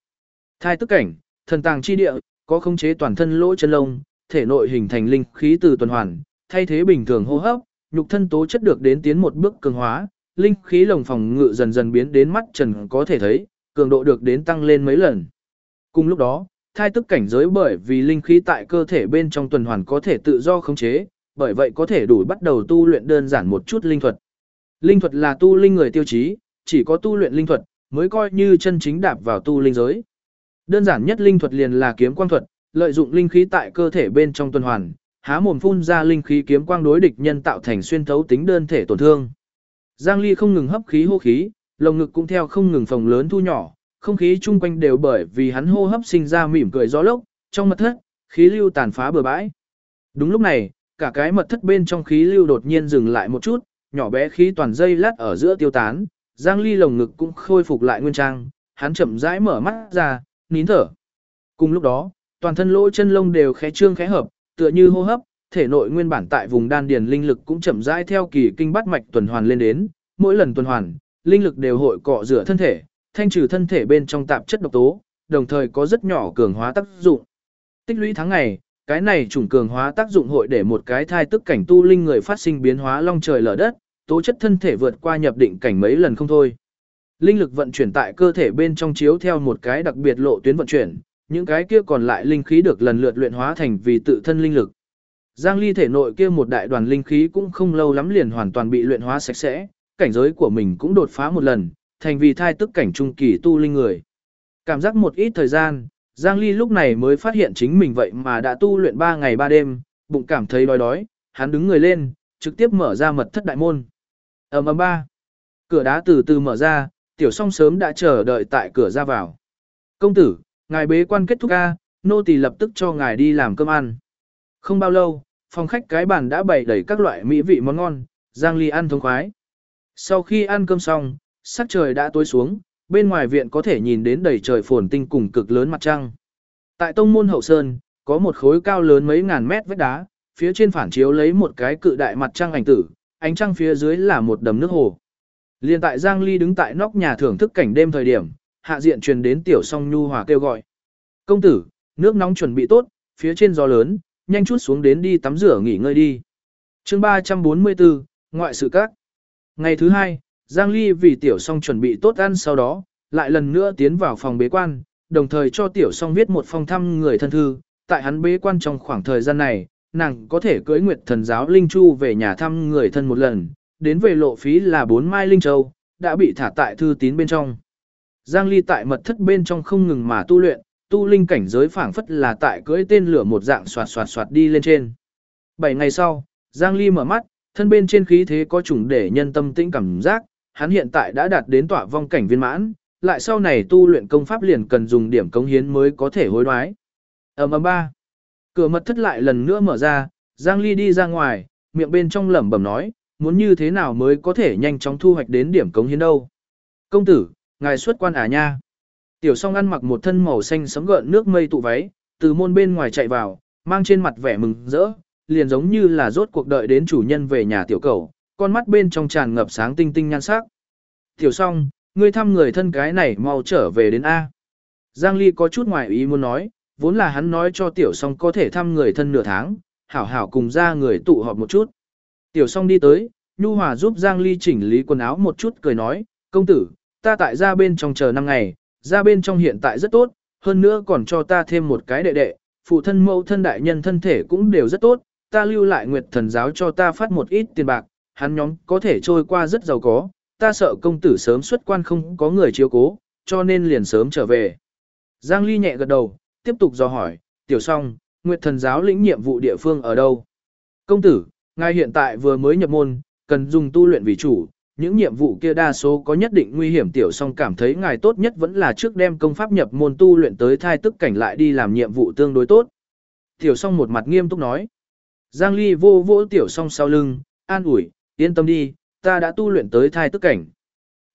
Thai tức cảnh, thần tàng chi địa, có khống chế toàn thân lỗ chân lông, thể nội hình thành linh khí từ tuần hoàn, thay thế bình thường hô hấp, nhục thân tố chất được đến tiến một bước cường hóa, linh khí lồng phòng ngự dần dần biến đến mắt trần có thể thấy, cường độ được đến tăng lên mấy lần. Cùng lúc đó, thai tức cảnh giới bởi vì linh khí tại cơ thể bên trong tuần hoàn có thể tự do khống chế, bởi vậy có thể đủ bắt đầu tu luyện đơn giản một chút linh thuật. Linh thuật là tu linh người tiêu chí, chỉ có tu luyện linh thuật mới coi như chân chính đạp vào tu linh giới. Đơn giản nhất linh thuật liền là kiếm quang thuật, lợi dụng linh khí tại cơ thể bên trong tuần hoàn, há mồm phun ra linh khí kiếm quang đối địch nhân tạo thành xuyên thấu tính đơn thể tổn thương. Giang Ly không ngừng hấp khí hô khí, lồng ngực cũng theo không ngừng phồng lớn thu nhỏ, không khí chung quanh đều bởi vì hắn hô hấp sinh ra mỉm cười gió lốc, trong mật thất, khí lưu tàn phá bừa bãi. Đúng lúc này, cả cái mật thất bên trong khí lưu đột nhiên dừng lại một chút, nhỏ bé khí toàn dây lát ở giữa tiêu tán, Giang Ly lồng ngực cũng khôi phục lại nguyên trang, hắn chậm rãi mở mắt ra, nín thở. Cùng lúc đó, toàn thân lỗ chân lông đều khẽ trương khẽ hợp, tựa như hô hấp, thể nội nguyên bản tại vùng đan điền linh lực cũng chậm rãi theo kỳ kinh bát mạch tuần hoàn lên đến, mỗi lần tuần hoàn, linh lực đều hội cọ rửa thân thể, thanh trừ thân thể bên trong tạp chất độc tố, đồng thời có rất nhỏ cường hóa tác dụng. Tích lũy tháng ngày, cái này chủng cường hóa tác dụng hội để một cái thai tức cảnh tu linh người phát sinh biến hóa long trời lở đất, tố chất thân thể vượt qua nhập định cảnh mấy lần không thôi. Linh lực vận chuyển tại cơ thể bên trong chiếu theo một cái đặc biệt lộ tuyến vận chuyển, những cái kia còn lại linh khí được lần lượt luyện hóa thành vì tự thân linh lực. Giang Ly thể nội kia một đại đoàn linh khí cũng không lâu lắm liền hoàn toàn bị luyện hóa sạch sẽ, cảnh giới của mình cũng đột phá một lần, thành vì thai tức cảnh trung kỳ tu linh người. Cảm giác một ít thời gian, Giang Ly lúc này mới phát hiện chính mình vậy mà đã tu luyện 3 ngày 3 đêm, bụng cảm thấy đói đói, hắn đứng người lên, trực tiếp mở ra mật thất đại môn. Ầm ầm ba. Cửa đá từ từ mở ra, tiểu song sớm đã chờ đợi tại cửa ra vào. Công tử, ngài bế quan kết thúc a, nô tỳ lập tức cho ngài đi làm cơm ăn. Không bao lâu, phòng khách cái bàn đã bày đầy các loại mỹ vị món ngon, Giang Ly ăn thống khoái. Sau khi ăn cơm xong, sắc trời đã tối xuống, bên ngoài viện có thể nhìn đến đầy trời phồn tinh cùng cực lớn mặt trăng. Tại tông môn hậu sơn, có một khối cao lớn mấy ngàn mét vách đá, phía trên phản chiếu lấy một cái cự đại mặt trăng ảnh tử, ánh trăng phía dưới là một đầm nước hồ. Liên tại Giang Ly đứng tại nóc nhà thưởng thức cảnh đêm thời điểm, hạ diện truyền đến tiểu song nhu hòa kêu gọi. Công tử, nước nóng chuẩn bị tốt, phía trên gió lớn, nhanh chút xuống đến đi tắm rửa nghỉ ngơi đi. chương 344, ngoại sự các. Ngày thứ hai, Giang Ly vì tiểu song chuẩn bị tốt ăn sau đó, lại lần nữa tiến vào phòng bế quan, đồng thời cho tiểu song viết một phong thăm người thân thư. Tại hắn bế quan trong khoảng thời gian này, nàng có thể cưới Nguyệt Thần giáo Linh Chu về nhà thăm người thân một lần, đến về lộ phí là 4 mai Linh Châu, đã bị thả tại thư tín bên trong. Giang Ly tại mật thất bên trong không ngừng mà tu luyện, tu linh cảnh giới phảng phất là tại cưỡi tên lửa một dạng xoạt xoạt xoạt đi lên trên. 7 ngày sau, Giang Ly mở mắt, thân bên trên khí thế có chủng để nhân tâm tĩnh cảm giác, hắn hiện tại đã đạt đến tỏa vong cảnh viên mãn, lại sau này tu luyện công pháp liền cần dùng điểm cống hiến mới có thể hối đoái. Ầm ầm ba. Cửa mật thất lại lần nữa mở ra, Giang Ly đi ra ngoài, miệng bên trong lẩm bẩm nói, muốn như thế nào mới có thể nhanh chóng thu hoạch đến điểm cống hiến đâu. Công tử, ngài xuất quan à nha. Tiểu song ăn mặc một thân màu xanh sấm gợn nước mây tụ váy, từ môn bên ngoài chạy vào, mang trên mặt vẻ mừng rỡ, liền giống như là rốt cuộc đợi đến chủ nhân về nhà tiểu cầu, con mắt bên trong tràn ngập sáng tinh tinh nhan sắc. Tiểu song, ngươi thăm người thân cái này mau trở về đến A. Giang Ly có chút ngoài ý muốn nói, vốn là hắn nói cho tiểu song có thể thăm người thân nửa tháng, hảo hảo cùng ra người tụ họp một chút. Tiểu song đi tới, Nhu Hòa giúp Giang Ly chỉnh lý quần áo một chút cười nói, công tử, ta tại ra bên trong chờ 5 ngày, ra bên trong hiện tại rất tốt, hơn nữa còn cho ta thêm một cái đệ đệ, phụ thân mẫu thân đại nhân thân thể cũng đều rất tốt, ta lưu lại nguyệt thần giáo cho ta phát một ít tiền bạc, hắn nhóm có thể trôi qua rất giàu có, ta sợ công tử sớm xuất quan không có người chiếu cố, cho nên liền sớm trở về. Giang Ly nhẹ gật đầu, tiếp tục dò hỏi, tiểu song, nguyệt thần giáo lĩnh nhiệm vụ địa phương ở đâu? Công tử, ngài hiện tại vừa mới nhập môn, cần dùng tu luyện vì chủ, những nhiệm vụ kia đa số có nhất định nguy hiểm tiểu song cảm thấy ngài tốt nhất vẫn là trước đem công pháp nhập môn tu luyện tới thai tức cảnh lại đi làm nhiệm vụ tương đối tốt. Tiểu song một mặt nghiêm túc nói. Giang Ly vô vỗ tiểu song sau lưng, an ủi, yên tâm đi, ta đã tu luyện tới thai tức cảnh.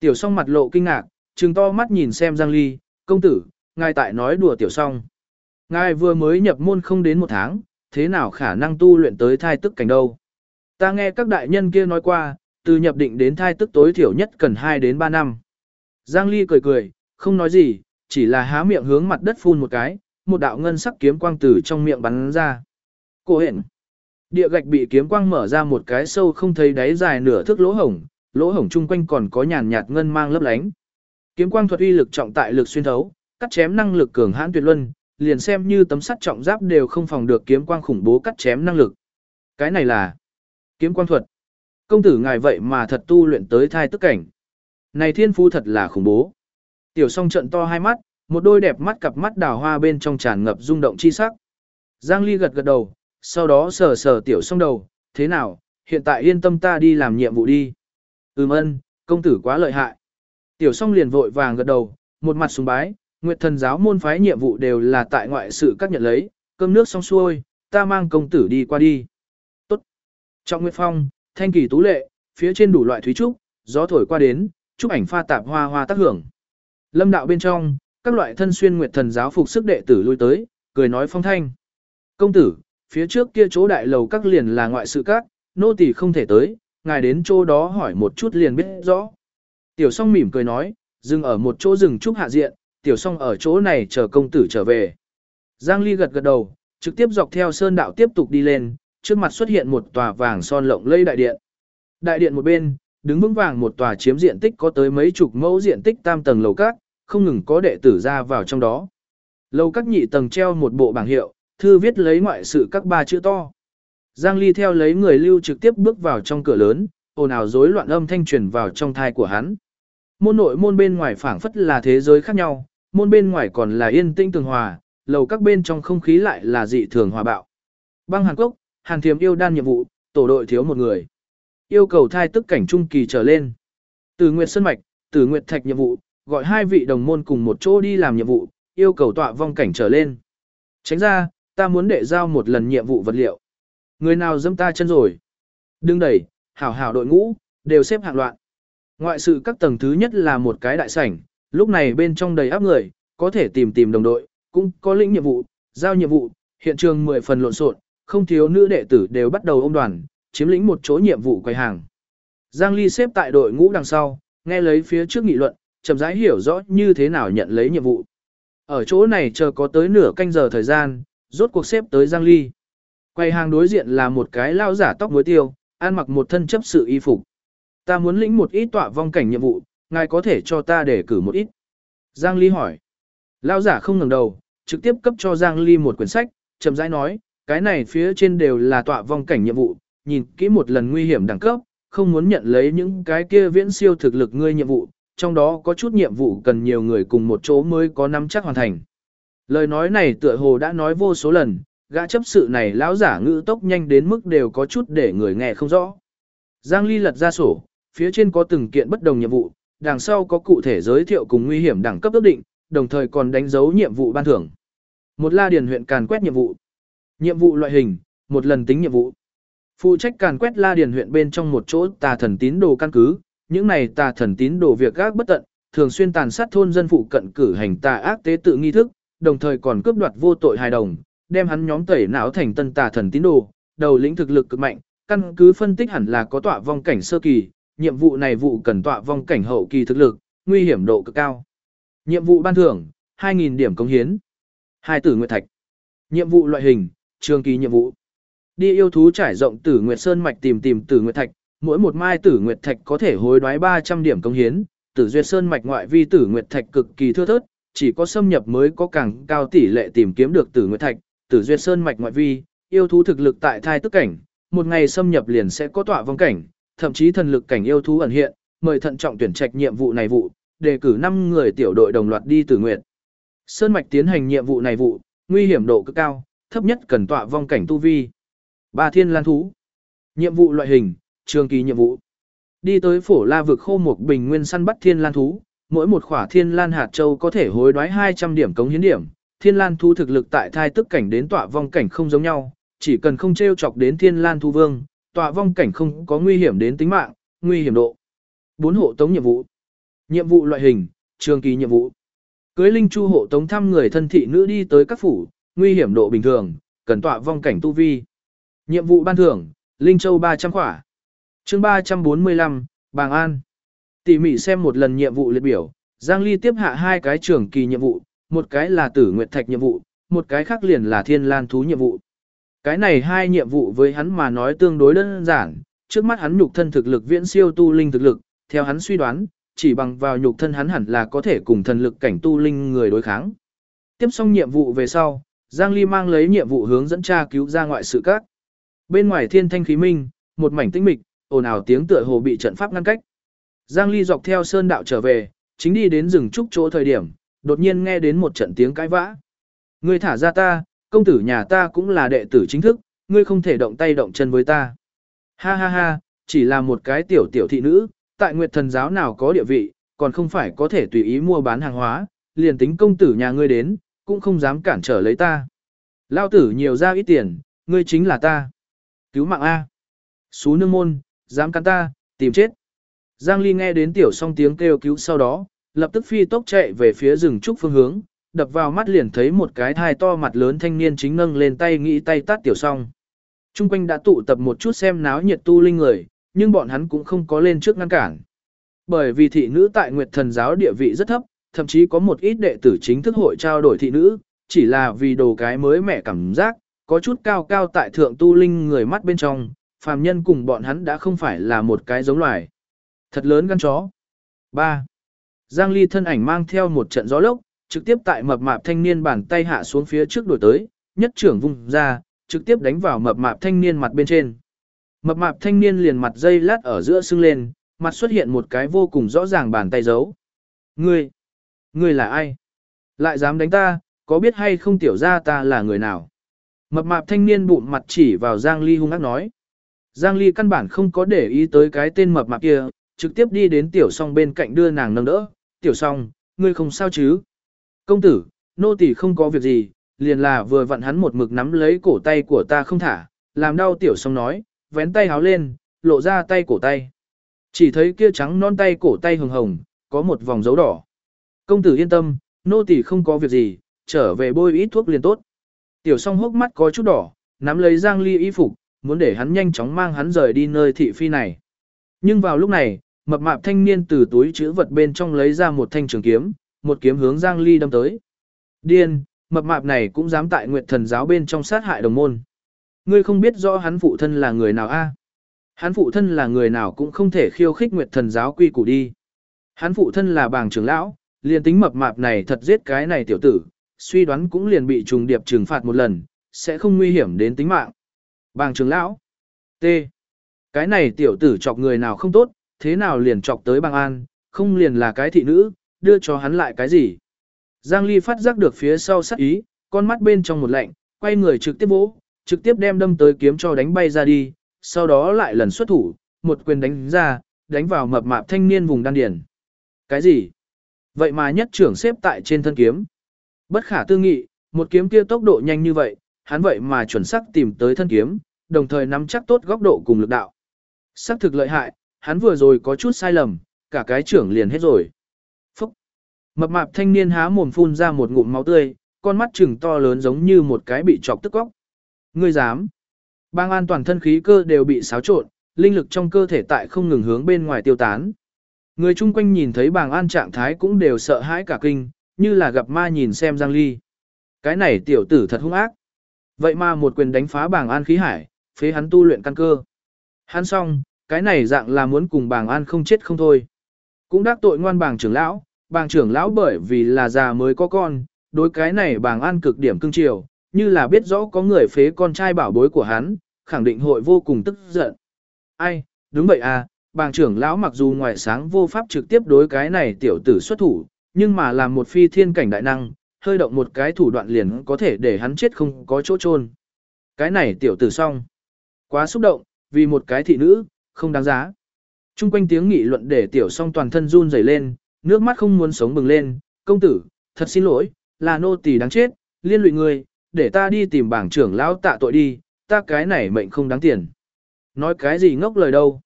Tiểu song mặt lộ kinh ngạc, trừng to mắt nhìn xem Giang Ly, công tử, ngài tại nói đùa tiểu song. Ngài vừa mới nhập môn không đến một tháng, thế nào khả năng tu luyện tới thai tức cảnh đâu. Ta nghe các đại nhân kia nói qua, từ nhập định đến thai tức tối thiểu nhất cần 2 đến 3 năm. Giang Ly cười cười, không nói gì, chỉ là há miệng hướng mặt đất phun một cái, một đạo ngân sắc kiếm quang từ trong miệng bắn ra. Cô hẹn. Địa gạch bị kiếm quang mở ra một cái sâu không thấy đáy dài nửa thước lỗ hổng, lỗ hổng chung quanh còn có nhàn nhạt ngân mang lấp lánh. Kiếm quang thuật uy lực trọng tại lực xuyên thấu, cắt chém năng lực cường hãn tuyệt luân, liền xem như tấm sắt trọng giáp đều không phòng được kiếm quang khủng bố cắt chém năng lực. Cái này là kiếm quang thuật. Công tử ngài vậy mà thật tu luyện tới thai tức cảnh. Này thiên phu thật là khủng bố. Tiểu song trận to hai mắt, một đôi đẹp mắt cặp mắt đào hoa bên trong tràn ngập rung động chi sắc. Giang Ly gật gật đầu, sau đó sờ sờ tiểu song đầu, thế nào, hiện tại yên tâm ta đi làm nhiệm vụ đi. Ừm ân, công tử quá lợi hại. Tiểu song liền vội vàng gật đầu, một mặt sùng bái, nguyệt thần giáo môn phái nhiệm vụ đều là tại ngoại sự các nhận lấy, cơm nước xong xuôi, ta mang công tử đi qua đi. Tốt. Trọng Nguyệt Phong, thanh kỳ tú lệ, phía trên đủ loại thúy trúc, gió thổi qua đến, trúc ảnh pha tạp hoa hoa tác hưởng. Lâm đạo bên trong, các loại thân xuyên nguyệt thần giáo phục sức đệ tử lui tới, cười nói phong thanh. Công tử, phía trước kia chỗ đại lầu các liền là ngoại sự các, nô tỳ không thể tới, ngài đến chỗ đó hỏi một chút liền biết rõ. Tiểu song mỉm cười nói, dừng ở một chỗ rừng trúc hạ diện, tiểu song ở chỗ này chờ công tử trở về. Giang Ly gật gật đầu, trực tiếp dọc theo sơn đạo tiếp tục đi lên, trước mặt xuất hiện một tòa vàng son lộng lây đại điện. Đại điện một bên, đứng vững vàng một tòa chiếm diện tích có tới mấy chục mẫu diện tích tam tầng lầu các, không ngừng có đệ tử ra vào trong đó. Lầu các nhị tầng treo một bộ bảng hiệu, thư viết lấy ngoại sự các ba chữ to. Giang Ly theo lấy người lưu trực tiếp bước vào trong cửa lớn, ồn ào rối loạn âm thanh truyền vào trong thai của hắn. Môn nội môn bên ngoài phảng phất là thế giới khác nhau, môn bên ngoài còn là yên tĩnh tường hòa, lầu các bên trong không khí lại là dị thường hòa bạo. Băng Hàn Quốc, Hàn Thiềm yêu đan nhiệm vụ, tổ đội thiếu một người. Yêu cầu thai tức cảnh trung kỳ trở lên. Từ Nguyệt Sơn Mạch, từ Nguyệt Thạch nhiệm vụ, gọi hai vị đồng môn cùng một chỗ đi làm nhiệm vụ, yêu cầu tọa vong cảnh trở lên. Tránh ra, ta muốn đệ giao một lần nhiệm vụ vật liệu. Người nào dâm ta chân rồi? Đừng đẩy, hảo hảo đội ngũ, đều xếp hạng loạn. Ngoại sự các tầng thứ nhất là một cái đại sảnh, lúc này bên trong đầy áp người, có thể tìm tìm đồng đội, cũng có lĩnh nhiệm vụ, giao nhiệm vụ, hiện trường 10 phần lộn xộn, không thiếu nữ đệ tử đều bắt đầu ôm đoàn, chiếm lĩnh một chỗ nhiệm vụ quầy hàng. Giang Ly xếp tại đội ngũ đằng sau, nghe lấy phía trước nghị luận, chậm rãi hiểu rõ như thế nào nhận lấy nhiệm vụ. Ở chỗ này chờ có tới nửa canh giờ thời gian, rốt cuộc xếp tới Giang Ly. Quầy hàng đối diện là một cái lao giả tóc muối tiêu, ăn mặc một thân chấp sự y phục. Ta muốn lĩnh một ít tọa vong cảnh nhiệm vụ, ngài có thể cho ta để cử một ít. Giang Ly hỏi. Lao giả không ngẩng đầu, trực tiếp cấp cho Giang Ly một quyển sách, chậm rãi nói, cái này phía trên đều là tọa vong cảnh nhiệm vụ, nhìn kỹ một lần nguy hiểm đẳng cấp, không muốn nhận lấy những cái kia viễn siêu thực lực ngươi nhiệm vụ, trong đó có chút nhiệm vụ cần nhiều người cùng một chỗ mới có nắm chắc hoàn thành. Lời nói này tựa hồ đã nói vô số lần, gã chấp sự này lão giả ngữ tốc nhanh đến mức đều có chút để người nghe không rõ. Giang Ly lật ra sổ, phía trên có từng kiện bất đồng nhiệm vụ, đằng sau có cụ thể giới thiệu cùng nguy hiểm đẳng cấp ước định, đồng thời còn đánh dấu nhiệm vụ ban thưởng. Một La Điền huyện càn quét nhiệm vụ. Nhiệm vụ loại hình, một lần tính nhiệm vụ. Phụ trách càn quét La Điền huyện bên trong một chỗ tà thần tín đồ căn cứ, những này tà thần tín đồ việc gác bất tận, thường xuyên tàn sát thôn dân phụ cận cử hành tà ác tế tự nghi thức, đồng thời còn cướp đoạt vô tội hài đồng, đem hắn nhóm tẩy não thành tân tà thần tín đồ, đầu lĩnh thực lực cực mạnh, căn cứ phân tích hẳn là có tọa vong cảnh sơ kỳ, nhiệm vụ này vụ cần tọa vong cảnh hậu kỳ thực lực, nguy hiểm độ cực cao. Nhiệm vụ ban thưởng, 2.000 điểm công hiến. Hai tử nguyệt thạch. Nhiệm vụ loại hình, trường kỳ nhiệm vụ. Đi yêu thú trải rộng tử nguyệt sơn mạch tìm tìm tử nguyệt thạch, mỗi một mai tử nguyệt thạch có thể hối đoái 300 điểm công hiến. Tử duyệt sơn mạch ngoại vi tử nguyệt thạch cực kỳ thưa thớt, chỉ có xâm nhập mới có càng cao tỷ lệ tìm kiếm được tử nguyệt thạch. Tử duyệt sơn mạch ngoại vi, yêu thú thực lực tại thai tức cảnh, một ngày xâm nhập liền sẽ có tọa vong cảnh, thậm chí thần lực cảnh yêu thú ẩn hiện, mời thận trọng tuyển trạch nhiệm vụ này vụ, đề cử 5 người tiểu đội đồng loạt đi tử nguyệt. Sơn mạch tiến hành nhiệm vụ này vụ, nguy hiểm độ cực cao, thấp nhất cần tọa vong cảnh tu vi. Ba thiên lan thú. Nhiệm vụ loại hình, trường kỳ nhiệm vụ. Đi tới phổ la vực khô một bình nguyên săn bắt thiên lan thú, mỗi một khỏa thiên lan hạt châu có thể hối đoái 200 điểm cống hiến điểm. Thiên lan thú thực lực tại thai tức cảnh đến tọa vong cảnh không giống nhau, chỉ cần không treo chọc đến thiên lan thú vương, tọa vong cảnh không có nguy hiểm đến tính mạng, nguy hiểm độ. bốn hộ tống nhiệm vụ. Nhiệm vụ loại hình, trường kỳ nhiệm vụ. Cưới linh chu hộ tống thăm người thân thị nữ đi tới các phủ, nguy hiểm độ bình thường, cần tọa vong cảnh tu vi. Nhiệm vụ ban thưởng, linh châu 300 khỏa. Chương 345, Bàng An. Tỉ mỉ xem một lần nhiệm vụ liệt biểu, Giang Ly tiếp hạ hai cái trưởng kỳ nhiệm vụ, một cái là Tử Nguyệt Thạch nhiệm vụ, một cái khác liền là Thiên Lan thú nhiệm vụ. Cái này hai nhiệm vụ với hắn mà nói tương đối đơn giản, trước mắt hắn nhục thân thực lực viễn siêu tu linh thực lực, theo hắn suy đoán, chỉ bằng vào nhục thân hắn hẳn là có thể cùng thần lực cảnh tu linh người đối kháng. Tiếp xong nhiệm vụ về sau, Giang Ly mang lấy nhiệm vụ hướng dẫn tra cứu ra ngoại sự các. Bên ngoài thiên thanh khí minh, một mảnh tĩnh mịch, ồn ào tiếng tựa hồ bị trận pháp ngăn cách. Giang Ly dọc theo sơn đạo trở về, chính đi đến rừng trúc chỗ thời điểm, đột nhiên nghe đến một trận tiếng cãi vã. Ngươi thả ra ta, công tử nhà ta cũng là đệ tử chính thức, ngươi không thể động tay động chân với ta. Ha ha ha, chỉ là một cái tiểu tiểu thị nữ, tại nguyệt thần giáo nào có địa vị, còn không phải có thể tùy ý mua bán hàng hóa, liền tính công tử nhà ngươi đến, cũng không dám cản trở lấy ta. Lao tử nhiều ra ít tiền, ngươi chính là ta. Cứu mạng A. Xú nương môn, dám cắn ta, tìm chết. Giang Ly nghe đến tiểu song tiếng kêu cứu sau đó, lập tức phi tốc chạy về phía rừng trúc phương hướng, đập vào mắt liền thấy một cái thai to mặt lớn thanh niên chính nâng lên tay nghĩ tay tát tiểu song. Trung quanh đã tụ tập một chút xem náo nhiệt tu linh người, nhưng bọn hắn cũng không có lên trước ngăn cản. Bởi vì thị nữ tại Nguyệt Thần giáo địa vị rất thấp, thậm chí có một ít đệ tử chính thức hội trao đổi thị nữ, chỉ là vì đồ cái mới mẻ cảm giác, có chút cao cao tại thượng tu linh người mắt bên trong, phàm nhân cùng bọn hắn đã không phải là một cái giống loài. Thật lớn gan chó. 3. Giang Ly thân ảnh mang theo một trận gió lốc, trực tiếp tại mập mạp thanh niên bàn tay hạ xuống phía trước đổi tới, nhất trưởng vung ra, trực tiếp đánh vào mập mạp thanh niên mặt bên trên. Mập mạp thanh niên liền mặt dây lát ở giữa sưng lên, mặt xuất hiện một cái vô cùng rõ ràng bàn tay giấu. Ngươi, ngươi là ai? Lại dám đánh ta, có biết hay không tiểu ra ta là người nào? Mập mạp thanh niên bụng mặt chỉ vào Giang Ly hung ác nói. Giang Ly căn bản không có để ý tới cái tên mập mạp kia, trực tiếp đi đến tiểu song bên cạnh đưa nàng nâng đỡ. Tiểu song, ngươi không sao chứ? Công tử, nô tỳ không có việc gì, liền là vừa vặn hắn một mực nắm lấy cổ tay của ta không thả, làm đau tiểu song nói, vén tay háo lên, lộ ra tay cổ tay. Chỉ thấy kia trắng non tay cổ tay hồng hồng, có một vòng dấu đỏ. Công tử yên tâm, nô tỳ không có việc gì, trở về bôi ít thuốc liền tốt. Tiểu song hốc mắt có chút đỏ, nắm lấy Giang Ly y phục, muốn để hắn nhanh chóng mang hắn rời đi nơi thị phi này. Nhưng vào lúc này, mập mạp thanh niên từ túi chữ vật bên trong lấy ra một thanh trường kiếm, một kiếm hướng Giang Ly đâm tới. Điên, mập mạp này cũng dám tại Nguyệt Thần giáo bên trong sát hại đồng môn. Ngươi không biết rõ hắn phụ thân là người nào a? Hắn phụ thân là người nào cũng không thể khiêu khích Nguyệt Thần giáo quy củ đi. Hắn phụ thân là bàng trưởng lão, liền tính mập mạp này thật giết cái này tiểu tử, suy đoán cũng liền bị trùng điệp trừng phạt một lần, sẽ không nguy hiểm đến tính mạng. Bàng trưởng lão. T. Cái này tiểu tử chọc người nào không tốt, thế nào liền chọc tới bàng an, không liền là cái thị nữ, đưa cho hắn lại cái gì. Giang Ly phát giác được phía sau sắc ý, con mắt bên trong một lạnh, quay người trực tiếp vỗ, trực tiếp đem đâm tới kiếm cho đánh bay ra đi, sau đó lại lần xuất thủ, một quyền đánh ra, đánh vào mập mạp thanh niên vùng đan điền. Cái gì? Vậy mà nhất trưởng xếp tại trên thân kiếm. Bất khả tư nghị, một kiếm kia tốc độ nhanh như vậy, hắn vậy mà chuẩn xác tìm tới thân kiếm, đồng thời nắm chắc tốt góc độ cùng lực đạo. Sắc thực lợi hại, hắn vừa rồi có chút sai lầm, cả cái trưởng liền hết rồi. Phúc! Mập mạp thanh niên há mồm phun ra một ngụm máu tươi, con mắt trừng to lớn giống như một cái bị chọc tức góc. Ngươi dám! Bang an toàn thân khí cơ đều bị xáo trộn, linh lực trong cơ thể tại không ngừng hướng bên ngoài tiêu tán. Người chung quanh nhìn thấy bàng an trạng thái cũng đều sợ hãi cả kinh, như là gặp ma nhìn xem Giang Ly. Cái này tiểu tử thật hung ác. Vậy mà một quyền đánh phá bàng an khí hải, phế hắn tu luyện căn cơ. Hắn xong, cái này dạng là muốn cùng bàng an không chết không thôi. Cũng đắc tội ngoan bàng trưởng lão, bàng trưởng lão bởi vì là già mới có con, đối cái này bàng an cực điểm cưng chiều, như là biết rõ có người phế con trai bảo bối của hắn, khẳng định hội vô cùng tức giận. Ai, đúng vậy à, bàng trưởng lão mặc dù ngoài sáng vô pháp trực tiếp đối cái này tiểu tử xuất thủ, nhưng mà làm một phi thiên cảnh đại năng, hơi động một cái thủ đoạn liền có thể để hắn chết không có chỗ chôn. Cái này tiểu tử xong. Quá xúc động, vì một cái thị nữ, không đáng giá. Trung quanh tiếng nghị luận để tiểu song toàn thân run rẩy lên, nước mắt không muốn sống bừng lên, công tử, thật xin lỗi, là nô tỳ đáng chết, liên lụy người, để ta đi tìm bảng trưởng lão tạ tội đi, ta cái này mệnh không đáng tiền. Nói cái gì ngốc lời đâu.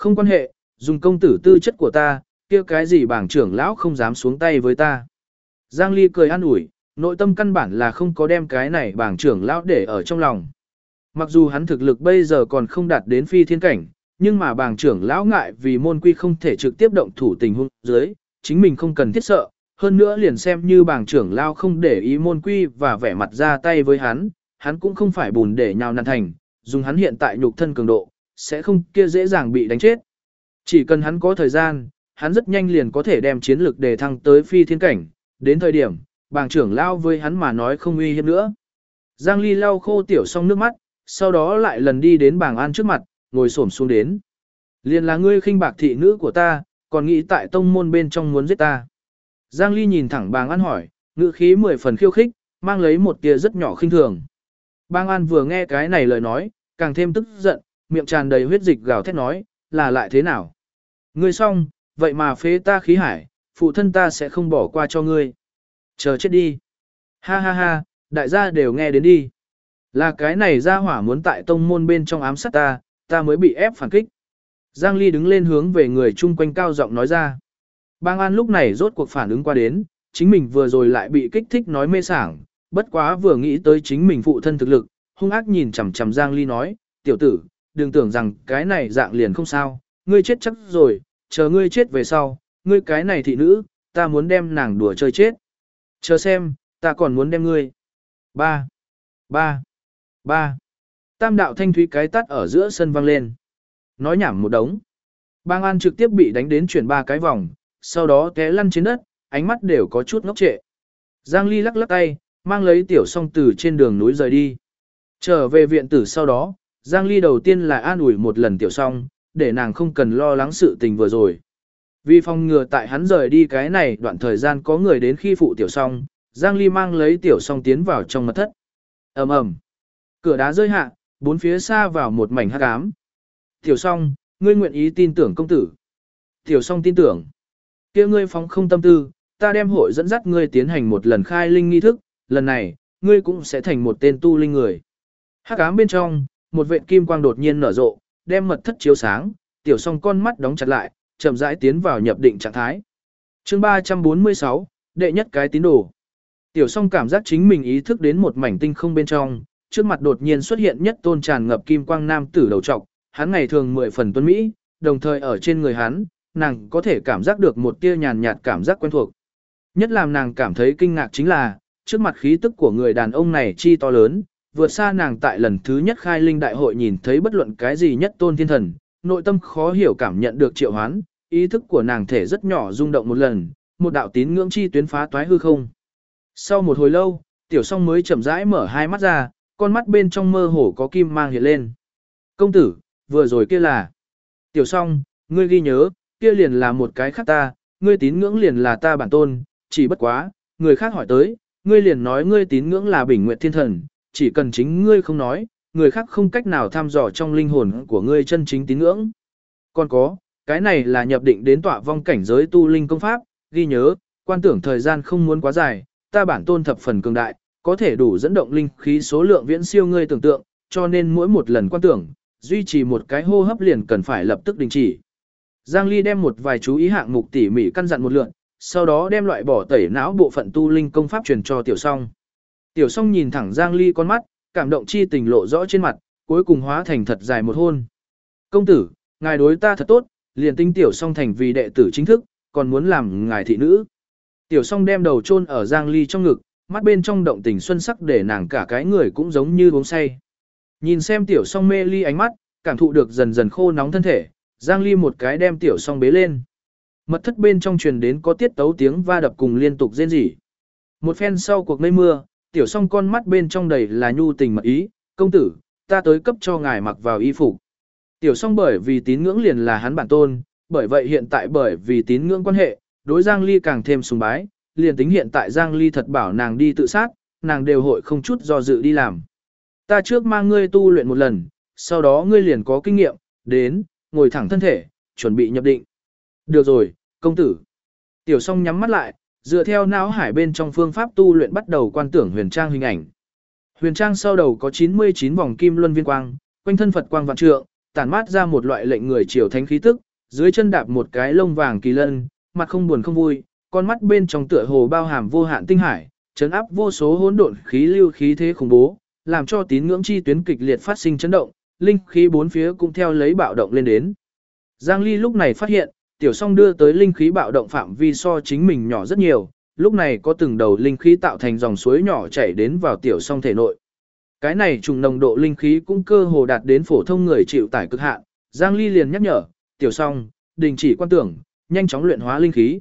Không quan hệ, dùng công tử tư chất của ta, kia cái gì bảng trưởng lão không dám xuống tay với ta. Giang Ly cười an ủi, nội tâm căn bản là không có đem cái này bảng trưởng lão để ở trong lòng. Mặc dù hắn thực lực bây giờ còn không đạt đến phi thiên cảnh, nhưng mà bảng trưởng lão ngại vì môn quy không thể trực tiếp động thủ tình huống dưới, chính mình không cần thiết sợ, hơn nữa liền xem như bảng trưởng lão không để ý môn quy và vẻ mặt ra tay với hắn, hắn cũng không phải bùn để nhào nặn thành, dùng hắn hiện tại nhục thân cường độ, sẽ không kia dễ dàng bị đánh chết. Chỉ cần hắn có thời gian, hắn rất nhanh liền có thể đem chiến lược đề thăng tới phi thiên cảnh, đến thời điểm, bàng trưởng lao với hắn mà nói không uy hiếp nữa. Giang Ly lau khô tiểu xong nước mắt, sau đó lại lần đi đến bàng an trước mặt, ngồi xổm xuống đến. Liền là ngươi khinh bạc thị nữ của ta, còn nghĩ tại tông môn bên trong muốn giết ta. Giang Ly nhìn thẳng bàng an hỏi, ngữ khí mười phần khiêu khích, mang lấy một tia rất nhỏ khinh thường. Bang An vừa nghe cái này lời nói, càng thêm tức giận, miệng tràn đầy huyết dịch gào thét nói, là lại thế nào? Ngươi xong, vậy mà phế ta khí hải, phụ thân ta sẽ không bỏ qua cho ngươi. Chờ chết đi. Ha ha ha, đại gia đều nghe đến đi. Là cái này ra hỏa muốn tại tông môn bên trong ám sát ta, ta mới bị ép phản kích. Giang Ly đứng lên hướng về người chung quanh cao giọng nói ra. Bang An lúc này rốt cuộc phản ứng qua đến, chính mình vừa rồi lại bị kích thích nói mê sảng, bất quá vừa nghĩ tới chính mình phụ thân thực lực, hung ác nhìn chằm chằm Giang Ly nói, tiểu tử, đừng tưởng rằng cái này dạng liền không sao, ngươi chết chắc rồi, chờ ngươi chết về sau, ngươi cái này thị nữ, ta muốn đem nàng đùa chơi chết. Chờ xem, ta còn muốn đem ngươi. Ba, ba, ba. Tam đạo thanh thúy cái tắt ở giữa sân vang lên. Nói nhảm một đống. Bang An trực tiếp bị đánh đến chuyển ba cái vòng, sau đó té lăn trên đất, ánh mắt đều có chút ngốc trệ. Giang Ly lắc lắc tay, mang lấy tiểu song từ trên đường núi rời đi. Trở về viện tử sau đó, Giang Ly đầu tiên là an ủi một lần tiểu song, để nàng không cần lo lắng sự tình vừa rồi. Vì phòng ngừa tại hắn rời đi cái này đoạn thời gian có người đến khi phụ tiểu song, Giang Ly mang lấy tiểu song tiến vào trong mật thất. ầm ầm, Cửa đá rơi hạ, bốn phía xa vào một mảnh hắc ám. Tiểu song, ngươi nguyện ý tin tưởng công tử. Tiểu song tin tưởng. kia ngươi phóng không tâm tư, ta đem hội dẫn dắt ngươi tiến hành một lần khai linh nghi thức, lần này, ngươi cũng sẽ thành một tên tu linh người. Hắc ám bên trong, một vệt kim quang đột nhiên nở rộ, đem mật thất chiếu sáng, tiểu song con mắt đóng chặt lại, chậm rãi tiến vào nhập định trạng thái. Chương 346, đệ nhất cái tín đồ. Tiểu song cảm giác chính mình ý thức đến một mảnh tinh không bên trong, trước mặt đột nhiên xuất hiện nhất tôn tràn ngập kim quang nam tử đầu trọc, hắn ngày thường mười phần tuấn mỹ, đồng thời ở trên người hắn, nàng có thể cảm giác được một tia nhàn nhạt cảm giác quen thuộc. Nhất làm nàng cảm thấy kinh ngạc chính là, trước mặt khí tức của người đàn ông này chi to lớn, vượt xa nàng tại lần thứ nhất khai linh đại hội nhìn thấy bất luận cái gì nhất tôn thiên thần, nội tâm khó hiểu cảm nhận được triệu hoán, ý thức của nàng thể rất nhỏ rung động một lần, một đạo tín ngưỡng chi tuyến phá toái hư không. Sau một hồi lâu, tiểu song mới chậm rãi mở hai mắt ra, con mắt bên trong mơ hồ có kim mang hiện lên. Công tử, vừa rồi kia là. Tiểu song, ngươi ghi nhớ, kia liền là một cái khác ta, ngươi tín ngưỡng liền là ta bản tôn, chỉ bất quá, người khác hỏi tới, ngươi liền nói ngươi tín ngưỡng là bình nguyện thiên thần, chỉ cần chính ngươi không nói, người khác không cách nào thăm dò trong linh hồn của ngươi chân chính tín ngưỡng. Còn có, cái này là nhập định đến tọa vong cảnh giới tu linh công pháp, ghi nhớ, quan tưởng thời gian không muốn quá dài, ta bản tôn thập phần cường đại, có thể đủ dẫn động linh khí số lượng viễn siêu ngươi tưởng tượng, cho nên mỗi một lần quan tưởng, duy trì một cái hô hấp liền cần phải lập tức đình chỉ. Giang Ly đem một vài chú ý hạng mục tỉ mỉ căn dặn một lượt, sau đó đem loại bỏ tẩy não bộ phận tu linh công pháp truyền cho Tiểu Song. Tiểu Song nhìn thẳng Giang Ly con mắt, cảm động chi tình lộ rõ trên mặt, cuối cùng hóa thành thật dài một hôn. Công tử, ngài đối ta thật tốt, liền tinh Tiểu Song thành vì đệ tử chính thức, còn muốn làm ngài thị nữ. Tiểu Song đem đầu chôn ở Giang Ly trong ngực, mắt bên trong động tình xuân sắc để nàng cả cái người cũng giống như uống say. Nhìn xem Tiểu Song mê ly ánh mắt, cảm thụ được dần dần khô nóng thân thể, Giang Ly một cái đem Tiểu Song bế lên. Mật thất bên trong truyền đến có tiết tấu tiếng va đập cùng liên tục rên rỉ. Một phen sau cuộc mây mưa, Tiểu Song con mắt bên trong đầy là nhu tình mật ý, công tử, ta tới cấp cho ngài mặc vào y phục. Tiểu Song bởi vì tín ngưỡng liền là hắn bản tôn, bởi vậy hiện tại bởi vì tín ngưỡng quan hệ, đối Giang Ly càng thêm sùng bái, liền tính hiện tại Giang Ly thật bảo nàng đi tự sát, nàng đều hội không chút do dự đi làm. Ta trước mang ngươi tu luyện một lần, sau đó ngươi liền có kinh nghiệm, đến, ngồi thẳng thân thể, chuẩn bị nhập định. Được rồi, công tử. Tiểu song nhắm mắt lại, dựa theo não hải bên trong phương pháp tu luyện bắt đầu quan tưởng huyền trang hình ảnh. Huyền trang sau đầu có 99 vòng kim luân viên quang, quanh thân Phật quang vạn trượng, tản mát ra một loại lệnh người triều thánh khí tức, dưới chân đạp một cái lông vàng kỳ lân, mặt không buồn không vui, con mắt bên trong tựa hồ bao hàm vô hạn tinh hải, chấn áp vô số hỗn độn khí lưu khí thế khủng bố, làm cho tín ngưỡng chi tuyến kịch liệt phát sinh chấn động, linh khí bốn phía cũng theo lấy bạo động lên đến. Giang Ly lúc này phát hiện, tiểu song đưa tới linh khí bạo động phạm vi so chính mình nhỏ rất nhiều, lúc này có từng đầu linh khí tạo thành dòng suối nhỏ chảy đến vào tiểu song thể nội. Cái này trùng nồng độ linh khí cũng cơ hồ đạt đến phổ thông người chịu tải cực hạn, Giang Ly liền nhắc nhở, tiểu song, đình chỉ quan tưởng, nhanh chóng luyện hóa linh khí.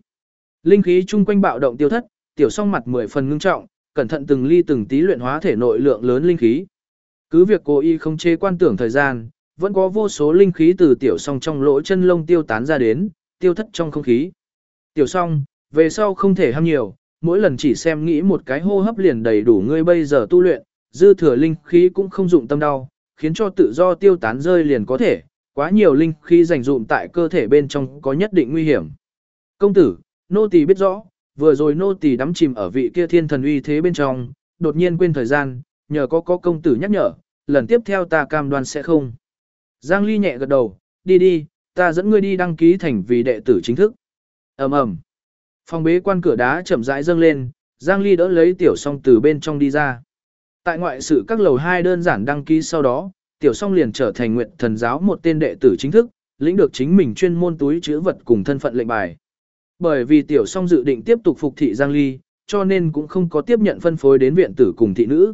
Linh khí chung quanh bạo động tiêu thất, tiểu song mặt mười phần ngưng trọng, cẩn thận từng ly từng tí luyện hóa thể nội lượng lớn linh khí. Cứ việc cố ý không chế quan tưởng thời gian, vẫn có vô số linh khí từ tiểu song trong lỗ chân lông tiêu tán ra đến, tiêu thất trong không khí. Tiểu song, về sau không thể ham nhiều, mỗi lần chỉ xem nghĩ một cái hô hấp liền đầy đủ ngươi bây giờ tu luyện, dư thừa linh khí cũng không dụng tâm đau, khiến cho tự do tiêu tán rơi liền có thể, quá nhiều linh khí dành dụm tại cơ thể bên trong có nhất định nguy hiểm. Công tử, nô tỳ biết rõ, vừa rồi nô tỳ đắm chìm ở vị kia thiên thần uy thế bên trong, đột nhiên quên thời gian, nhờ có có công tử nhắc nhở, lần tiếp theo ta cam đoan sẽ không. Giang Ly nhẹ gật đầu, đi đi, ta dẫn ngươi đi đăng ký thành vì đệ tử chính thức. ầm ầm, Phòng bế quan cửa đá chậm rãi dâng lên, Giang Ly đỡ lấy tiểu song từ bên trong đi ra. Tại ngoại sự các lầu hai đơn giản đăng ký sau đó, tiểu song liền trở thành nguyện thần giáo một tên đệ tử chính thức, lĩnh được chính mình chuyên môn túi chữ vật cùng thân phận lệnh bài. Bởi vì tiểu song dự định tiếp tục phục thị Giang Ly, cho nên cũng không có tiếp nhận phân phối đến viện tử cùng thị nữ.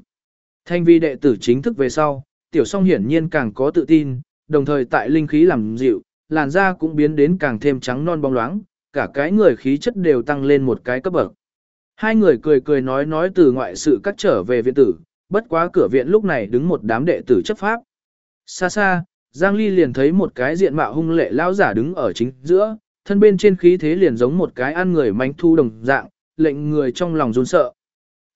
Thanh vi đệ tử chính thức về sau, tiểu song hiển nhiên càng có tự tin, đồng thời tại linh khí làm dịu, làn da cũng biến đến càng thêm trắng non bóng loáng, cả cái người khí chất đều tăng lên một cái cấp bậc. Hai người cười cười nói nói từ ngoại sự cắt trở về viện tử, bất quá cửa viện lúc này đứng một đám đệ tử chấp pháp. Xa xa, Giang Ly liền thấy một cái diện mạo hung lệ lão giả đứng ở chính giữa, thân bên trên khí thế liền giống một cái ăn người mánh thu đồng dạng, lệnh người trong lòng run sợ.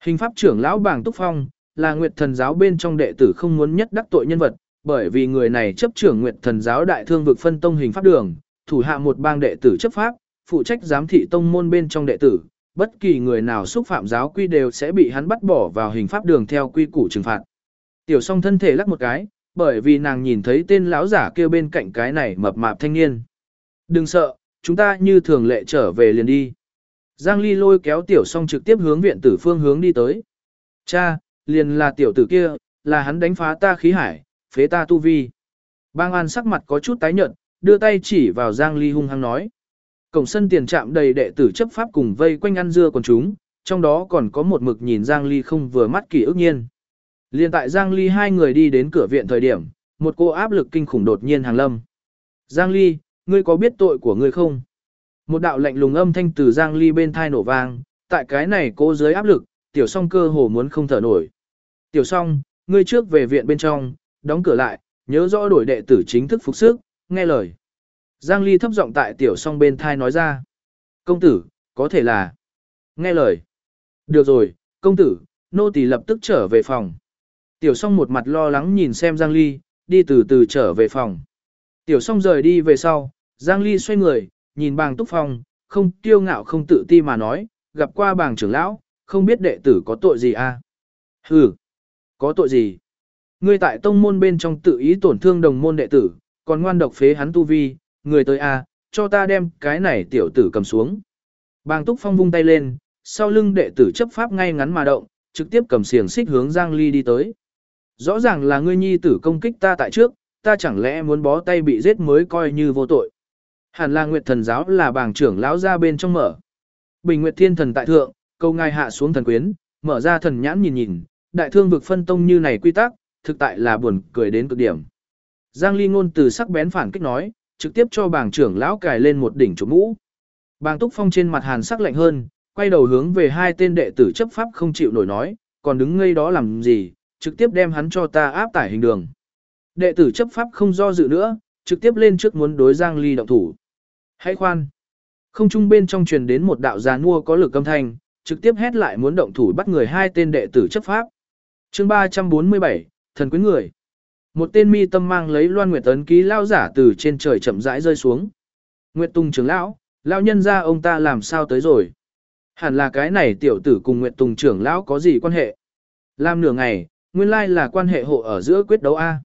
Hình pháp trưởng lão bảng Túc Phong, là Nguyệt Thần giáo bên trong đệ tử không muốn nhất đắc tội nhân vật, bởi vì người này chấp trưởng Nguyệt Thần giáo đại thương vực phân tông hình pháp đường, thủ hạ một bang đệ tử chấp pháp, phụ trách giám thị tông môn bên trong đệ tử, bất kỳ người nào xúc phạm giáo quy đều sẽ bị hắn bắt bỏ vào hình pháp đường theo quy củ trừng phạt. Tiểu Song thân thể lắc một cái, bởi vì nàng nhìn thấy tên lão giả kêu bên cạnh cái này mập mạp thanh niên. Đừng sợ, chúng ta như thường lệ trở về liền đi. Giang Ly lôi kéo tiểu song trực tiếp hướng viện tử phương hướng đi tới. Cha, liền là tiểu tử kia, là hắn đánh phá ta khí hải, phế ta tu vi. Bang An sắc mặt có chút tái nhợt, đưa tay chỉ vào Giang Ly hung hăng nói. Cổng sân tiền trạm đầy đệ tử chấp pháp cùng vây quanh ăn dưa quần chúng, trong đó còn có một mực nhìn Giang Ly không vừa mắt kỳ ức nhiên. Liên tại Giang Ly hai người đi đến cửa viện thời điểm, một cô áp lực kinh khủng đột nhiên hàng lâm. Giang Ly, ngươi có biết tội của ngươi không? Một đạo lạnh lùng âm thanh từ Giang Ly bên thai nổ vang, tại cái này cô dưới áp lực, tiểu song cơ hồ muốn không thở nổi. Tiểu song, ngươi trước về viện bên trong, đóng cửa lại, nhớ rõ đổi đệ tử chính thức phục sức, nghe lời. Giang Ly thấp giọng tại tiểu song bên thai nói ra. Công tử, có thể là. Nghe lời. Được rồi, công tử, nô tỳ lập tức trở về phòng. Tiểu song một mặt lo lắng nhìn xem Giang Ly, đi từ từ trở về phòng. Tiểu song rời đi về sau, Giang Ly xoay người, nhìn bàng túc phòng không tiêu ngạo không tự ti mà nói, gặp qua bàng trưởng lão, không biết đệ tử có tội gì à? Hừ, có tội gì? Ngươi tại tông môn bên trong tự ý tổn thương đồng môn đệ tử, còn ngoan độc phế hắn tu vi, người tới a, à, cho ta đem cái này tiểu tử cầm xuống. Bàng Túc Phong vung tay lên, sau lưng đệ tử chấp pháp ngay ngắn mà động, trực tiếp cầm xiềng xích hướng Giang Ly đi tới. Rõ ràng là ngươi nhi tử công kích ta tại trước, ta chẳng lẽ muốn bó tay bị giết mới coi như vô tội. Hàn là Nguyệt Thần giáo là bàng trưởng lão ra bên trong mở. Bình Nguyệt Thiên Thần tại thượng, câu ngài hạ xuống thần quyến, mở ra thần nhãn nhìn nhìn, đại thương vực phân tông như này quy tắc, thực tại là buồn cười đến cực điểm. Giang Ly ngôn từ sắc bén phản kích nói, trực tiếp cho bàng trưởng lão cài lên một đỉnh chủ mũ. Bàng Túc Phong trên mặt hàn sắc lạnh hơn, quay đầu hướng về hai tên đệ tử chấp pháp không chịu nổi nói, còn đứng ngây đó làm gì, trực tiếp đem hắn cho ta áp tải hình đường. Đệ tử chấp pháp không do dự nữa, trực tiếp lên trước muốn đối Giang Ly động thủ. Hãy khoan. Không trung bên trong truyền đến một đạo già nua có lực âm thanh, trực tiếp hét lại muốn động thủ bắt người hai tên đệ tử chấp pháp. chương 347, thần quyến người. Một tên mi tâm mang lấy loan nguyệt tấn ký lao giả từ trên trời chậm rãi rơi xuống. Nguyệt Tùng trưởng lão, lão nhân ra ông ta làm sao tới rồi? Hẳn là cái này tiểu tử cùng Nguyệt Tùng trưởng lão có gì quan hệ? Làm nửa ngày, nguyên lai là quan hệ hộ ở giữa quyết đấu A.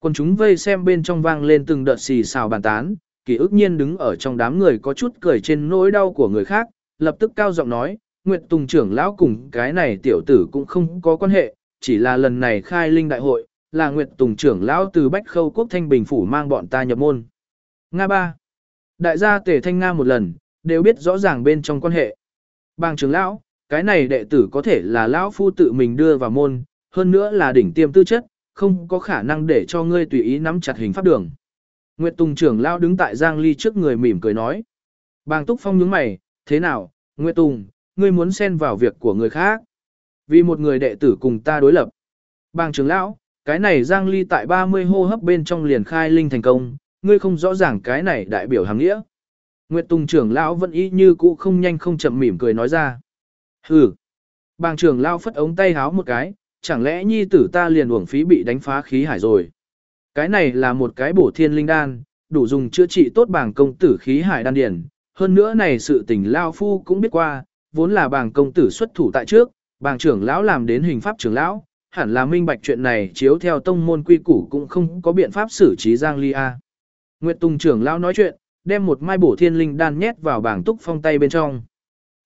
Còn chúng vây xem bên trong vang lên từng đợt xì xào bàn tán, kỳ ức nhiên đứng ở trong đám người có chút cười trên nỗi đau của người khác, lập tức cao giọng nói, Nguyệt Tùng trưởng lão cùng cái này tiểu tử cũng không có quan hệ, chỉ là lần này khai linh đại hội, là Nguyệt Tùng trưởng lão từ Bách Khâu Quốc Thanh Bình Phủ mang bọn ta nhập môn. Nga ba. Đại gia tể thanh Nga một lần, đều biết rõ ràng bên trong quan hệ. Bang trưởng lão, cái này đệ tử có thể là lão phu tự mình đưa vào môn, hơn nữa là đỉnh tiêm tư chất, không có khả năng để cho ngươi tùy ý nắm chặt hình pháp đường. Nguyệt Tùng trưởng lão đứng tại Giang Ly trước người mỉm cười nói. Bang Túc Phong nhướng mày, thế nào, Nguyệt Tùng, ngươi muốn xen vào việc của người khác. Vì một người đệ tử cùng ta đối lập. Bang trưởng lão, cái này Giang Ly tại 30 hô hấp bên trong liền khai linh thành công, ngươi không rõ ràng cái này đại biểu hàng nghĩa. Nguyệt Tùng trưởng lão vẫn y như cũ không nhanh không chậm mỉm cười nói ra. Hừ. Bang trưởng lão phất ống tay háo một cái, chẳng lẽ nhi tử ta liền uổng phí bị đánh phá khí hải rồi. Cái này là một cái bổ thiên linh đan, đủ dùng chữa trị tốt bảng công tử khí hải đan điển. Hơn nữa này sự tình Lao Phu cũng biết qua, vốn là bảng công tử xuất thủ tại trước, Bàng trưởng lão làm đến hình pháp trưởng lão, hẳn là minh bạch chuyện này chiếu theo tông môn quy củ cũng không có biện pháp xử trí Giang Ly A. Nguyệt Tùng trưởng lão nói chuyện, đem một mai bổ thiên linh đan nhét vào bảng túc phong tay bên trong.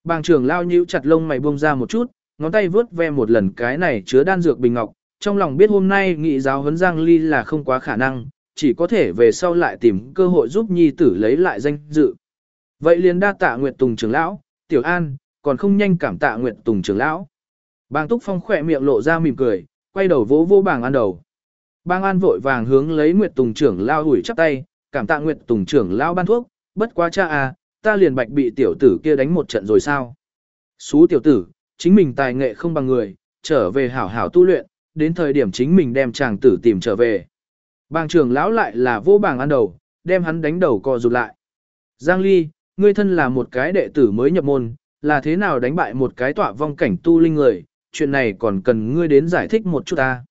Bàng trưởng lão nhíu chặt lông mày buông ra một chút, ngón tay vướt ve một lần cái này chứa đan dược bình ngọc, trong lòng biết hôm nay nghị giáo huấn Giang Ly là không quá khả năng, chỉ có thể về sau lại tìm cơ hội giúp nhi tử lấy lại danh dự. Vậy liền đa tạ Nguyệt Tùng trưởng lão, Tiểu An, còn không nhanh cảm tạ Nguyệt Tùng trưởng lão. Bàng Túc Phong khỏe miệng lộ ra mỉm cười, quay đầu vỗ vỗ bàng an đầu. Bàng An vội vàng hướng lấy Nguyệt Tùng trưởng lao hủi chắp tay, cảm tạ Nguyệt Tùng trưởng lao ban thuốc, bất quá cha à, ta liền bạch bị tiểu tử kia đánh một trận rồi sao? Xú tiểu tử, chính mình tài nghệ không bằng người, trở về hảo hảo tu luyện, đến thời điểm chính mình đem chàng tử tìm trở về. Bàng trưởng lão lại là vô bàng an đầu, đem hắn đánh đầu co rụt lại. Giang Ly, ngươi thân là một cái đệ tử mới nhập môn, là thế nào đánh bại một cái tọa vong cảnh tu linh người, chuyện này còn cần ngươi đến giải thích một chút ta.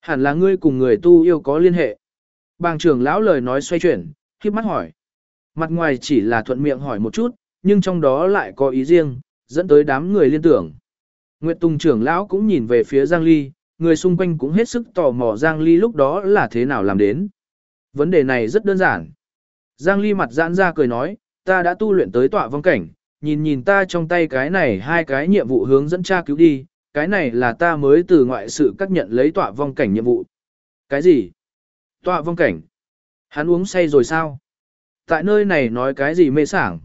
Hẳn là ngươi cùng người tu yêu có liên hệ. Bàng trưởng lão lời nói xoay chuyển, khiếp mắt hỏi. Mặt ngoài chỉ là thuận miệng hỏi một chút, nhưng trong đó lại có ý riêng, dẫn tới đám người liên tưởng. Nguyệt Tùng trưởng lão cũng nhìn về phía Giang Ly, người xung quanh cũng hết sức tò mò Giang Ly lúc đó là thế nào làm đến. Vấn đề này rất đơn giản. Giang Ly mặt giãn ra cười nói, ta đã tu luyện tới tọa vong cảnh, nhìn nhìn ta trong tay cái này hai cái nhiệm vụ hướng dẫn tra cứu đi, cái này là ta mới từ ngoại sự các nhận lấy tọa vong cảnh nhiệm vụ. Cái gì? Tọa vong cảnh? Hắn uống say rồi sao? Tại nơi này nói cái gì mê sảng?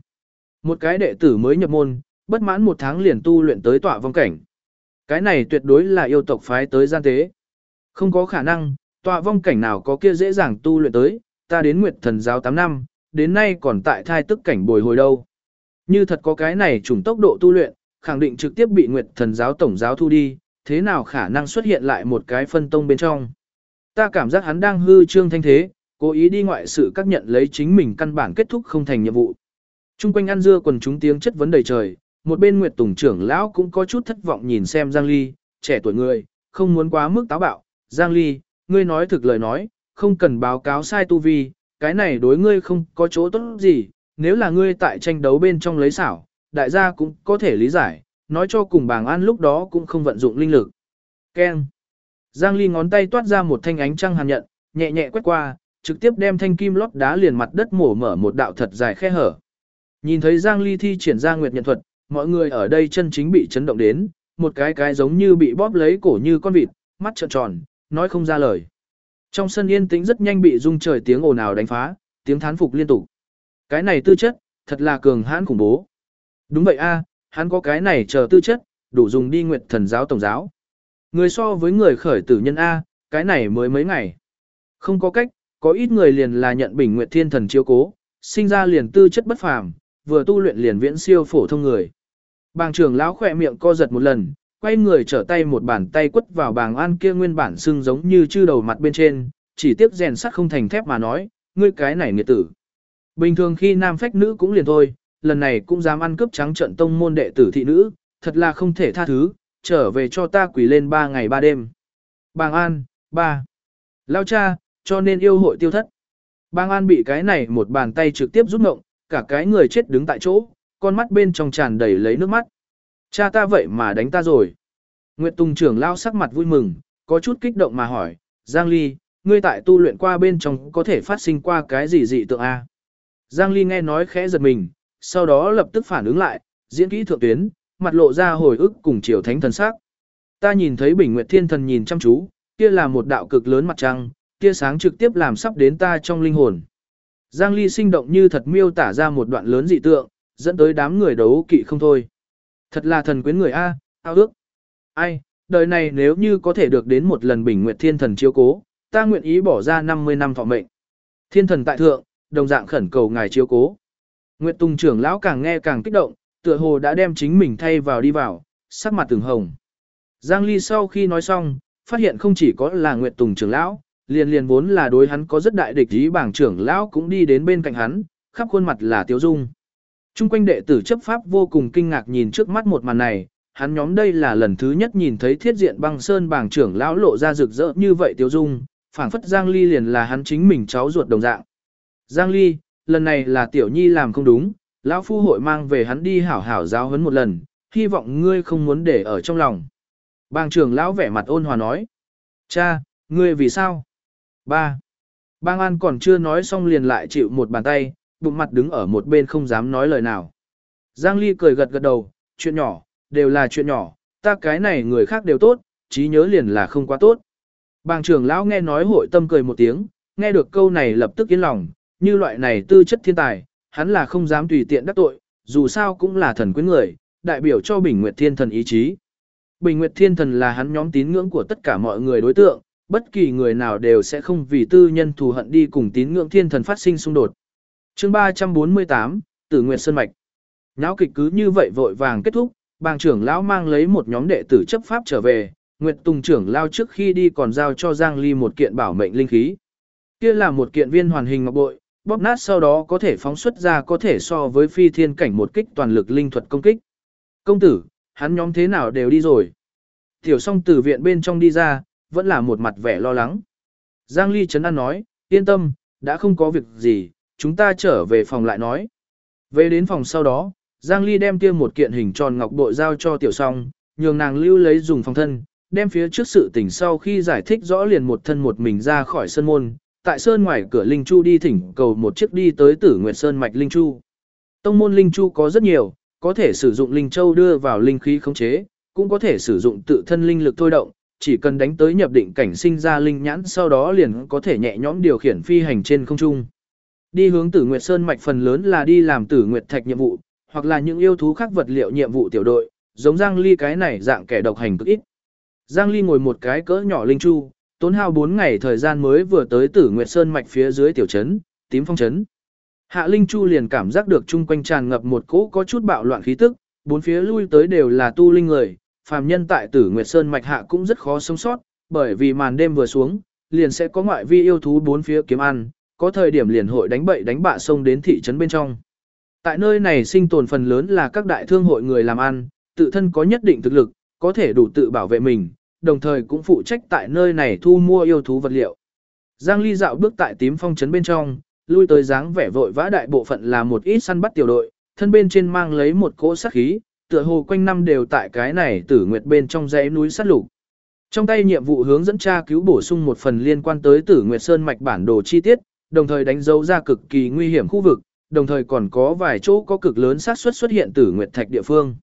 Một cái đệ tử mới nhập môn, bất mãn một tháng liền tu luyện tới tọa vong cảnh. Cái này tuyệt đối là yêu tộc phái tới gian tế. Không có khả năng, tọa vong cảnh nào có kia dễ dàng tu luyện tới, ta đến Nguyệt Thần giáo 8 năm, đến nay còn tại thai tức cảnh bồi hồi đâu. Như thật có cái này trùng tốc độ tu luyện, khẳng định trực tiếp bị Nguyệt Thần giáo tổng giáo thu đi, thế nào khả năng xuất hiện lại một cái phân tông bên trong. Ta cảm giác hắn đang hư trương thanh thế, cố ý đi ngoại sự các nhận lấy chính mình căn bản kết thúc không thành nhiệm vụ. Trung quanh ăn dưa quần chúng tiếng chất vấn đầy trời, một bên Nguyệt Tùng trưởng lão cũng có chút thất vọng nhìn xem Giang Ly, trẻ tuổi người, không muốn quá mức táo bạo. Giang Ly, ngươi nói thực lời nói, không cần báo cáo sai tu vi, cái này đối ngươi không có chỗ tốt gì, nếu là ngươi tại tranh đấu bên trong lấy xảo, đại gia cũng có thể lý giải, nói cho cùng bàng an lúc đó cũng không vận dụng linh lực. Ken. Giang Ly ngón tay toát ra một thanh ánh trăng hàn nhận, nhẹ nhẹ quét qua, trực tiếp đem thanh kim lót đá liền mặt đất mổ mở một đạo thật dài khe hở. Nhìn thấy Giang Ly thi triển ra nguyệt nhận thuật, mọi người ở đây chân chính bị chấn động đến, một cái cái giống như bị bóp lấy cổ như con vịt, mắt trợn tròn, nói không ra lời. Trong sân yên tĩnh rất nhanh bị rung trời tiếng ồn ào đánh phá, tiếng thán phục liên tục. Cái này tư chất, thật là cường hãn khủng bố. Đúng vậy a, hắn có cái này chờ tư chất, đủ dùng đi nguyệt thần giáo tổng giáo. Người so với người khởi tử nhân A, cái này mới mấy ngày. Không có cách, có ít người liền là nhận bình nguyệt thiên thần chiếu cố, sinh ra liền tư chất bất phàm, vừa tu luyện liền viễn siêu phổ thông người. Bàng trưởng lão khỏe miệng co giật một lần, quay người trở tay một bàn tay quất vào bàng an kia nguyên bản xưng giống như chư đầu mặt bên trên, chỉ tiếp rèn sắt không thành thép mà nói, ngươi cái này nghiệt tử. Bình thường khi nam phách nữ cũng liền thôi, lần này cũng dám ăn cướp trắng trận tông môn đệ tử thị nữ, thật là không thể tha thứ, trở về cho ta quỷ lên ba ngày ba đêm. Bàng An, ba. Lao cha, cho nên yêu hội tiêu thất. Bàng An bị cái này một bàn tay trực tiếp rút ngộng, cả cái người chết đứng tại chỗ, con mắt bên trong tràn đầy lấy nước mắt. Cha ta vậy mà đánh ta rồi. Nguyệt Tùng trưởng lao sắc mặt vui mừng, có chút kích động mà hỏi, Giang Ly, ngươi tại tu luyện qua bên trong có thể phát sinh qua cái gì dị tượng A. Giang Ly nghe nói khẽ giật mình, sau đó lập tức phản ứng lại, diễn kỹ thượng tuyến, mặt lộ ra hồi ức cùng chiều thánh thần sắc. Ta nhìn thấy Bình Nguyệt Thiên Thần nhìn chăm chú, kia là một đạo cực lớn mặt trăng, kia sáng trực tiếp làm sắp đến ta trong linh hồn. Giang Ly sinh động như thật miêu tả ra một đoạn lớn dị tượng, dẫn tới đám người đấu kỵ không thôi. Thật là thần quyến người A, ao ước. Ai, đời này nếu như có thể được đến một lần Bình Nguyệt Thiên Thần chiếu cố, ta nguyện ý bỏ ra 50 năm thọ mệnh. Thiên Thần tại thượng, đồng dạng khẩn cầu ngài chiếu cố. Nguyệt Tùng trưởng lão càng nghe càng kích động, tựa hồ đã đem chính mình thay vào đi vào, sắc mặt từng hồng. Giang Ly sau khi nói xong, phát hiện không chỉ có là Nguyệt Tùng trưởng lão, liền liền vốn là đối hắn có rất đại địch ý bảng trưởng lão cũng đi đến bên cạnh hắn, khắp khuôn mặt là tiêu dung. Trung quanh đệ tử chấp pháp vô cùng kinh ngạc nhìn trước mắt một màn này, hắn nhóm đây là lần thứ nhất nhìn thấy thiết diện băng sơn bảng trưởng lão lộ ra rực rỡ như vậy tiêu dung, phảng phất Giang Ly liền là hắn chính mình cháu ruột đồng dạng. Giang Ly, lần này là tiểu nhi làm không đúng, lão phu hội mang về hắn đi hảo hảo giáo huấn một lần, hy vọng ngươi không muốn để ở trong lòng. Bang trưởng lão vẻ mặt ôn hòa nói. Cha, ngươi vì sao? Ba. Bang An còn chưa nói xong liền lại chịu một bàn tay, bụng mặt đứng ở một bên không dám nói lời nào. Giang Ly cười gật gật đầu, chuyện nhỏ, đều là chuyện nhỏ, ta cái này người khác đều tốt, trí nhớ liền là không quá tốt. Bang trưởng lão nghe nói hội tâm cười một tiếng, nghe được câu này lập tức yên lòng, như loại này tư chất thiên tài, hắn là không dám tùy tiện đắc tội, dù sao cũng là thần quyến người, đại biểu cho Bình Nguyệt Thiên Thần ý chí. Bình Nguyệt Thiên Thần là hắn nhóm tín ngưỡng của tất cả mọi người đối tượng, bất kỳ người nào đều sẽ không vì tư nhân thù hận đi cùng tín ngưỡng Thiên Thần phát sinh xung đột. Chương 348, Tử Nguyệt Sơn Mạch. Náo kịch cứ như vậy vội vàng kết thúc, bàng trưởng lão mang lấy một nhóm đệ tử chấp pháp trở về, Nguyệt Tùng trưởng lao trước khi đi còn giao cho Giang Ly một kiện bảo mệnh linh khí. Kia là một kiện viên hoàn hình ngọc bội, bóp nát sau đó có thể phóng xuất ra có thể so với phi thiên cảnh một kích toàn lực linh thuật công kích. Công tử, hắn nhóm thế nào đều đi rồi. Tiểu song từ viện bên trong đi ra, vẫn là một mặt vẻ lo lắng. Giang Ly Trấn An nói, yên tâm, đã không có việc gì, chúng ta trở về phòng lại nói. Về đến phòng sau đó, Giang Ly đem kia một kiện hình tròn ngọc bội giao cho tiểu song, nhường nàng lưu lấy dùng phòng thân, đem phía trước sự tình sau khi giải thích rõ liền một thân một mình ra khỏi sân môn, tại sơn ngoài cửa Linh Chu đi thỉnh cầu một chiếc đi tới Tử Nguyệt Sơn mạch Linh Chu. Tông môn Linh Chu có rất nhiều, có thể sử dụng Linh Châu đưa vào linh khí khống chế, cũng có thể sử dụng tự thân linh lực thôi động, chỉ cần đánh tới nhập định cảnh sinh ra linh nhãn sau đó liền có thể nhẹ nhõm điều khiển phi hành trên không trung. Đi hướng Tử Nguyệt Sơn mạch phần lớn là đi làm Tử Nguyệt Thạch nhiệm vụ, hoặc là những yêu thú khác vật liệu nhiệm vụ tiểu đội, giống Giang Ly cái này dạng kẻ độc hành cực ít. Giang Ly ngồi một cái cỡ nhỏ linh chu, tốn hao 4 ngày thời gian mới vừa tới Tử Nguyệt Sơn mạch phía dưới tiểu trấn, tím phong trấn. Hạ Linh Chu liền cảm giác được chung quanh tràn ngập một cỗ có chút bạo loạn khí tức, bốn phía lui tới đều là tu linh người, phàm nhân tại Tử Nguyệt Sơn mạch hạ cũng rất khó sống sót, bởi vì màn đêm vừa xuống, liền sẽ có ngoại vi yêu thú bốn phía kiếm ăn, có thời điểm liền hội đánh bậy đánh bạ xông đến thị trấn bên trong. Tại nơi này sinh tồn phần lớn là các đại thương hội người làm ăn, tự thân có nhất định thực lực, có thể đủ tự bảo vệ mình, đồng thời cũng phụ trách tại nơi này thu mua yêu thú vật liệu. Giang Ly dạo bước tại tím phong trấn bên trong, lui tới dáng vẻ vội vã đại bộ phận là một ít săn bắt tiểu đội, thân bên trên mang lấy một cỗ sát khí, tựa hồ quanh năm đều tại cái này tử nguyệt bên trong dãy núi sát lục. Trong tay nhiệm vụ hướng dẫn tra cứu bổ sung một phần liên quan tới Tử Nguyệt Sơn mạch bản đồ chi tiết, đồng thời đánh dấu ra cực kỳ nguy hiểm khu vực, đồng thời còn có vài chỗ có cực lớn xác suất xuất hiện Tử Nguyệt Thạch địa phương.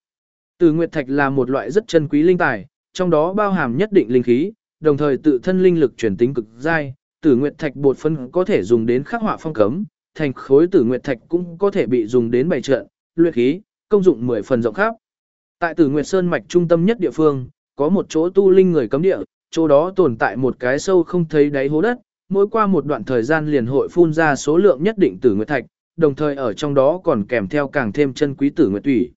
Tử Nguyệt Thạch là một loại rất chân quý linh tài, trong đó bao hàm nhất định linh khí, đồng thời tự thân linh lực chuyển tính cực dai, Tử Nguyệt Thạch bột phân có thể dùng đến khắc họa phong cấm, thành khối Tử Nguyệt Thạch cũng có thể bị dùng đến bày trận, luyện khí, công dụng 10 phần rộng khắp. Tại Tử Nguyệt Sơn mạch trung tâm nhất địa phương, có một chỗ tu linh người cấm địa, chỗ đó tồn tại một cái sâu không thấy đáy hố đất, mỗi qua một đoạn thời gian liền hội phun ra số lượng nhất định Tử Nguyệt Thạch, đồng thời ở trong đó còn kèm theo càng thêm chân quý Tử Nguyệt Tủy.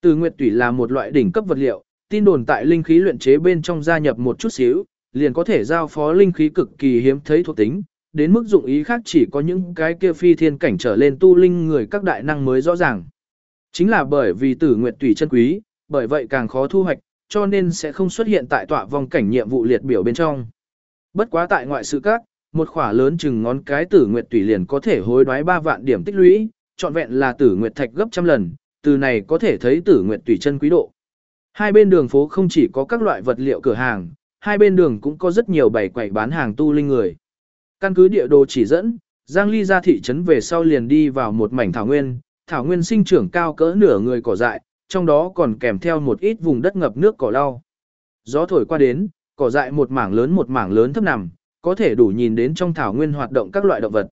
Tử Nguyệt Tủy là một loại đỉnh cấp vật liệu, tin đồn tại linh khí luyện chế bên trong gia nhập một chút xíu, liền có thể giao phó linh khí cực kỳ hiếm thấy thuộc tính, đến mức dụng ý khác chỉ có những cái kia phi thiên cảnh trở lên tu linh người các đại năng mới rõ ràng. Chính là bởi vì tử nguyệt tùy chân quý, bởi vậy càng khó thu hoạch, cho nên sẽ không xuất hiện tại tọa vòng cảnh nhiệm vụ liệt biểu bên trong. Bất quá tại ngoại sự các, một khỏa lớn chừng ngón cái tử nguyệt tùy liền có thể hối đoái 3 vạn điểm tích lũy, trọn vẹn là tử nguyệt thạch gấp trăm lần, từ này có thể thấy tử nguyệt tùy chân quý độ. Hai bên đường phố không chỉ có các loại vật liệu cửa hàng, hai bên đường cũng có rất nhiều bày quầy bán hàng tu linh người. Căn cứ địa đồ chỉ dẫn, Giang Ly ra thị trấn về sau liền đi vào một mảnh thảo nguyên, thảo nguyên sinh trưởng cao cỡ nửa người cỏ dại, trong đó còn kèm theo một ít vùng đất ngập nước cỏ lau. Gió thổi qua đến, cỏ dại một mảng lớn một mảng lớn thấp nằm, có thể đủ nhìn đến trong thảo nguyên hoạt động các loại động vật.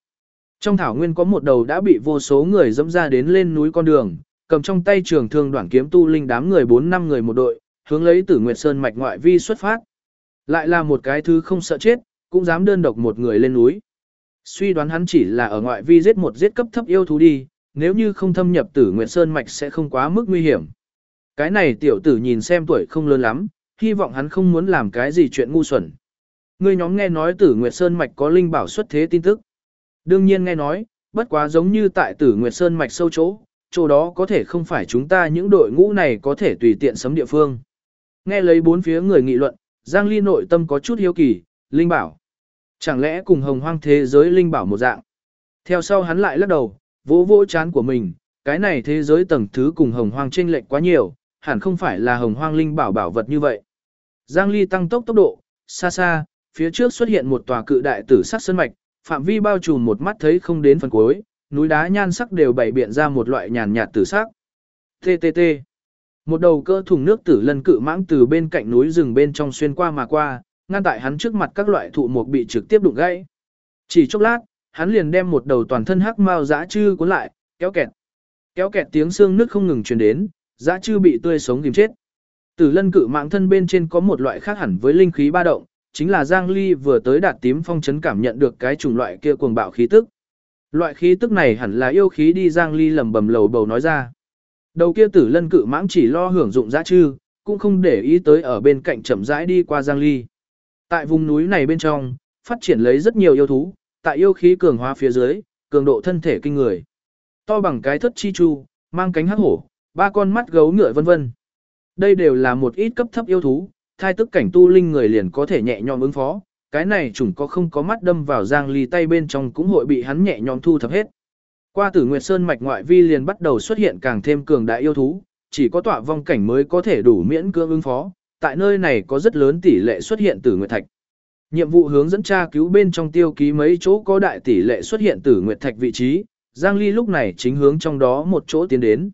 Trong thảo nguyên có một đầu đã bị vô số người dẫm ra đến lên núi con đường, cầm trong tay trường thương đoạn kiếm tu linh đám người 4 năm người một đội, hướng lấy Tử Nguyệt Sơn mạch ngoại vi xuất phát. Lại là một cái thứ không sợ chết, cũng dám đơn độc một người lên núi. Suy đoán hắn chỉ là ở ngoại vi giết một giết cấp thấp yêu thú đi, nếu như không thâm nhập Tử Nguyệt Sơn mạch sẽ không quá mức nguy hiểm. Cái này tiểu tử nhìn xem tuổi không lớn lắm, hy vọng hắn không muốn làm cái gì chuyện ngu xuẩn. Ngươi nhóm nghe nói Tử Nguyệt Sơn mạch có linh bảo xuất thế tin tức. Đương nhiên nghe nói, bất quá giống như tại Tử Nguyệt Sơn mạch sâu chỗ, chỗ đó có thể không phải chúng ta những đội ngũ này có thể tùy tiện sấm địa phương. Nghe lấy bốn phía người nghị luận, Giang Ly nội tâm có chút hiếu kỳ, linh bảo. Chẳng lẽ cùng hồng hoang thế giới linh bảo một dạng. Theo sau hắn lại lắc đầu, vỗ vỗ chán của mình, cái này thế giới tầng thứ cùng hồng hoang chênh lệch quá nhiều, hẳn không phải là hồng hoang linh bảo bảo vật như vậy. Giang Ly tăng tốc tốc độ, xa xa, phía trước xuất hiện một tòa cự đại tử sắc sơn mạch, phạm vi bao trùm một mắt thấy không đến phần cuối, núi đá nhan sắc đều bày biện ra một loại nhàn nhạt tử sắc. TTT. Một đầu cơ thùng nước tử lân cự mãng từ bên cạnh núi rừng bên trong xuyên qua mà qua, ngăn tại hắn trước mặt các loại thụ mục bị trực tiếp đụng gãy. Chỉ chốc lát, hắn liền đem một đầu toàn thân hắc mao dã chư cuốn lại, kéo kẹt. Kéo kẹt tiếng xương nước không ngừng truyền đến, dã chư bị tươi sống kìm chết. Tử lân cự mãng thân bên trên có một loại khác hẳn với linh khí ba động, chính là Giang Ly vừa tới đạt tím phong chấn cảm nhận được cái chủng loại kia cuồng bạo khí tức. Loại khí tức này hẳn là yêu khí đi Giang Ly lầm bầm lầu bầu nói ra. Đầu kia tử lân cự mãng chỉ lo hưởng dụng giá chư, cũng không để ý tới ở bên cạnh chậm rãi đi qua Giang Ly. Tại vùng núi này bên trong, phát triển lấy rất nhiều yêu thú, tại yêu khí cường hóa phía dưới, cường độ thân thể kinh người. To bằng cái thất chi chu, mang cánh hắc hổ, ba con mắt gấu ngựa vân vân. Đây đều là một ít cấp thấp yêu thú, thai tức cảnh tu linh người liền có thể nhẹ nhõm ứng phó, cái này chủng có không có mắt đâm vào Giang Ly tay bên trong cũng hội bị hắn nhẹ nhõm thu thập hết. Qua Tử Nguyệt Sơn mạch ngoại vi liền bắt đầu xuất hiện càng thêm cường đại yêu thú, chỉ có tọa vong cảnh mới có thể đủ miễn cưỡng ứng phó, tại nơi này có rất lớn tỷ lệ xuất hiện Tử Nguyệt Thạch. Nhiệm vụ hướng dẫn tra cứu bên trong tiêu ký mấy chỗ có đại tỷ lệ xuất hiện Tử Nguyệt Thạch vị trí, Giang Ly lúc này chính hướng trong đó một chỗ tiến đến.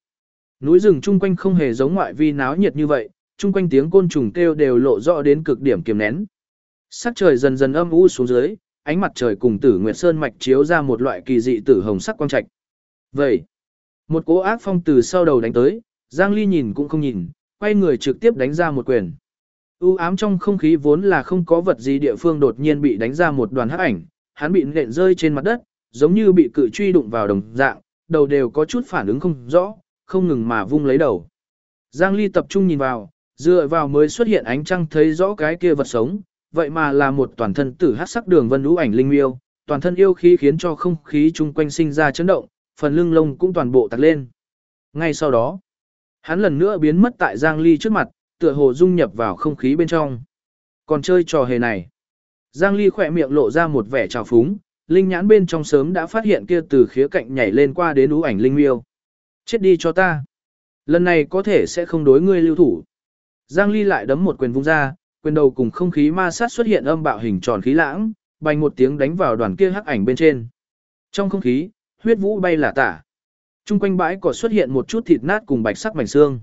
Núi rừng chung quanh không hề giống ngoại vi náo nhiệt như vậy, chung quanh tiếng côn trùng kêu đều lộ rõ đến cực điểm kiềm nén. Sắc trời dần dần âm u xuống dưới, ánh mặt trời cùng Tử Nguyệt Sơn mạch chiếu ra một loại kỳ dị tử hồng sắc quang trạch. Vậy, một cỗ ác phong từ sau đầu đánh tới, Giang Ly nhìn cũng không nhìn, quay người trực tiếp đánh ra một quyền. U ám trong không khí vốn là không có vật gì địa phương đột nhiên bị đánh ra một đoàn hắc ảnh, hắn bị nện rơi trên mặt đất, giống như bị cự truy đụng vào đồng dạng, đầu đều có chút phản ứng không rõ, không ngừng mà vung lấy đầu. Giang Ly tập trung nhìn vào, Dựa vào mới xuất hiện ánh trăng thấy rõ cái kia vật sống, vậy mà là một toàn thân tử hát sắc đường vân lũ ảnh linh miêu, toàn thân yêu khí khiến cho không khí chung quanh sinh ra chấn động, phần lưng lông cũng toàn bộ tạc lên. Ngay sau đó, hắn lần nữa biến mất tại Giang Ly trước mặt, tựa hồ dung nhập vào không khí bên trong. Còn chơi trò hề này. Giang Ly khỏe miệng lộ ra một vẻ trào phúng, linh nhãn bên trong sớm đã phát hiện kia từ khía cạnh nhảy lên qua đến ú ảnh linh miêu. Chết đi cho ta. Lần này có thể sẽ không đối ngươi lưu thủ. Giang Ly lại đấm một quyền vung ra, quyền đầu cùng không khí ma sát xuất hiện âm bạo hình tròn khí lãng, bành một tiếng đánh vào đoàn kia hắc ảnh bên trên. Trong không khí, huyết vũ bay là tả. Trung quanh bãi cỏ xuất hiện một chút thịt nát cùng bạch sắc mảnh xương.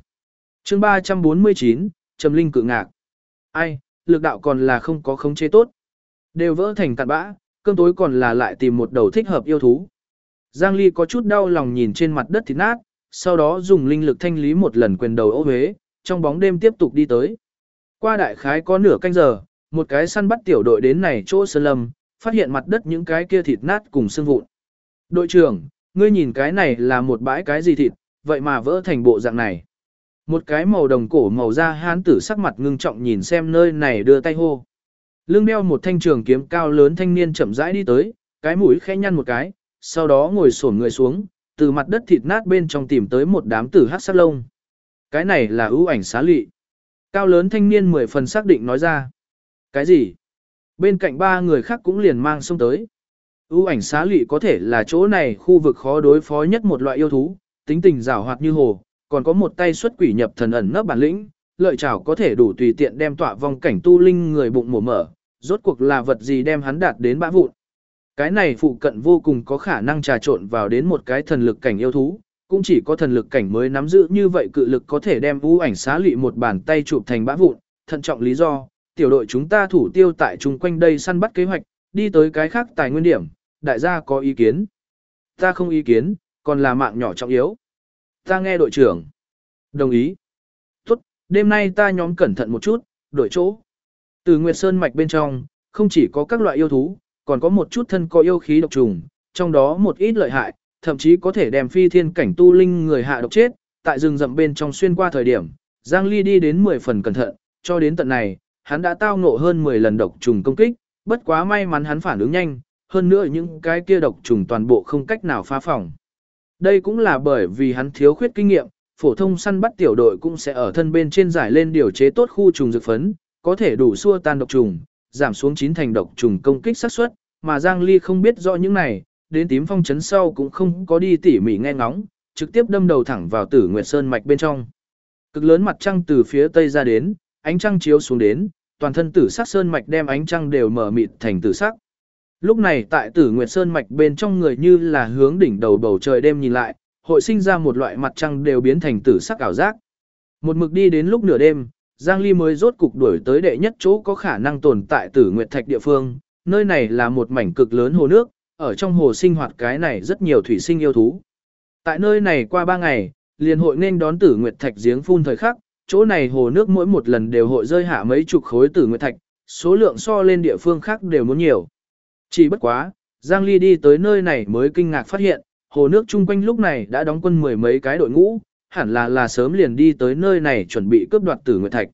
Chương 349, Trầm Linh cự ngạc. Ai, lực đạo còn là không có khống chế tốt. Đều vỡ thành cặn bã, cơm tối còn là lại tìm một đầu thích hợp yêu thú. Giang Ly có chút đau lòng nhìn trên mặt đất thịt nát, sau đó dùng linh lực thanh lý một lần quyền đầu ô huế, trong bóng đêm tiếp tục đi tới. Qua đại khái có nửa canh giờ, một cái săn bắt tiểu đội đến này chỗ sơn lâm, phát hiện mặt đất những cái kia thịt nát cùng xương vụn. Đội trưởng, ngươi nhìn cái này là một bãi cái gì thịt, vậy mà vỡ thành bộ dạng này. Một cái màu đồng cổ màu da hán tử sắc mặt ngưng trọng nhìn xem nơi này đưa tay hô. Lưng đeo một thanh trường kiếm cao lớn thanh niên chậm rãi đi tới, cái mũi khẽ nhăn một cái, sau đó ngồi xổm người xuống, từ mặt đất thịt nát bên trong tìm tới một đám tử hắc sát lông. Cái này là ưu ảnh xá lị. Cao lớn thanh niên mười phần xác định nói ra. Cái gì? Bên cạnh ba người khác cũng liền mang xông tới. ưu ảnh xá lị có thể là chỗ này khu vực khó đối phó nhất một loại yêu thú, tính tình rào hoạt như hồ, còn có một tay xuất quỷ nhập thần ẩn nấp bản lĩnh, lợi chảo có thể đủ tùy tiện đem tọa vong cảnh tu linh người bụng mổ mở, rốt cuộc là vật gì đem hắn đạt đến bã vụn. Cái này phụ cận vô cùng có khả năng trà trộn vào đến một cái thần lực cảnh yêu thú, cũng chỉ có thần lực cảnh mới nắm giữ như vậy cự lực có thể đem vũ ảnh xá lị một bàn tay chụp thành bã vụn, thận trọng lý do, tiểu đội chúng ta thủ tiêu tại chung quanh đây săn bắt kế hoạch, đi tới cái khác tài nguyên điểm, đại gia có ý kiến. Ta không ý kiến, còn là mạng nhỏ trọng yếu. Ta nghe đội trưởng. Đồng ý. Tốt, đêm nay ta nhóm cẩn thận một chút, đổi chỗ. Từ Nguyệt Sơn mạch bên trong, không chỉ có các loại yêu thú, còn có một chút thân có yêu khí độc trùng, trong đó một ít lợi hại, thậm chí có thể đem phi thiên cảnh tu linh người hạ độc chết, tại rừng rậm bên trong xuyên qua thời điểm, Giang Ly đi đến 10 phần cẩn thận, cho đến tận này, hắn đã tao ngộ hơn 10 lần độc trùng công kích, bất quá may mắn hắn phản ứng nhanh, hơn nữa những cái kia độc trùng toàn bộ không cách nào phá phòng. Đây cũng là bởi vì hắn thiếu khuyết kinh nghiệm, phổ thông săn bắt tiểu đội cũng sẽ ở thân bên trên giải lên điều chế tốt khu trùng dược phấn, có thể đủ xua tan độc trùng, giảm xuống chín thành độc trùng công kích xác suất, mà Giang Ly không biết rõ những này, đến tím phong chấn sau cũng không có đi tỉ mỉ nghe ngóng, trực tiếp đâm đầu thẳng vào Tử Nguyệt Sơn mạch bên trong. Cực lớn mặt trăng từ phía tây ra đến, ánh trăng chiếu xuống đến, toàn thân tử sắc sơn mạch đem ánh trăng đều mở mịt thành tử sắc. Lúc này tại Tử Nguyệt Sơn mạch bên trong người như là hướng đỉnh đầu bầu trời đêm nhìn lại, hội sinh ra một loại mặt trăng đều biến thành tử sắc ảo giác. Một mực đi đến lúc nửa đêm, Giang Ly mới rốt cục đuổi tới đệ nhất chỗ có khả năng tồn tại Tử Nguyệt Thạch địa phương, nơi này là một mảnh cực lớn hồ nước, ở trong hồ sinh hoạt cái này rất nhiều thủy sinh yêu thú. Tại nơi này qua 3 ngày, liền hội nên đón Tử Nguyệt Thạch giếng phun thời khắc, chỗ này hồ nước mỗi một lần đều hội rơi hạ mấy chục khối Tử Nguyệt Thạch, số lượng so lên địa phương khác đều muốn nhiều. Chỉ bất quá, Giang Ly đi tới nơi này mới kinh ngạc phát hiện, hồ nước chung quanh lúc này đã đóng quân mười mấy cái đội ngũ, hẳn là là sớm liền đi tới nơi này chuẩn bị cướp đoạt Tử Nguyệt Thạch.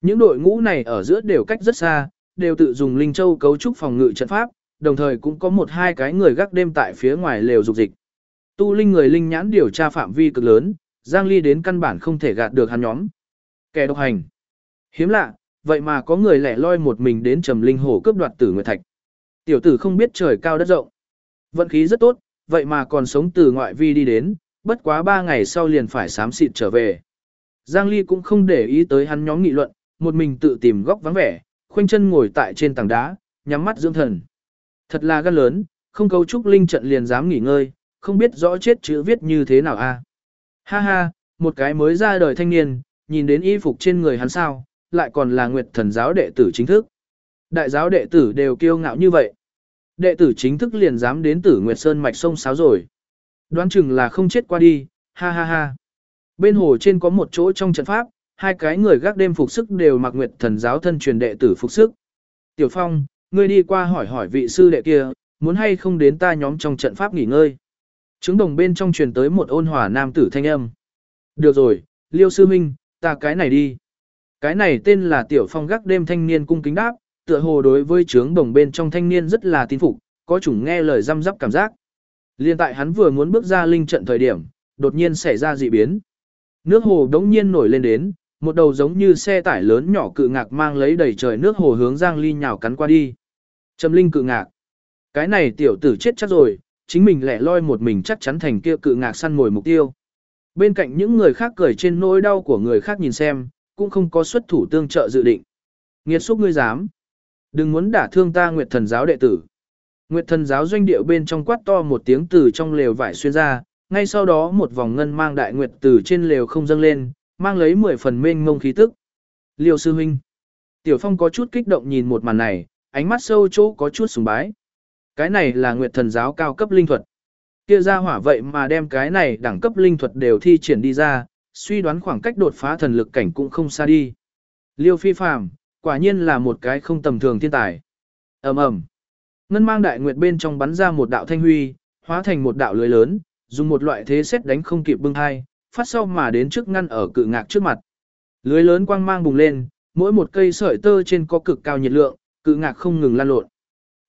Những đội ngũ này ở giữa đều cách rất xa, đều tự dùng linh châu cấu trúc phòng ngự trận pháp, đồng thời cũng có một hai cái người gác đêm tại phía ngoài lều dục dịch. Tu linh người linh nhãn điều tra phạm vi cực lớn, Giang Ly đến căn bản không thể gạt được hắn nhóm. Kẻ độc hành. Hiếm lạ, vậy mà có người lẻ loi một mình đến trầm linh hồ cướp đoạt tử nguyệt thạch. Tiểu tử không biết trời cao đất rộng. Vận khí rất tốt, vậy mà còn sống từ ngoại vi đi đến, bất quá ba ngày sau liền phải sám xịt trở về. Giang Ly cũng không để ý tới hắn nhóm nghị luận, một mình tự tìm góc vắng vẻ, khoanh chân ngồi tại trên tảng đá, nhắm mắt dưỡng thần. Thật là gan lớn, không cấu trúc linh trận liền dám nghỉ ngơi, không biết rõ chết chữ viết như thế nào a. Ha ha, một cái mới ra đời thanh niên, nhìn đến y phục trên người hắn sao, lại còn là nguyệt thần giáo đệ tử chính thức. Đại giáo đệ tử đều kiêu ngạo như vậy. Đệ tử chính thức liền dám đến tử Nguyệt Sơn mạch sông sáo rồi. Đoán chừng là không chết qua đi, ha ha ha. Bên hồ trên có một chỗ trong trận pháp, hai cái người gác đêm phục sức đều mặc nguyệt thần giáo thân truyền đệ tử phục sức. Tiểu Phong, ngươi đi qua hỏi hỏi vị sư đệ kia, muốn hay không đến ta nhóm trong trận pháp nghỉ ngơi. Trứng đồng bên trong truyền tới một ôn hòa nam tử thanh âm. Được rồi, liêu sư minh, ta cái này đi. Cái này tên là Tiểu Phong gác đêm thanh niên cung kính đáp, tựa hồ đối với trướng đồng bên trong thanh niên rất là tin phục, có chủng nghe lời răm rắp cảm giác. Liên tại hắn vừa muốn bước ra linh trận thời điểm, đột nhiên xảy ra dị biến. Nước hồ đống nhiên nổi lên đến, một đầu giống như xe tải lớn nhỏ cự ngạc mang lấy đầy trời nước hồ hướng Giang Ly nhào cắn qua đi. Trầm linh cự ngạc. Cái này tiểu tử chết chắc rồi, chính mình lẻ loi một mình chắc chắn thành kia cự ngạc săn mồi mục tiêu. Bên cạnh những người khác cười trên nỗi đau của người khác nhìn xem, cũng không có xuất thủ tương trợ dự định. Nghiệt xúc ngươi dám. Đừng muốn đả thương ta Nguyệt Thần giáo đệ tử. Nguyệt Thần giáo doanh điệu bên trong quát to một tiếng từ trong lều vải xuyên ra, ngay sau đó một vòng ngân mang đại nguyệt từ trên lều không dâng lên, mang lấy 10 phần mênh mông khí tức. Liêu sư huynh. Tiểu Phong có chút kích động nhìn một màn này, ánh mắt sâu chỗ có chút sùng bái. Cái này là Nguyệt Thần giáo cao cấp linh thuật. Kia ra hỏa vậy mà đem cái này đẳng cấp linh thuật đều thi triển đi ra, suy đoán khoảng cách đột phá thần lực cảnh cũng không xa đi. Liêu phi phàm, quả nhiên là một cái không tầm thường thiên tài. ầm ầm, Ngân mang đại nguyệt bên trong bắn ra một đạo thanh huy, hóa thành một đạo lưới lớn, dùng một loại thế xét đánh không kịp bưng hai, phát sau mà đến trước ngăn ở cự ngạc trước mặt. Lưới lớn quang mang bùng lên, mỗi một cây sợi tơ trên có cực cao nhiệt lượng, cự ngạc không ngừng lan lộn.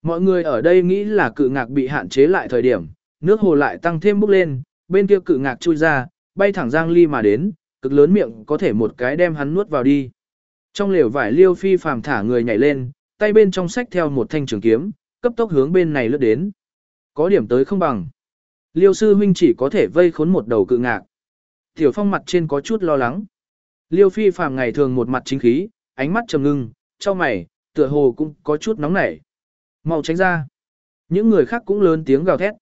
Mọi người ở đây nghĩ là cự ngạc bị hạn chế lại thời điểm, nước hồ lại tăng thêm bốc lên, bên kia cự ngạc chui ra, bay thẳng Giang Ly mà đến, cực lớn miệng có thể một cái đem hắn nuốt vào đi. Trong lều vải liêu phi phàm thả người nhảy lên, tay bên trong sách theo một thanh trường kiếm, cấp tốc hướng bên này lướt đến. Có điểm tới không bằng. Liêu sư huynh chỉ có thể vây khốn một đầu cự ngạc. Tiểu phong mặt trên có chút lo lắng. Liêu phi phàm ngày thường một mặt chính khí, ánh mắt trầm ngưng, cho mày, tựa hồ cũng có chút nóng nảy. Mau tránh ra. Những người khác cũng lớn tiếng gào thét.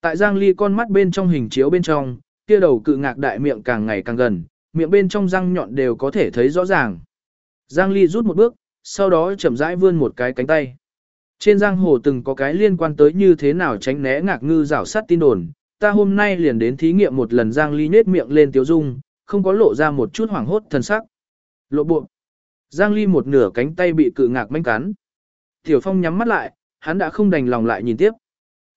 Tại Giang Ly con mắt bên trong hình chiếu bên trong, kia đầu cự ngạc đại miệng càng ngày càng gần, miệng bên trong răng nhọn đều có thể thấy rõ ràng. Giang Ly rút một bước, sau đó chậm rãi vươn một cái cánh tay. Trên giang hồ từng có cái liên quan tới như thế nào tránh né ngạc ngư rảo sát tin đồn, ta hôm nay liền đến thí nghiệm một lần Giang Ly nết miệng lên tiếu dung, không có lộ ra một chút hoảng hốt thần sắc. Lộ bộ. Giang Ly một nửa cánh tay bị cự ngạc manh cắn. Tiểu Phong nhắm mắt lại, hắn đã không đành lòng lại nhìn tiếp.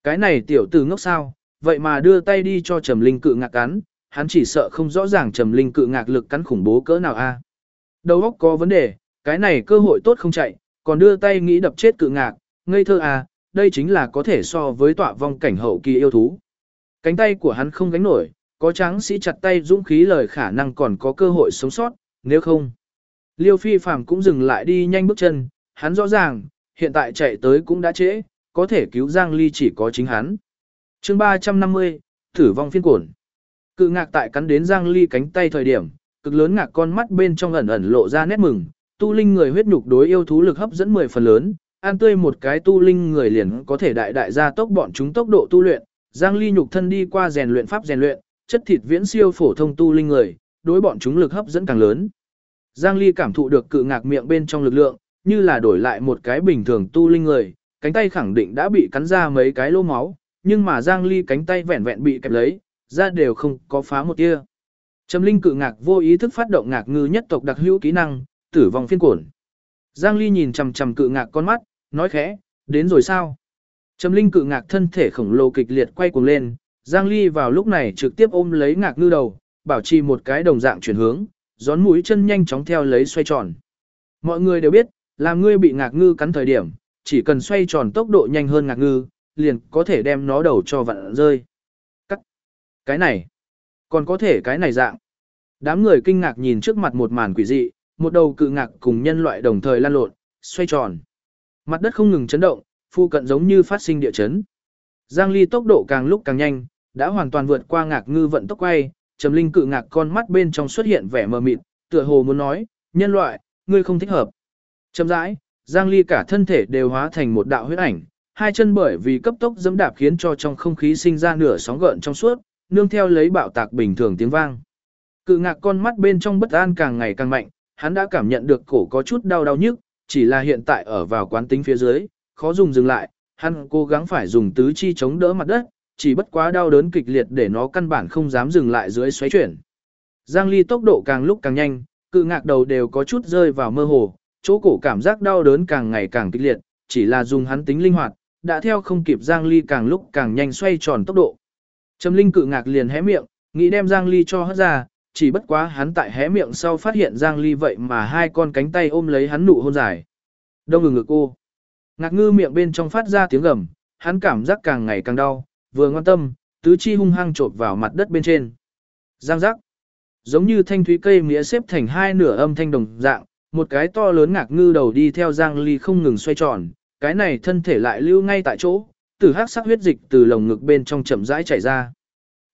Cái này tiểu tử ngốc sao, vậy mà đưa tay đi cho Trầm Linh cự ngạc cắn, hắn chỉ sợ không rõ ràng Trầm Linh cự ngạc lực cắn khủng bố cỡ nào a. Đầu óc có vấn đề, cái này cơ hội tốt không chạy, còn đưa tay nghĩ đập chết cự ngạc, ngây thơ à, đây chính là có thể so với tọa vong cảnh hậu kỳ yêu thú. Cánh tay của hắn không gánh nổi, có tráng sĩ chặt tay dũng khí lời khả năng còn có cơ hội sống sót, nếu không. Liêu phi phàm cũng dừng lại đi nhanh bước chân, hắn rõ ràng, hiện tại chạy tới cũng đã trễ, có thể cứu Giang Ly chỉ có chính hắn. chương 350, thử vong phiên cổn. Cự ngạc tại cắn đến Giang Ly cánh tay thời điểm, cực lớn ngạc con mắt bên trong ẩn ẩn lộ ra nét mừng, tu linh người huyết nhục đối yêu thú lực hấp dẫn 10 phần lớn, an tươi một cái tu linh người liền có thể đại đại gia tốc bọn chúng tốc độ tu luyện, Giang Ly nhục thân đi qua rèn luyện pháp rèn luyện, chất thịt viễn siêu phổ thông tu linh người, đối bọn chúng lực hấp dẫn càng lớn. Giang Ly cảm thụ được cự ngạc miệng bên trong lực lượng, như là đổi lại một cái bình thường tu linh người, cánh tay khẳng định đã bị cắn ra mấy cái lỗ máu, nhưng mà Giang Ly cánh tay vẹn vẹn bị kẹp lấy, ra đều không có phá một tia. Trầm Linh cự ngạc vô ý thức phát động ngạc ngư nhất tộc đặc hữu kỹ năng, tử vong phiên cuộn. Giang Ly nhìn chằm chằm cự ngạc con mắt, nói khẽ, đến rồi sao? Trầm Linh cự ngạc thân thể khổng lồ kịch liệt quay cuồng lên, Giang Ly vào lúc này trực tiếp ôm lấy ngạc ngư đầu, bảo trì một cái đồng dạng chuyển hướng, gión mũi chân nhanh chóng theo lấy xoay tròn. Mọi người đều biết, làm ngươi bị ngạc ngư cắn thời điểm, chỉ cần xoay tròn tốc độ nhanh hơn ngạc ngư, liền có thể đem nó đầu cho vặn rơi. Cắt. Cái này. Còn có thể cái này dạng. Đám người kinh ngạc nhìn trước mặt một màn quỷ dị, một đầu cự ngạc cùng nhân loại đồng thời lan lộn, xoay tròn. Mặt đất không ngừng chấn động, phu cận giống như phát sinh địa chấn. Giang Ly tốc độ càng lúc càng nhanh, đã hoàn toàn vượt qua ngạc ngư vận tốc quay, trầm linh cự ngạc con mắt bên trong xuất hiện vẻ mờ mịt, tựa hồ muốn nói, nhân loại, ngươi không thích hợp. Chậm rãi, Giang Ly cả thân thể đều hóa thành một đạo huyết ảnh, hai chân bởi vì cấp tốc dẫm đạp khiến cho trong không khí sinh ra nửa sóng gợn trong suốt, nương theo lấy bạo tạc bình thường tiếng vang. Cự ngạc con mắt bên trong bất an càng ngày càng mạnh, hắn đã cảm nhận được cổ có chút đau đau nhức, chỉ là hiện tại ở vào quán tính phía dưới, khó dùng dừng lại, hắn cố gắng phải dùng tứ chi chống đỡ mặt đất, chỉ bất quá đau đớn kịch liệt để nó căn bản không dám dừng lại dưới xoáy chuyển. Giang Ly tốc độ càng lúc càng nhanh, cự ngạc đầu đều có chút rơi vào mơ hồ, chỗ cổ cảm giác đau đớn càng ngày càng kịch liệt, chỉ là dùng hắn tính linh hoạt, đã theo không kịp Giang Ly càng lúc càng nhanh xoay tròn tốc độ. Trầm Linh cự ngạc liền hé miệng, nghĩ đem Giang Ly cho hất ra, chỉ bất quá hắn tại hé miệng sau phát hiện Giang Ly vậy mà hai con cánh tay ôm lấy hắn nụ hôn dài. Đông ngừng ngực cô. Ngạc ngư miệng bên trong phát ra tiếng gầm, hắn cảm giác càng ngày càng đau, vừa ngoan tâm, tứ chi hung hăng trộn vào mặt đất bên trên. Giang giác. Giống như thanh thúy cây mía xếp thành hai nửa âm thanh đồng dạng, một cái to lớn ngạc ngư đầu đi theo Giang Ly không ngừng xoay tròn, cái này thân thể lại lưu ngay tại chỗ, từ hắc sắc huyết dịch từ lồng ngực bên trong chậm rãi chảy ra.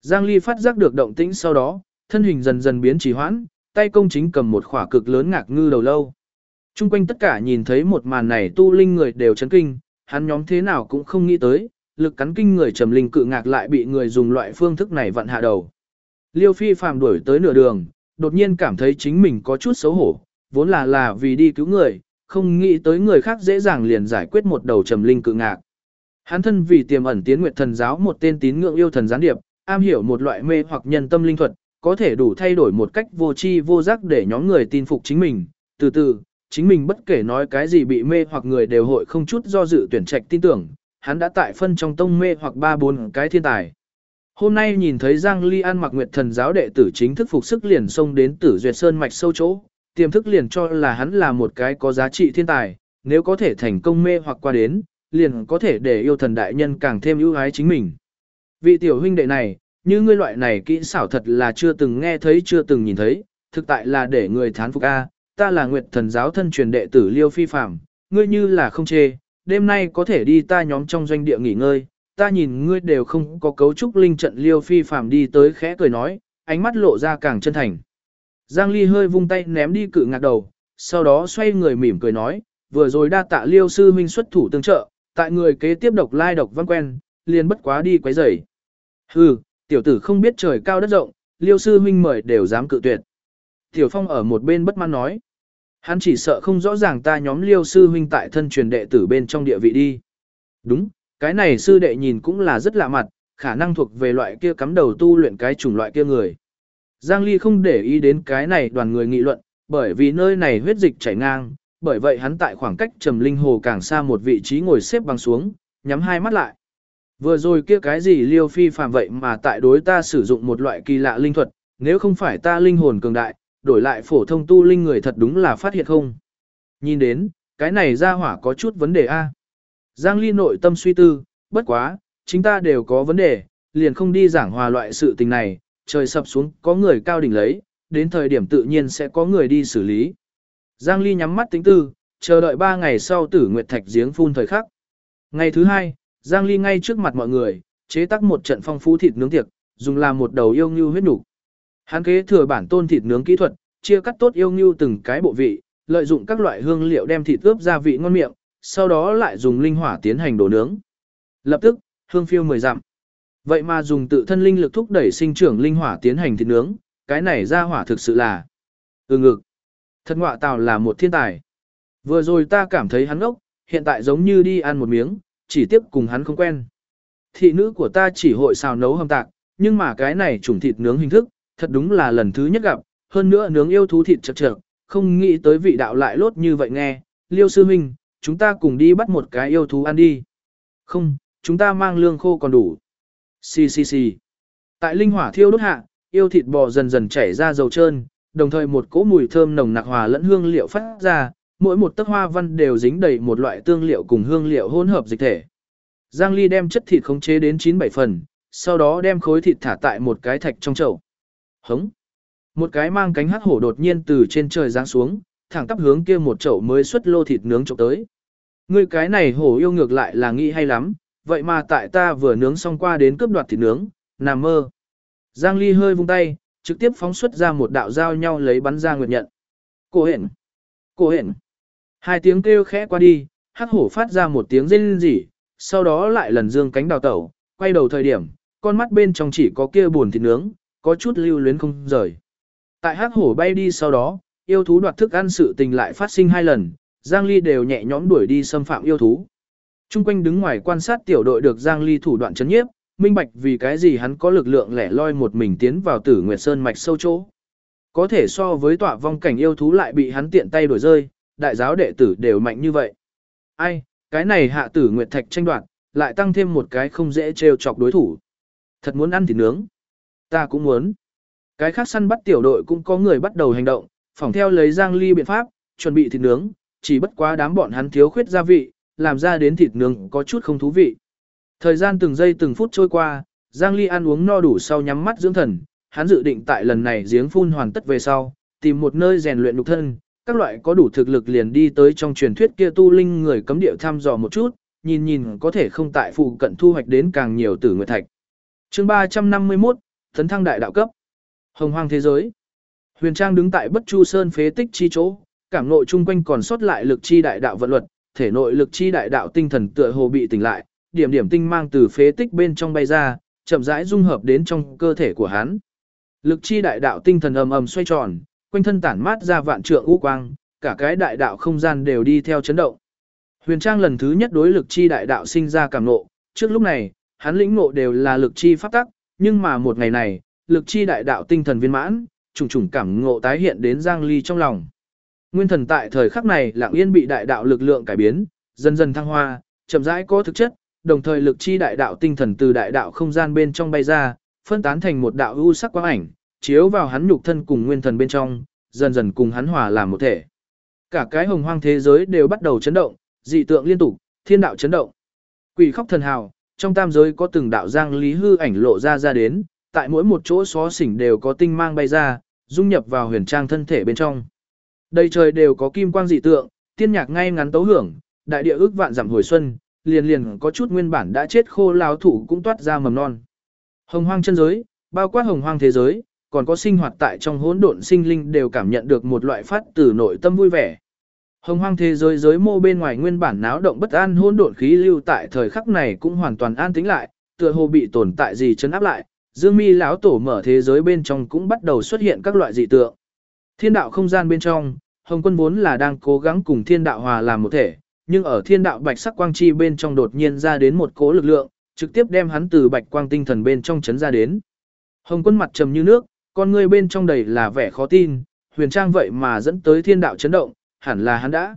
Giang Ly phát giác được động tĩnh sau đó, thân hình dần dần biến trì hoãn, tay công chính cầm một khỏa cực lớn ngạc ngư đầu lâu. Trung quanh tất cả nhìn thấy một màn này tu linh người đều chấn kinh, hắn nhóm thế nào cũng không nghĩ tới, lực cắn kinh người trầm linh cự ngạc lại bị người dùng loại phương thức này vặn hạ đầu. Liêu Phi phàm đuổi tới nửa đường, đột nhiên cảm thấy chính mình có chút xấu hổ, vốn là là vì đi cứu người, không nghĩ tới người khác dễ dàng liền giải quyết một đầu trầm linh cự ngạc. Hắn thân vì tiềm ẩn tiến nguyệt thần giáo một tên tín ngưỡng yêu thần gián điệp, am hiểu một loại mê hoặc nhân tâm linh thuật, có thể đủ thay đổi một cách vô tri vô giác để nhóm người tin phục chính mình. Từ từ, chính mình bất kể nói cái gì bị mê hoặc người đều hội không chút do dự tuyển trạch tin tưởng, hắn đã tại phân trong tông mê hoặc ba bốn cái thiên tài. Hôm nay nhìn thấy Giang Ly An mặc nguyệt thần giáo đệ tử chính thức phục sức liền xông đến tử duyệt sơn mạch sâu chỗ, tiềm thức liền cho là hắn là một cái có giá trị thiên tài, nếu có thể thành công mê hoặc qua đến, liền có thể để yêu thần đại nhân càng thêm ưu ái chính mình. Vị tiểu huynh đệ này, như ngươi loại này kỹ xảo thật là chưa từng nghe thấy chưa từng nhìn thấy, thực tại là để người thán phục A, ta là nguyệt thần giáo thân truyền đệ tử Liêu Phi Phạm, ngươi như là không chê, đêm nay có thể đi ta nhóm trong doanh địa nghỉ ngơi, ta nhìn ngươi đều không có cấu trúc linh trận Liêu Phi phàm đi tới khẽ cười nói, ánh mắt lộ ra càng chân thành. Giang Ly hơi vung tay ném đi cự ngạc đầu, sau đó xoay người mỉm cười nói, vừa rồi đa tạ Liêu sư huynh xuất thủ tương trợ, tại người kế tiếp độc lai độc văn quen, liền bất quá đi quấy rầy. Hừ, tiểu tử không biết trời cao đất rộng, Liêu sư huynh mời đều dám cự tuyệt. Tiểu Phong ở một bên bất mãn nói, hắn chỉ sợ không rõ ràng ta nhóm Liêu sư huynh tại thân truyền đệ tử bên trong địa vị đi. Đúng, cái này sư đệ nhìn cũng là rất lạ mặt, khả năng thuộc về loại kia cắm đầu tu luyện cái chủng loại kia người. Giang Ly không để ý đến cái này đoàn người nghị luận, bởi vì nơi này huyết dịch chảy ngang, bởi vậy hắn tại khoảng cách trầm linh hồ càng xa một vị trí ngồi xếp bằng xuống, nhắm hai mắt lại. Vừa rồi kia cái gì liêu phi phàm vậy mà tại đối ta sử dụng một loại kỳ lạ linh thuật, nếu không phải ta linh hồn cường đại, đổi lại phổ thông tu linh người thật đúng là phát hiện không. Nhìn đến, cái này ra hỏa có chút vấn đề a. Giang Ly nội tâm suy tư, bất quá, chúng ta đều có vấn đề, liền không đi giảng hòa loại sự tình này, trời sập xuống có người cao đỉnh lấy, đến thời điểm tự nhiên sẽ có người đi xử lý. Giang Ly nhắm mắt tính tư, chờ đợi 3 ngày sau tử nguyệt thạch giếng phun thời khắc. Ngày thứ hai, Giang Ly ngay trước mặt mọi người, chế tác một trận phong phú thịt nướng tiệc, dùng làm một đầu yêu ngưu huyết nục. Hắn kế thừa bản tôn thịt nướng kỹ thuật, chia cắt tốt yêu ngưu từng cái bộ vị, lợi dụng các loại hương liệu đem thịt ướp gia vị ngon miệng, sau đó lại dùng linh hỏa tiến hành đổ nướng. Lập tức, hương phiêu mười dặm. Vậy mà dùng tự thân linh lực thúc đẩy sinh trưởng linh hỏa tiến hành thịt nướng, cái này ra hỏa thực sự là ừ ngực. Thật ngọa tào là một thiên tài. Vừa rồi ta cảm thấy hắn ốc, hiện tại giống như đi ăn một miếng, chỉ tiếp cùng hắn không quen. Thị nữ của ta chỉ hội xào nấu hầm tạc, nhưng mà cái này chủng thịt nướng hình thức, thật đúng là lần thứ nhất gặp, hơn nữa nướng yêu thú thịt chật chật, không nghĩ tới vị đạo lại lốt như vậy nghe, liêu sư huynh, chúng ta cùng đi bắt một cái yêu thú ăn đi. Không, chúng ta mang lương khô còn đủ. Xì xì xì. Tại linh hỏa thiêu đốt hạ, yêu thịt bò dần dần chảy ra dầu trơn, đồng thời một cỗ mùi thơm nồng nặc hòa lẫn hương liệu phát ra, mỗi một tấc hoa văn đều dính đầy một loại tương liệu cùng hương liệu hỗn hợp dịch thể. Giang Ly đem chất thịt khống chế đến 9-7 phần, sau đó đem khối thịt thả tại một cái thạch trong chậu. Hống. Một cái mang cánh hắc hổ đột nhiên từ trên trời giáng xuống, thẳng tắp hướng kia một chậu mới xuất lô thịt nướng chụp tới. Ngươi cái này hổ yêu ngược lại là nghĩ hay lắm, vậy mà tại ta vừa nướng xong qua đến cướp đoạt thịt nướng, nằm mơ. Giang Ly hơi vung tay, trực tiếp phóng xuất ra một đạo dao nhau lấy bắn ra nguyệt nhận. Cô hển, Cô hển. Hai tiếng kêu khẽ qua đi, hắc hổ phát ra một tiếng rên rỉ, sau đó lại lần dương cánh đào tẩu, quay đầu thời điểm, con mắt bên trong chỉ có kia buồn thịt nướng, có chút lưu luyến không rời. Tại hắc hổ bay đi sau đó, yêu thú đoạt thức ăn sự tình lại phát sinh hai lần, Giang Ly đều nhẹ nhõm đuổi đi xâm phạm yêu thú. Trung quanh đứng ngoài quan sát tiểu đội được Giang Ly thủ đoạn chấn nhiếp, minh bạch vì cái gì hắn có lực lượng lẻ loi một mình tiến vào Tử Nguyệt Sơn mạch sâu chỗ. Có thể so với tọa vong cảnh yêu thú lại bị hắn tiện tay đuổi rơi, đại giáo đệ tử đều mạnh như vậy. Ai, cái này hạ Tử Nguyệt Thạch tranh đoạt, lại tăng thêm một cái không dễ trêu chọc đối thủ. Thật muốn ăn thịt nướng. Ta cũng muốn. Cái khác săn bắt tiểu đội cũng có người bắt đầu hành động, phỏng theo lấy Giang Ly biện pháp, chuẩn bị thịt nướng, chỉ bất quá đám bọn hắn thiếu khuyết gia vị, làm ra đến thịt nướng có chút không thú vị. Thời gian từng giây từng phút trôi qua, Giang Ly ăn uống no đủ sau nhắm mắt dưỡng thần, hắn dự định tại lần này giếng phun hoàn tất về sau, tìm một nơi rèn luyện nhục thân, các loại có đủ thực lực liền đi tới trong truyền thuyết kia tu linh người cấm địa thăm dò một chút, nhìn nhìn có thể không tại phụ cận thu hoạch đến càng nhiều tử nguyệt thạch. Chương 351, Thấn thăng đại đạo cấp. Hồng hoang thế giới. Huyền Trang đứng tại Bất Chu Sơn phế tích chi chỗ, cảm nội chung quanh còn sót lại lực chi đại đạo vận luật, thể nội lực chi đại đạo tinh thần tựa hồ bị tỉnh lại, điểm điểm tinh mang từ phế tích bên trong bay ra, chậm rãi dung hợp đến trong cơ thể của hắn. Lực chi đại đạo tinh thần ầm ầm xoay tròn, quanh thân tản mát ra vạn trượng u quang, cả cái đại đạo không gian đều đi theo chấn động. Huyền Trang lần thứ nhất đối lực chi đại đạo sinh ra cảm ngộ, trước lúc này, hắn lĩnh ngộ đều là lực chi pháp tắc, nhưng mà một ngày này, lực chi đại đạo tinh thần viên mãn, trùng trùng cảm ngộ tái hiện đến Giang Ly trong lòng. Nguyên thần tại thời khắc này lặng yên bị đại đạo lực lượng cải biến, dần dần thăng hoa, chậm rãi có thực chất, đồng thời lực chi đại đạo tinh thần từ đại đạo không gian bên trong bay ra, phân tán thành một đạo ưu sắc quang ảnh, chiếu vào hắn nhục thân cùng nguyên thần bên trong, dần dần cùng hắn hòa làm một thể. Cả cái hồng hoang thế giới đều bắt đầu chấn động, dị tượng liên tục, thiên đạo chấn động. Quỷ khóc thần hào, trong tam giới có từng đạo giang lý hư ảnh lộ ra ra đến, tại mỗi một chỗ xó xỉnh đều có tinh mang bay ra, dung nhập vào huyền trang thân thể bên trong. Đầy trời đều có kim quang dị tượng, tiên nhạc ngay ngắn tấu hưởng, đại địa ước vạn dặm hồi xuân, liền liền có chút nguyên bản đã chết khô lao thủ cũng toát ra mầm non. Hồng hoang chân giới, bao quát hồng hoang thế giới, còn có sinh hoạt tại trong hỗn độn sinh linh đều cảm nhận được một loại phát từ nội tâm vui vẻ. Hồng hoang thế giới giới mô bên ngoài nguyên bản náo động bất an hỗn độn khí lưu tại thời khắc này cũng hoàn toàn an tĩnh lại, tựa hồ bị tồn tại gì chấn áp lại, Dương Mi lão tổ mở thế giới bên trong cũng bắt đầu xuất hiện các loại dị tượng. Thiên đạo không gian bên trong, Hồng Quân vốn là đang cố gắng cùng thiên đạo hòa làm một thể, nhưng ở thiên đạo bạch sắc quang chi bên trong đột nhiên ra đến một cố lực lượng, trực tiếp đem hắn từ bạch quang tinh thần bên trong chấn ra đến. Hồng Quân mặt trầm như nước, con người bên trong đầy là vẻ khó tin, huyền trang vậy mà dẫn tới thiên đạo chấn động, hẳn là hắn đã.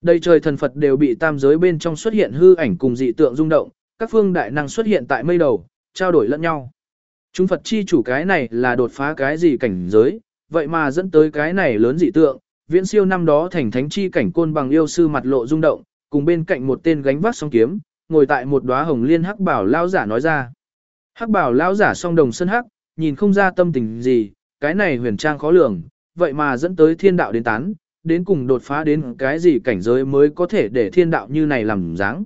Đây trời thần Phật đều bị tam giới bên trong xuất hiện hư ảnh cùng dị tượng rung động, các phương đại năng xuất hiện tại mây đầu, trao đổi lẫn nhau. Chúng Phật chi chủ cái này là đột phá cái gì cảnh giới, vậy mà dẫn tới cái này lớn dị tượng, viễn siêu năm đó thành thánh chi cảnh côn bằng yêu sư mặt lộ rung động, cùng bên cạnh một tên gánh vác song kiếm, ngồi tại một đóa hồng liên hắc bảo lao giả nói ra. Hắc bảo lao giả song đồng sân hắc, nhìn không ra tâm tình gì, cái này huyền trang khó lường, vậy mà dẫn tới thiên đạo đến tán, đến cùng đột phá đến cái gì cảnh giới mới có thể để thiên đạo như này làm dáng.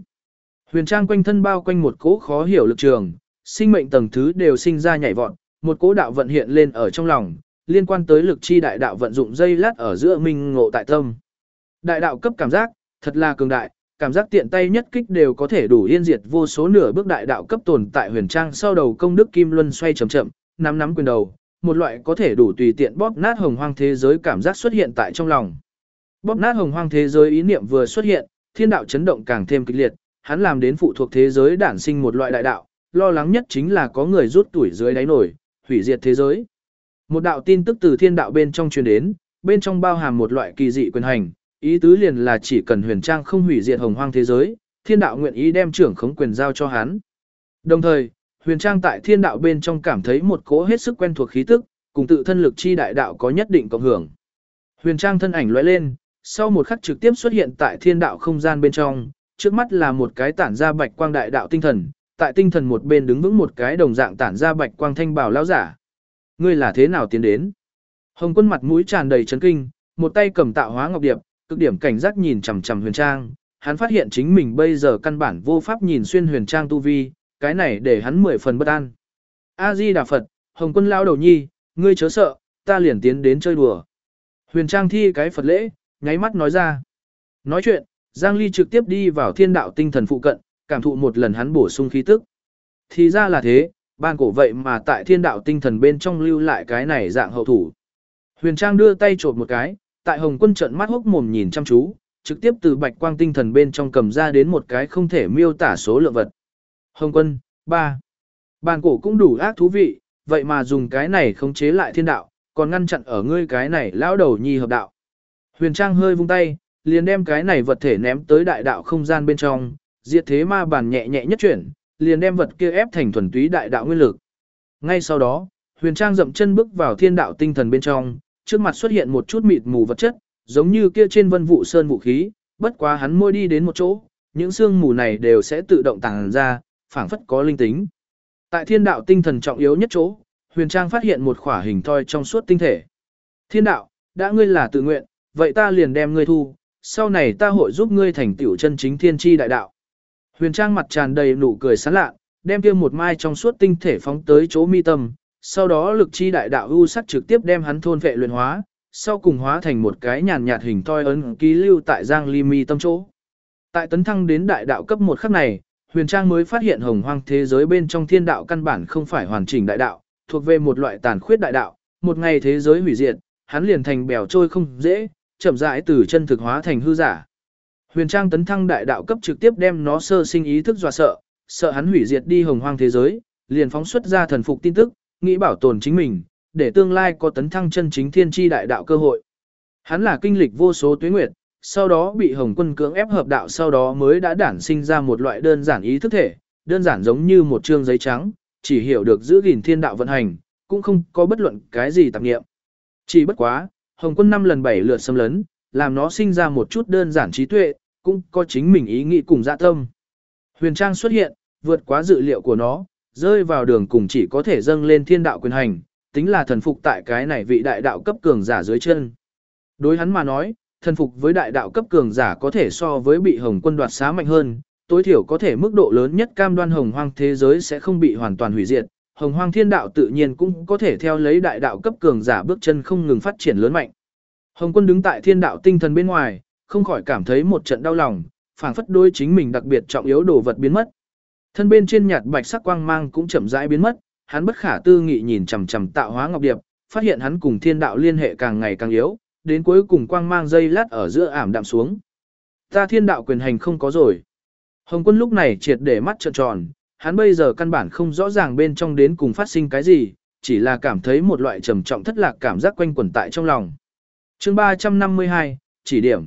Huyền trang quanh thân bao quanh một cỗ khó hiểu lực trường, sinh mệnh tầng thứ đều sinh ra nhảy vọt, một cỗ đạo vận hiện lên ở trong lòng, liên quan tới lực chi đại đạo vận dụng dây lát ở giữa minh ngộ tại tâm. Đại đạo cấp cảm giác, thật là cường đại, cảm giác tiện tay nhất kích đều có thể đủ yên diệt vô số nửa bước đại đạo cấp tồn tại huyền trang sau đầu công đức kim luân xoay chậm chậm, nắm nắm quyền đầu, một loại có thể đủ tùy tiện bóp nát hồng hoang thế giới cảm giác xuất hiện tại trong lòng. Bóp nát hồng hoang thế giới ý niệm vừa xuất hiện, thiên đạo chấn động càng thêm kịch liệt, hắn làm đến phụ thuộc thế giới đản sinh một loại đại đạo, lo lắng nhất chính là có người rút tuổi dưới đáy nổi, hủy diệt thế giới. Một đạo tin tức từ thiên đạo bên trong truyền đến, bên trong bao hàm một loại kỳ dị quyền hành, ý tứ liền là chỉ cần huyền trang không hủy diệt hồng hoang thế giới, thiên đạo nguyện ý đem trưởng khống quyền giao cho hắn. Đồng thời, huyền trang tại thiên đạo bên trong cảm thấy một cỗ hết sức quen thuộc khí tức, cùng tự thân lực chi đại đạo có nhất định cộng hưởng. Huyền trang thân ảnh lóe lên, sau một khắc trực tiếp xuất hiện tại thiên đạo không gian bên trong, trước mắt là một cái tản ra bạch quang đại đạo tinh thần, tại tinh thần một bên đứng vững một cái đồng dạng tản ra bạch quang thanh bảo lão giả. Ngươi là thế nào tiến đến? Hồng quân mặt mũi tràn đầy chấn kinh, một tay cầm tạo hóa ngọc điệp, cực điểm cảnh giác nhìn chằm chằm huyền trang, hắn phát hiện chính mình bây giờ căn bản vô pháp nhìn xuyên huyền trang tu vi, cái này để hắn mười phần bất an. A Di Đà Phật, Hồng Quân lão đầu nhi, ngươi chớ sợ, ta liền tiến đến chơi đùa. Huyền Trang thi cái Phật lễ, nháy mắt nói ra. Nói chuyện, Giang Ly trực tiếp đi vào thiên đạo tinh thần phụ cận, cảm thụ một lần hắn bổ sung khí tức. Thì ra là thế, ban cổ vậy mà tại thiên đạo tinh thần bên trong lưu lại cái này dạng hậu thủ. Huyền Trang đưa tay trộn một cái, tại Hồng Quân trận mắt hốc mồm nhìn chăm chú, trực tiếp từ bạch quang tinh thần bên trong cầm ra đến một cái không thể miêu tả số lượng vật. Hồng Quân, ba Bàn cổ cũng đủ ác thú vị, vậy mà dùng cái này khống chế lại thiên đạo, còn ngăn chặn ở ngươi cái này lão đầu nhi hợp đạo. Huyền Trang hơi vung tay, liền đem cái này vật thể ném tới đại đạo không gian bên trong, diệt thế ma bản nhẹ nhẹ nhất chuyển, liền đem vật kia ép thành thuần túy đại đạo nguyên lực. Ngay sau đó, Huyền Trang dậm chân bước vào thiên đạo tinh thần bên trong, trước mặt xuất hiện một chút mịt mù vật chất, giống như kia trên vân vụ sơn vũ khí, bất quá hắn môi đi đến một chỗ, những xương mù này đều sẽ tự động tàng ra, phảng phất có linh tính. Tại thiên đạo tinh thần trọng yếu nhất chỗ, Huyền Trang phát hiện một khỏa hình thoi trong suốt tinh thể. Thiên đạo, đã ngươi là tự nguyện, vậy ta liền đem ngươi thu, sau này ta hội giúp ngươi thành tiểu chân chính thiên tri đại đạo. Huyền Trang mặt tràn đầy nụ cười sán lạ, đem kia một mai trong suốt tinh thể phóng tới chỗ mi tâm, sau đó lực chi đại đạo u sắc trực tiếp đem hắn thôn vệ luyện hóa, sau cùng hóa thành một cái nhàn nhạt hình toi ấn ký lưu tại Giang Ly mi tâm chỗ. Tại tấn thăng đến đại đạo cấp một khắc này, Huyền Trang mới phát hiện hồng hoang thế giới bên trong thiên đạo căn bản không phải hoàn chỉnh đại đạo, thuộc về một loại tàn khuyết đại đạo, một ngày thế giới hủy diệt, hắn liền thành bèo trôi không dễ, chậm rãi từ chân thực hóa thành hư giả. Huyền Trang tấn thăng đại đạo cấp trực tiếp đem nó sơ sinh ý thức dọa sợ, sợ hắn hủy diệt đi hồng hoang thế giới, liền phóng xuất ra thần phục tin tức, nghĩ bảo tồn chính mình, để tương lai có tấn thăng chân chính thiên tri đại đạo cơ hội. Hắn là kinh lịch vô số tuyến nguyệt, sau đó bị Hồng Quân cưỡng ép hợp đạo sau đó mới đã đản sinh ra một loại đơn giản ý thức thể, đơn giản giống như một trương giấy trắng, chỉ hiểu được giữ gìn thiên đạo vận hành, cũng không có bất luận cái gì tạp nghiệm. Chỉ bất quá, Hồng Quân năm lần bảy lượt xâm lấn, làm nó sinh ra một chút đơn giản trí tuệ, cũng có chính mình ý nghĩ cùng dạ tâm. Huyền Trang xuất hiện, vượt quá dự liệu của nó, rơi vào đường cùng chỉ có thể dâng lên thiên đạo quyền hành, tính là thần phục tại cái này vị đại đạo cấp cường giả dưới chân. Đối hắn mà nói, thần phục với đại đạo cấp cường giả có thể so với bị hồng quân đoạt xá mạnh hơn, tối thiểu có thể mức độ lớn nhất cam đoan hồng hoang thế giới sẽ không bị hoàn toàn hủy diệt. Hồng hoang thiên đạo tự nhiên cũng có thể theo lấy đại đạo cấp cường giả bước chân không ngừng phát triển lớn mạnh. Hồng quân đứng tại thiên đạo tinh thần bên ngoài, không khỏi cảm thấy một trận đau lòng, phảng phất đôi chính mình đặc biệt trọng yếu đồ vật biến mất. Thân bên trên nhạt bạch sắc quang mang cũng chậm rãi biến mất, hắn bất khả tư nghị nhìn chằm chằm tạo hóa ngọc điệp, phát hiện hắn cùng thiên đạo liên hệ càng ngày càng yếu, đến cuối cùng quang mang dây lát ở giữa ảm đạm xuống. Ta thiên đạo quyền hành không có rồi. Hồng quân lúc này triệt để mắt trợn tròn, hắn bây giờ căn bản không rõ ràng bên trong đến cùng phát sinh cái gì, chỉ là cảm thấy một loại trầm trọng thất lạc cảm giác quanh quẩn tại trong lòng. chương 352, chỉ điểm.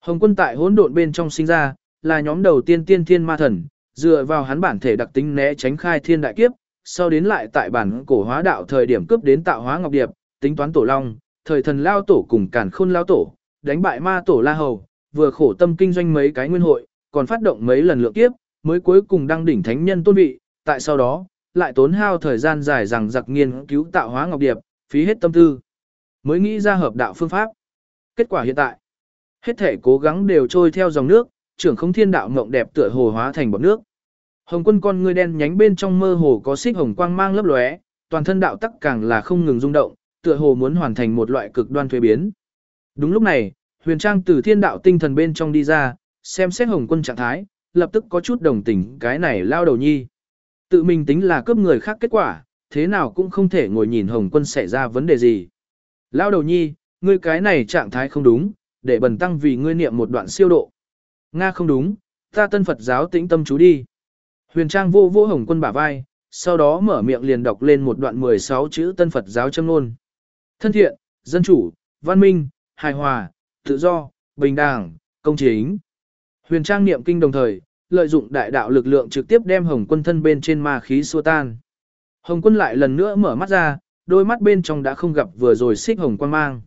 Hồng quân tại hỗn độn bên trong sinh ra, là nhóm đầu tiên tiên thiên ma thần, dựa vào hắn bản thể đặc tính né tránh khai thiên đại kiếp, sau đến lại tại bản cổ hóa đạo thời điểm cướp đến tạo hóa ngọc điệp, tính toán tổ long, thời thần lao tổ cùng càn khôn lao tổ, đánh bại ma tổ la hầu, vừa khổ tâm kinh doanh mấy cái nguyên hội, còn phát động mấy lần lượng kiếp, mới cuối cùng đăng đỉnh thánh nhân tôn vị, tại sau đó, lại tốn hao thời gian dài rằng giặc nghiên cứu tạo hóa ngọc điệp, phí hết tâm tư, mới nghĩ ra hợp đạo phương pháp. Kết quả hiện tại, hết thể cố gắng đều trôi theo dòng nước, trưởng không thiên đạo ngộng đẹp tựa hồ hóa thành bọt nước. Hồng quân con ngươi đen nhánh bên trong mơ hồ có xích hồng quang mang lấp lóe, toàn thân đạo tắc càng là không ngừng rung động, tựa hồ muốn hoàn thành một loại cực đoan thuế biến. Đúng lúc này, huyền trang từ thiên đạo tinh thần bên trong đi ra, xem xét hồng quân trạng thái, lập tức có chút đồng tình cái này lao đầu nhi. Tự mình tính là cướp người khác kết quả, thế nào cũng không thể ngồi nhìn hồng quân xảy ra vấn đề gì. Lao đầu nhi, ngươi cái này trạng thái không đúng, để bần tăng vì ngươi niệm một đoạn siêu độ. Nga không đúng, ta tân Phật giáo tĩnh tâm chú đi. Huyền Trang vô vô hồng quân bả vai, sau đó mở miệng liền đọc lên một đoạn 16 chữ tân Phật giáo châm ngôn. Thân thiện, dân chủ, văn minh, hài hòa, tự do, bình đẳng, công chính. Huyền Trang niệm kinh đồng thời, lợi dụng đại đạo lực lượng trực tiếp đem hồng quân thân bên trên ma khí xua tan. Hồng quân lại lần nữa mở mắt ra, đôi mắt bên trong đã không gặp vừa rồi xích hồng quan mang.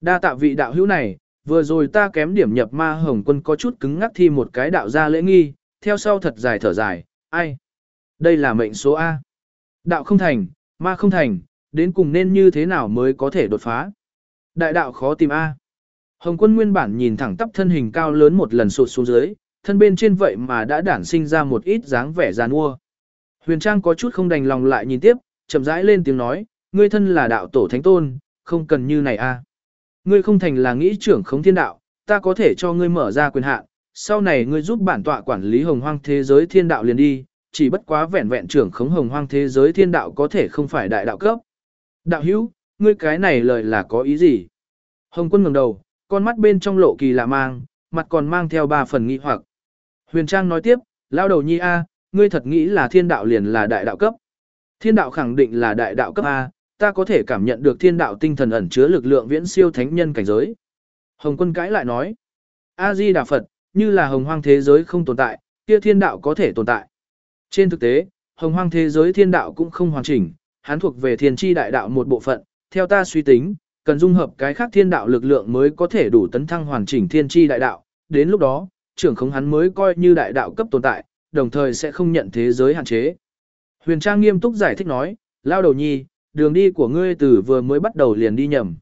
Đa tạ vị đạo hữu này, Vừa rồi ta kém điểm nhập ma hồng quân có chút cứng ngắc thi một cái đạo ra lễ nghi, theo sau thật dài thở dài, ai? Đây là mệnh số A. Đạo không thành, ma không thành, đến cùng nên như thế nào mới có thể đột phá? Đại đạo khó tìm A. Hồng quân nguyên bản nhìn thẳng tắp thân hình cao lớn một lần sụt xuống dưới, thân bên trên vậy mà đã đản sinh ra một ít dáng vẻ giàn mua. Huyền Trang có chút không đành lòng lại nhìn tiếp, chậm rãi lên tiếng nói, ngươi thân là đạo tổ thánh tôn, không cần như này a. Ngươi không thành là nghĩ trưởng khống thiên đạo, ta có thể cho ngươi mở ra quyền hạn, sau này ngươi giúp bản tọa quản lý hồng hoang thế giới thiên đạo liền đi, chỉ bất quá vẹn vẹn trưởng khống hồng hoang thế giới thiên đạo có thể không phải đại đạo cấp. Đạo hữu, ngươi cái này lời là có ý gì? Hồng quân ngẩng đầu, con mắt bên trong lộ kỳ lạ mang, mặt còn mang theo ba phần nghi hoặc. Huyền Trang nói tiếp, lao đầu nhi A, ngươi thật nghĩ là thiên đạo liền là đại đạo cấp. Thiên đạo khẳng định là đại đạo cấp A, ta có thể cảm nhận được thiên đạo tinh thần ẩn chứa lực lượng viễn siêu thánh nhân cảnh giới. Hồng quân cãi lại nói, A-di Đà Phật, như là hồng hoang thế giới không tồn tại, kia thiên đạo có thể tồn tại. Trên thực tế, hồng hoang thế giới thiên đạo cũng không hoàn chỉnh, hắn thuộc về thiên tri đại đạo một bộ phận, theo ta suy tính, cần dung hợp cái khác thiên đạo lực lượng mới có thể đủ tấn thăng hoàn chỉnh thiên tri đại đạo, đến lúc đó, trưởng khống hắn mới coi như đại đạo cấp tồn tại, đồng thời sẽ không nhận thế giới hạn chế. Huyền Trang nghiêm túc giải thích nói, lao đầu nhi, đường đi của ngươi từ vừa mới bắt đầu liền đi nhầm.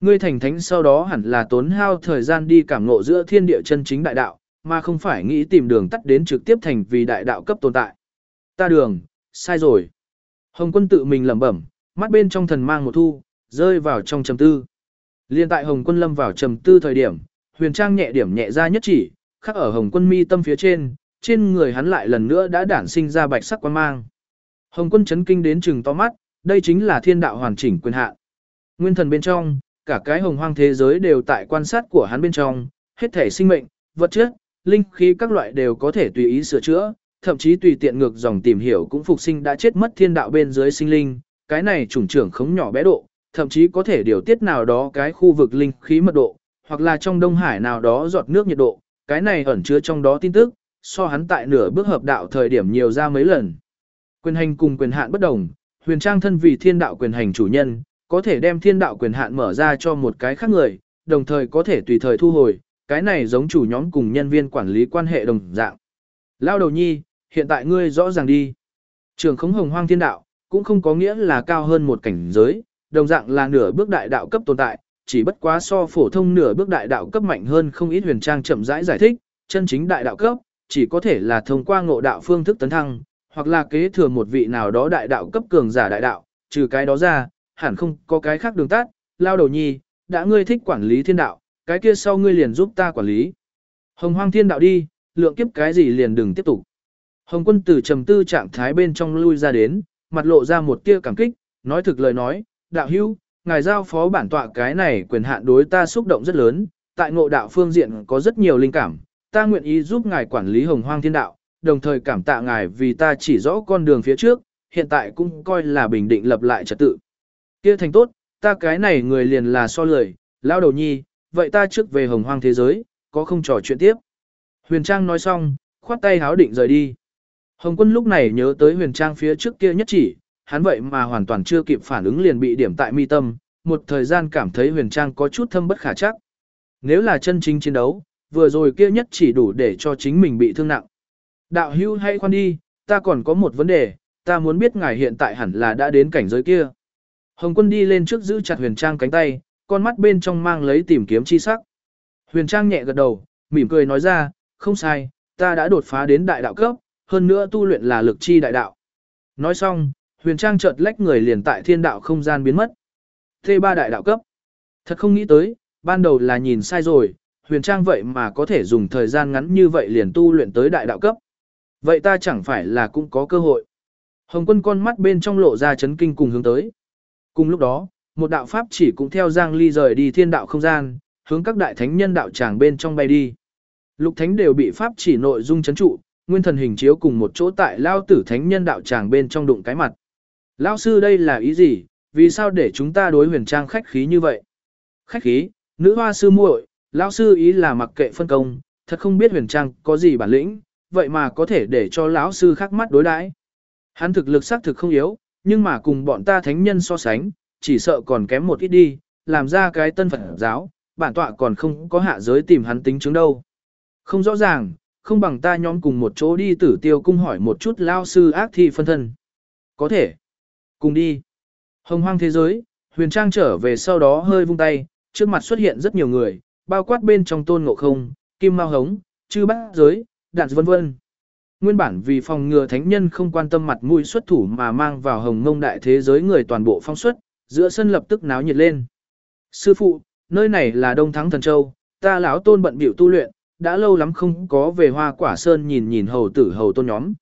Ngươi thành thánh sau đó hẳn là tốn hao thời gian đi cảm ngộ giữa thiên địa chân chính đại đạo, mà không phải nghĩ tìm đường tắt đến trực tiếp thành vì đại đạo cấp tồn tại. Ta đường, sai rồi. Hồng quân tự mình lẩm bẩm, mắt bên trong thần mang một thu, rơi vào trong trầm tư. Liên tại Hồng quân lâm vào trầm tư thời điểm, huyền trang nhẹ điểm nhẹ ra nhất chỉ, khắc ở Hồng quân mi tâm phía trên, trên người hắn lại lần nữa đã đản sinh ra bạch sắc quan mang. Hồng quân chấn kinh đến trừng to mắt, đây chính là thiên đạo hoàn chỉnh quyền hạn. Nguyên thần bên trong, cả cái hồng hoang thế giới đều tại quan sát của hắn bên trong, hết thể sinh mệnh, vật chất, linh khí các loại đều có thể tùy ý sửa chữa, thậm chí tùy tiện ngược dòng tìm hiểu cũng phục sinh đã chết mất thiên đạo bên dưới sinh linh, cái này chủng trưởng khống nhỏ bé độ, thậm chí có thể điều tiết nào đó cái khu vực linh khí mật độ, hoặc là trong đông hải nào đó giọt nước nhiệt độ, cái này ẩn chứa trong đó tin tức, so hắn tại nửa bước hợp đạo thời điểm nhiều ra mấy lần. Quyền hành cùng quyền hạn bất đồng, huyền trang thân vì thiên đạo quyền hành chủ nhân, có thể đem thiên đạo quyền hạn mở ra cho một cái khác người, đồng thời có thể tùy thời thu hồi, cái này giống chủ nhóm cùng nhân viên quản lý quan hệ đồng dạng. Lao đầu nhi, hiện tại ngươi rõ ràng đi. Trường khống hồng hoang thiên đạo, cũng không có nghĩa là cao hơn một cảnh giới, đồng dạng là nửa bước đại đạo cấp tồn tại, chỉ bất quá so phổ thông nửa bước đại đạo cấp mạnh hơn không ít huyền trang chậm rãi giải thích, chân chính đại đạo cấp, chỉ có thể là thông qua ngộ đạo phương thức tấn thăng, hoặc là kế thừa một vị nào đó đại đạo cấp cường giả đại đạo, trừ cái đó ra, hẳn không có cái khác đường tắt, lao đầu nhi, đã ngươi thích quản lý thiên đạo, cái kia sau ngươi liền giúp ta quản lý. Hồng hoang thiên đạo đi, lượng kiếp cái gì liền đừng tiếp tục. Hồng quân từ trầm tư trạng thái bên trong lui ra đến, mặt lộ ra một tia cảm kích, nói thực lời nói, đạo hữu, ngài giao phó bản tọa cái này quyền hạn đối ta xúc động rất lớn, tại ngộ đạo phương diện có rất nhiều linh cảm, ta nguyện ý giúp ngài quản lý hồng hoang thiên đạo, đồng thời cảm tạ ngài vì ta chỉ rõ con đường phía trước, hiện tại cũng coi là bình định lập lại trật tự. Kia thành tốt, ta cái này người liền là so lười, lao đầu nhi, vậy ta trước về hồng hoang thế giới, có không trò chuyện tiếp. Huyền Trang nói xong, khoát tay háo định rời đi. Hồng quân lúc này nhớ tới huyền trang phía trước kia nhất chỉ, hắn vậy mà hoàn toàn chưa kịp phản ứng liền bị điểm tại mi tâm, một thời gian cảm thấy huyền trang có chút thâm bất khả chắc. Nếu là chân chính chiến đấu, vừa rồi kia nhất chỉ đủ để cho chính mình bị thương nặng. Đạo hưu hay khoan đi, ta còn có một vấn đề, ta muốn biết ngài hiện tại hẳn là đã đến cảnh giới kia. Hồng quân đi lên trước giữ chặt huyền trang cánh tay, con mắt bên trong mang lấy tìm kiếm chi sắc. Huyền trang nhẹ gật đầu, mỉm cười nói ra, không sai, ta đã đột phá đến đại đạo cấp, hơn nữa tu luyện là lực chi đại đạo. Nói xong, huyền trang chợt lách người liền tại thiên đạo không gian biến mất. Thê ba đại đạo cấp. Thật không nghĩ tới, ban đầu là nhìn sai rồi, huyền trang vậy mà có thể dùng thời gian ngắn như vậy liền tu luyện tới đại đạo cấp. Vậy ta chẳng phải là cũng có cơ hội. Hồng quân con mắt bên trong lộ ra chấn kinh cùng hướng tới. Cùng lúc đó, một đạo pháp chỉ cũng theo Giang Ly rời đi thiên đạo không gian, hướng các đại thánh nhân đạo tràng bên trong bay đi. Lục thánh đều bị pháp chỉ nội dung chấn trụ, nguyên thần hình chiếu cùng một chỗ tại lao tử thánh nhân đạo tràng bên trong đụng cái mặt. Lão sư đây là ý gì, vì sao để chúng ta đối huyền trang khách khí như vậy? Khách khí, nữ hoa sư muội, lão sư ý là mặc kệ phân công, thật không biết huyền trang có gì bản lĩnh, vậy mà có thể để cho lão sư khác mắt đối đãi. Hắn thực lực xác thực không yếu, nhưng mà cùng bọn ta thánh nhân so sánh, chỉ sợ còn kém một ít đi, làm ra cái tân Phật giáo, bản tọa còn không có hạ giới tìm hắn tính chứng đâu. Không rõ ràng, không bằng ta nhóm cùng một chỗ đi tử tiêu cung hỏi một chút lao sư ác thi phân thân. Có thể. Cùng đi. Hồng hoang thế giới, huyền trang trở về sau đó hơi vung tay, trước mặt xuất hiện rất nhiều người, bao quát bên trong tôn ngộ không, kim mao hống, chư bát giới, đạn vân vân. Nguyên bản vì phòng ngừa thánh nhân không quan tâm mặt mũi xuất thủ mà mang vào hồng ngông đại thế giới người toàn bộ phong xuất, giữa sân lập tức náo nhiệt lên. Sư phụ, nơi này là Đông Thắng Thần Châu, ta lão tôn bận biểu tu luyện, đã lâu lắm không có về hoa quả sơn nhìn nhìn hầu tử hầu tôn nhóm.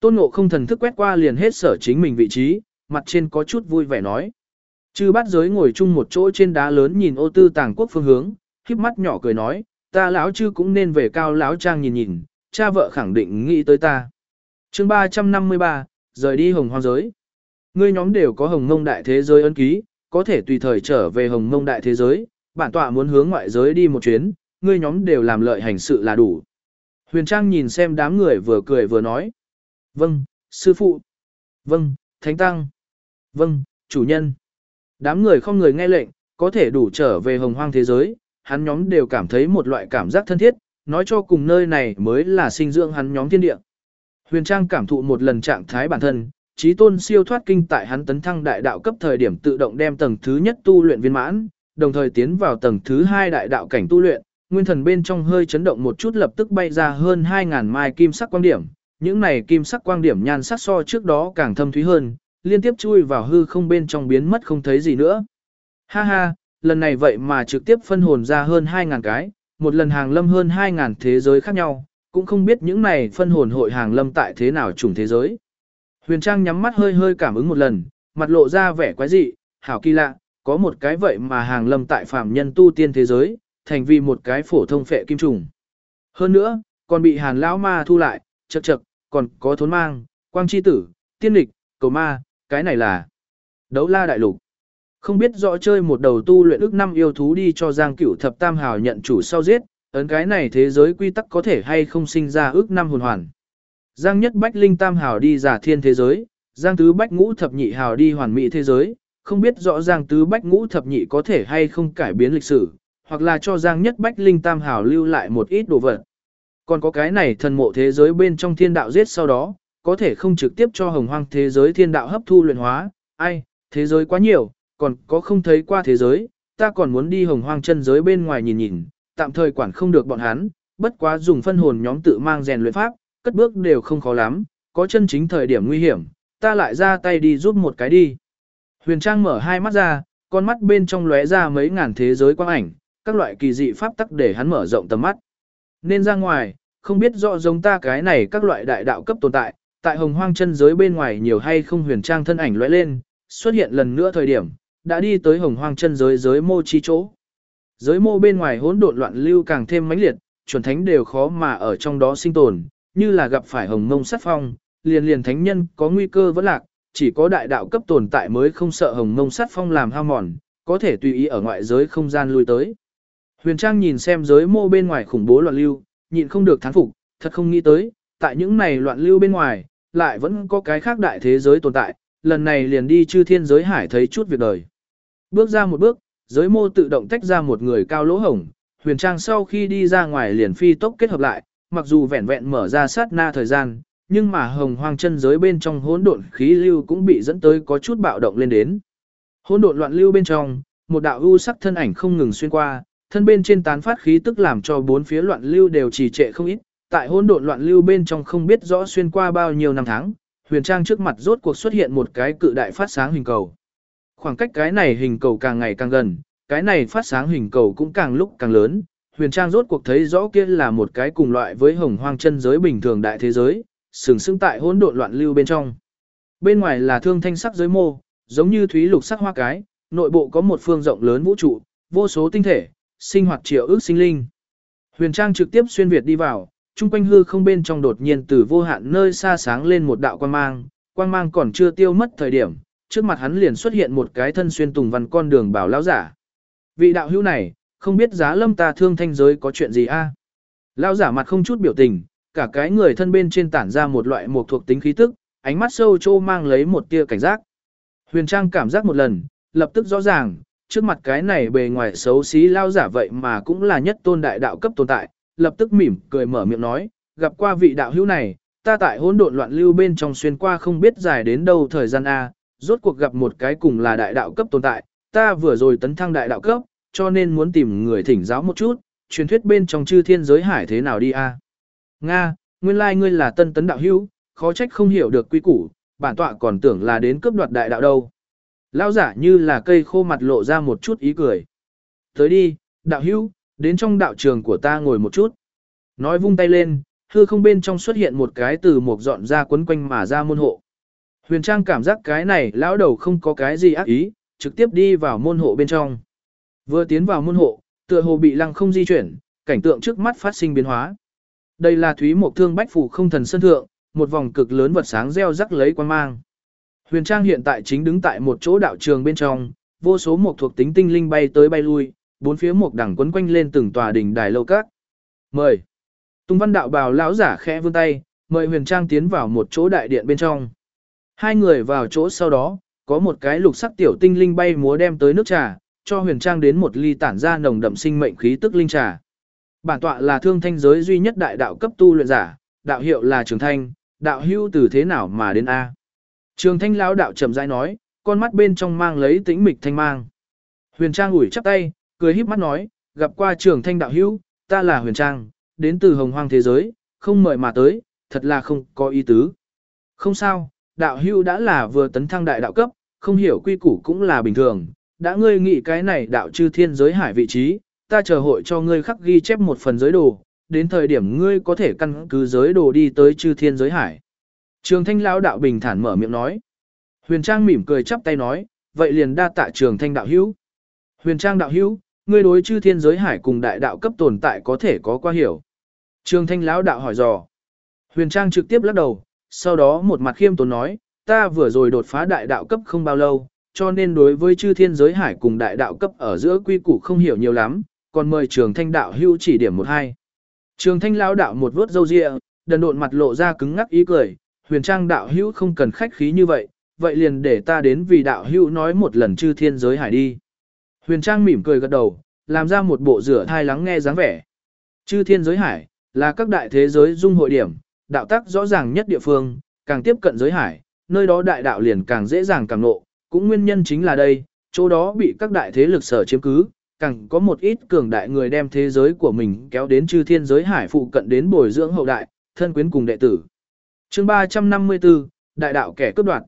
Tôn ngộ không thần thức quét qua liền hết sở chính mình vị trí, mặt trên có chút vui vẻ nói. Chư bát giới ngồi chung một chỗ trên đá lớn nhìn ô tư tàng quốc phương hướng, khiếp mắt nhỏ cười nói, ta lão chư cũng nên về cao lão trang nhìn nhìn, cha vợ khẳng định nghĩ tới ta. chương 353, rời đi hồng hoang giới. Ngươi nhóm đều có hồng mông đại thế giới ấn ký, có thể tùy thời trở về hồng mông đại thế giới, bản tọa muốn hướng ngoại giới đi một chuyến, ngươi nhóm đều làm lợi hành sự là đủ. Huyền Trang nhìn xem đám người vừa cười vừa nói. Vâng, sư phụ. Vâng, thánh tăng. Vâng, chủ nhân. Đám người không người nghe lệnh, có thể đủ trở về hồng hoang thế giới, hắn nhóm đều cảm thấy một loại cảm giác thân thiết, nói cho cùng nơi này mới là sinh dưỡng hắn nhóm thiên địa. Huyền Trang cảm thụ một lần trạng thái bản thân, trí tôn siêu thoát kinh tại hắn tấn thăng đại đạo cấp thời điểm tự động đem tầng thứ nhất tu luyện viên mãn, đồng thời tiến vào tầng thứ hai đại đạo cảnh tu luyện, nguyên thần bên trong hơi chấn động một chút lập tức bay ra hơn 2.000 mai kim sắc quang điểm, những này kim sắc quang điểm nhan sắc so trước đó càng thâm thúy hơn, liên tiếp chui vào hư không bên trong biến mất không thấy gì nữa. Ha ha, lần này vậy mà trực tiếp phân hồn ra hơn 2.000 cái, một lần hàng lâm hơn 2.000 thế giới khác nhau, cũng không biết những này phân hồn hội hàng lâm tại thế nào chủng thế giới. Huyền Trang nhắm mắt hơi hơi cảm ứng một lần, mặt lộ ra vẻ quái dị, hảo kỳ lạ, có một cái vậy mà hàng lâm tại phàm nhân tu tiên thế giới, thành vì một cái phổ thông phệ kim trùng. Hơn nữa, còn bị hàn lão ma thu lại, chật chật, còn có thốn mang, quang chi tử, tiên lịch, cầu ma, cái này là đấu la đại lục. Không biết rõ chơi một đầu tu luyện ước năm yêu thú đi cho Giang Cửu Thập Tam Hào nhận chủ sau giết, ấn cái này thế giới quy tắc có thể hay không sinh ra ước năm hồn hoàn. Giang Nhất Bách Linh Tam Hào đi giả thiên thế giới, Giang Tứ Bách Ngũ Thập Nhị Hào đi hoàn mỹ thế giới, không biết rõ Giang Tứ Bách Ngũ Thập Nhị có thể hay không cải biến lịch sử, hoặc là cho Giang Nhất Bách Linh Tam Hào lưu lại một ít đồ vật. Còn có cái này thần mộ thế giới bên trong thiên đạo giết sau đó, có thể không trực tiếp cho hồng hoang thế giới thiên đạo hấp thu luyện hóa, ai, thế giới quá nhiều, còn có không thấy qua thế giới, ta còn muốn đi hồng hoang chân giới bên ngoài nhìn nhìn, tạm thời quản không được bọn hắn, bất quá dùng phân hồn nhóm tự mang rèn luyện pháp, cất bước đều không khó lắm, có chân chính thời điểm nguy hiểm, ta lại ra tay đi giúp một cái đi. Huyền Trang mở hai mắt ra, con mắt bên trong lóe ra mấy ngàn thế giới quang ảnh, các loại kỳ dị pháp tắc để hắn mở rộng tầm mắt. Nên ra ngoài, không biết rõ giống ta cái này các loại đại đạo cấp tồn tại, tại hồng hoang chân giới bên ngoài nhiều hay không huyền trang thân ảnh lóe lên, xuất hiện lần nữa thời điểm, đã đi tới hồng hoang chân giới giới mô chi chỗ. Giới mô bên ngoài hỗn độn loạn lưu càng thêm mãnh liệt, chuẩn thánh đều khó mà ở trong đó sinh tồn, như là gặp phải hồng mông sát phong, liền liền thánh nhân có nguy cơ vẫn lạc, chỉ có đại đạo cấp tồn tại mới không sợ hồng mông sát phong làm hao mòn, có thể tùy ý ở ngoại giới không gian lui tới. Huyền Trang nhìn xem giới mô bên ngoài khủng bố loạn lưu, nhịn không được thán phục, thật không nghĩ tới, tại những này loạn lưu bên ngoài, lại vẫn có cái khác đại thế giới tồn tại, lần này liền đi chư thiên giới hải thấy chút việc đời. Bước ra một bước, giới mô tự động tách ra một người cao lỗ hổng, huyền trang sau khi đi ra ngoài liền phi tốc kết hợp lại, mặc dù vẹn vẹn mở ra sát na thời gian, nhưng mà hồng hoang chân giới bên trong hỗn độn khí lưu cũng bị dẫn tới có chút bạo động lên đến. Hỗn độn loạn lưu bên trong, một đạo u sắc thân ảnh không ngừng xuyên qua, thân bên trên tán phát khí tức làm cho bốn phía loạn lưu đều trì trệ không ít, tại hỗn độn loạn lưu bên trong không biết rõ xuyên qua bao nhiêu năm tháng, huyền trang trước mặt rốt cuộc xuất hiện một cái cự đại phát sáng hình cầu. Khoảng cách cái này hình cầu càng ngày càng gần, cái này phát sáng hình cầu cũng càng lúc càng lớn, huyền trang rốt cuộc thấy rõ kia là một cái cùng loại với hồng hoang chân giới bình thường đại thế giới, sừng sững tại hỗn độn loạn lưu bên trong. Bên ngoài là thương thanh sắc giới mô, giống như thúy lục sắc hoa cái, nội bộ có một phương rộng lớn vũ trụ, vô số tinh thể, sinh hoạt triệu ước sinh linh. Huyền Trang trực tiếp xuyên việt đi vào, trung quanh hư không bên trong đột nhiên từ vô hạn nơi xa sáng lên một đạo quang mang, quang mang còn chưa tiêu mất thời điểm, trước mặt hắn liền xuất hiện một cái thân xuyên tùng văn con đường bảo lão giả. Vị đạo hữu này, không biết giá lâm ta thương thanh giới có chuyện gì a? Lão giả mặt không chút biểu tình, cả cái người thân bên trên tản ra một loại một thuộc tính khí tức, ánh mắt sâu trô mang lấy một tia cảnh giác. Huyền Trang cảm giác một lần, lập tức rõ ràng, trước mặt cái này bề ngoài xấu xí lao giả vậy mà cũng là nhất tôn đại đạo cấp tồn tại, lập tức mỉm cười mở miệng nói, gặp qua vị đạo hữu này, ta tại hỗn độn loạn lưu bên trong xuyên qua không biết dài đến đâu thời gian a, rốt cuộc gặp một cái cùng là đại đạo cấp tồn tại, ta vừa rồi tấn thăng đại đạo cấp, cho nên muốn tìm người thỉnh giáo một chút, truyền thuyết bên trong chư thiên giới hải thế nào đi a. Nga, nguyên lai like ngươi là tân tấn đạo hữu, khó trách không hiểu được quy củ, bản tọa còn tưởng là đến cướp đoạt đại đạo đâu. Lão giả như là cây khô mặt lộ ra một chút ý cười. Tới đi, đạo hữu, đến trong đạo trường của ta ngồi một chút. Nói vung tay lên, hư không bên trong xuất hiện một cái từ một dọn ra quấn quanh mà ra môn hộ. Huyền Trang cảm giác cái này lão đầu không có cái gì ác ý, trực tiếp đi vào môn hộ bên trong. Vừa tiến vào môn hộ, tựa hồ bị lăng không di chuyển, cảnh tượng trước mắt phát sinh biến hóa. Đây là thúy một thương bách phủ không thần sân thượng, một vòng cực lớn vật sáng reo rắc lấy quan mang. Huyền Trang hiện tại chính đứng tại một chỗ đạo trường bên trong, vô số một thuộc tính tinh linh bay tới bay lui, bốn phía một đẳng quấn quanh lên từng tòa đỉnh đài lâu các. Mời. Tung văn đạo bào lão giả khẽ vươn tay, mời Huyền Trang tiến vào một chỗ đại điện bên trong. Hai người vào chỗ sau đó, có một cái lục sắc tiểu tinh linh bay múa đem tới nước trà, cho huyền trang đến một ly tản ra nồng đậm sinh mệnh khí tức linh trà. Bản tọa là thương thanh giới duy nhất đại đạo cấp tu luyện giả, đạo hiệu là Trường Thanh, đạo hưu từ thế nào mà đến A. Trường Thanh lão đạo chậm rãi nói, con mắt bên trong mang lấy tĩnh mịch thanh mang. Huyền Trang ủi chắp tay, cười híp mắt nói, gặp qua Trường Thanh đạo hữu, ta là Huyền Trang, đến từ hồng hoang thế giới, không mời mà tới, thật là không có ý tứ. Không sao, đạo hữu đã là vừa tấn thăng đại đạo cấp, không hiểu quy củ cũng là bình thường, đã ngươi nghĩ cái này đạo chư thiên giới hải vị trí, ta chờ hội cho ngươi khắc ghi chép một phần giới đồ, đến thời điểm ngươi có thể căn cứ giới đồ đi tới chư thiên giới hải. Trường thanh lão đạo bình thản mở miệng nói. Huyền Trang mỉm cười chắp tay nói, vậy liền đa tạ trường thanh đạo hữu. Huyền Trang đạo hữu, ngươi đối chư thiên giới hải cùng đại đạo cấp tồn tại có thể có qua hiểu. Trường thanh lão đạo hỏi dò. Huyền Trang trực tiếp lắc đầu, sau đó một mặt khiêm tốn nói, ta vừa rồi đột phá đại đạo cấp không bao lâu, cho nên đối với chư thiên giới hải cùng đại đạo cấp ở giữa quy củ không hiểu nhiều lắm, còn mời trường thanh đạo hưu chỉ điểm một hai. Trường thanh lão đạo một vớt râu ria, đần độn mặt lộ ra cứng ngắc ý cười, huyền trang đạo hưu không cần khách khí như vậy, vậy liền để ta đến vì đạo hưu nói một lần chư thiên giới hải đi. Huyền trang mỉm cười gật đầu, làm ra một bộ rửa thai lắng nghe dáng vẻ. Chư thiên giới hải, là các đại thế giới dung hội điểm, đạo tắc rõ ràng nhất địa phương, càng tiếp cận giới hải, nơi đó đại đạo liền càng dễ dàng càng nộ, cũng nguyên nhân chính là đây, chỗ đó bị các đại thế lực sở chiếm cứ, càng có một ít cường đại người đem thế giới của mình kéo đến chư thiên giới hải phụ cận đến bồi dưỡng hậu đại, thân quyến cùng đệ tử. chương 354, Đại đạo kẻ cướp đoạt.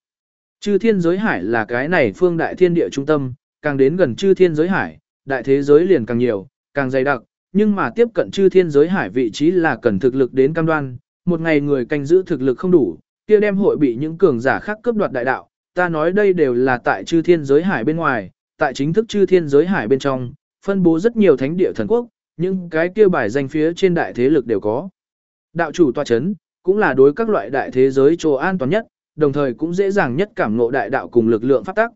Chư thiên giới hải là cái này phương đại thiên địa trung tâm, càng đến gần chư thiên giới hải, đại thế giới liền càng nhiều, càng dày đặc, nhưng mà tiếp cận chư thiên giới hải vị trí là cần thực lực đến cam đoan, một ngày người canh giữ thực lực không đủ, kia đem hội bị những cường giả khác cướp đoạt đại đạo, ta nói đây đều là tại chư thiên giới hải bên ngoài, tại chính thức chư thiên giới hải bên trong, phân bố rất nhiều thánh địa thần quốc, nhưng cái kia bài danh phía trên đại thế lực đều có. Đạo chủ tòa chấn, cũng là đối các loại đại thế giới chỗ an toàn nhất, đồng thời cũng dễ dàng nhất cảm ngộ đại đạo cùng lực lượng pháp tắc.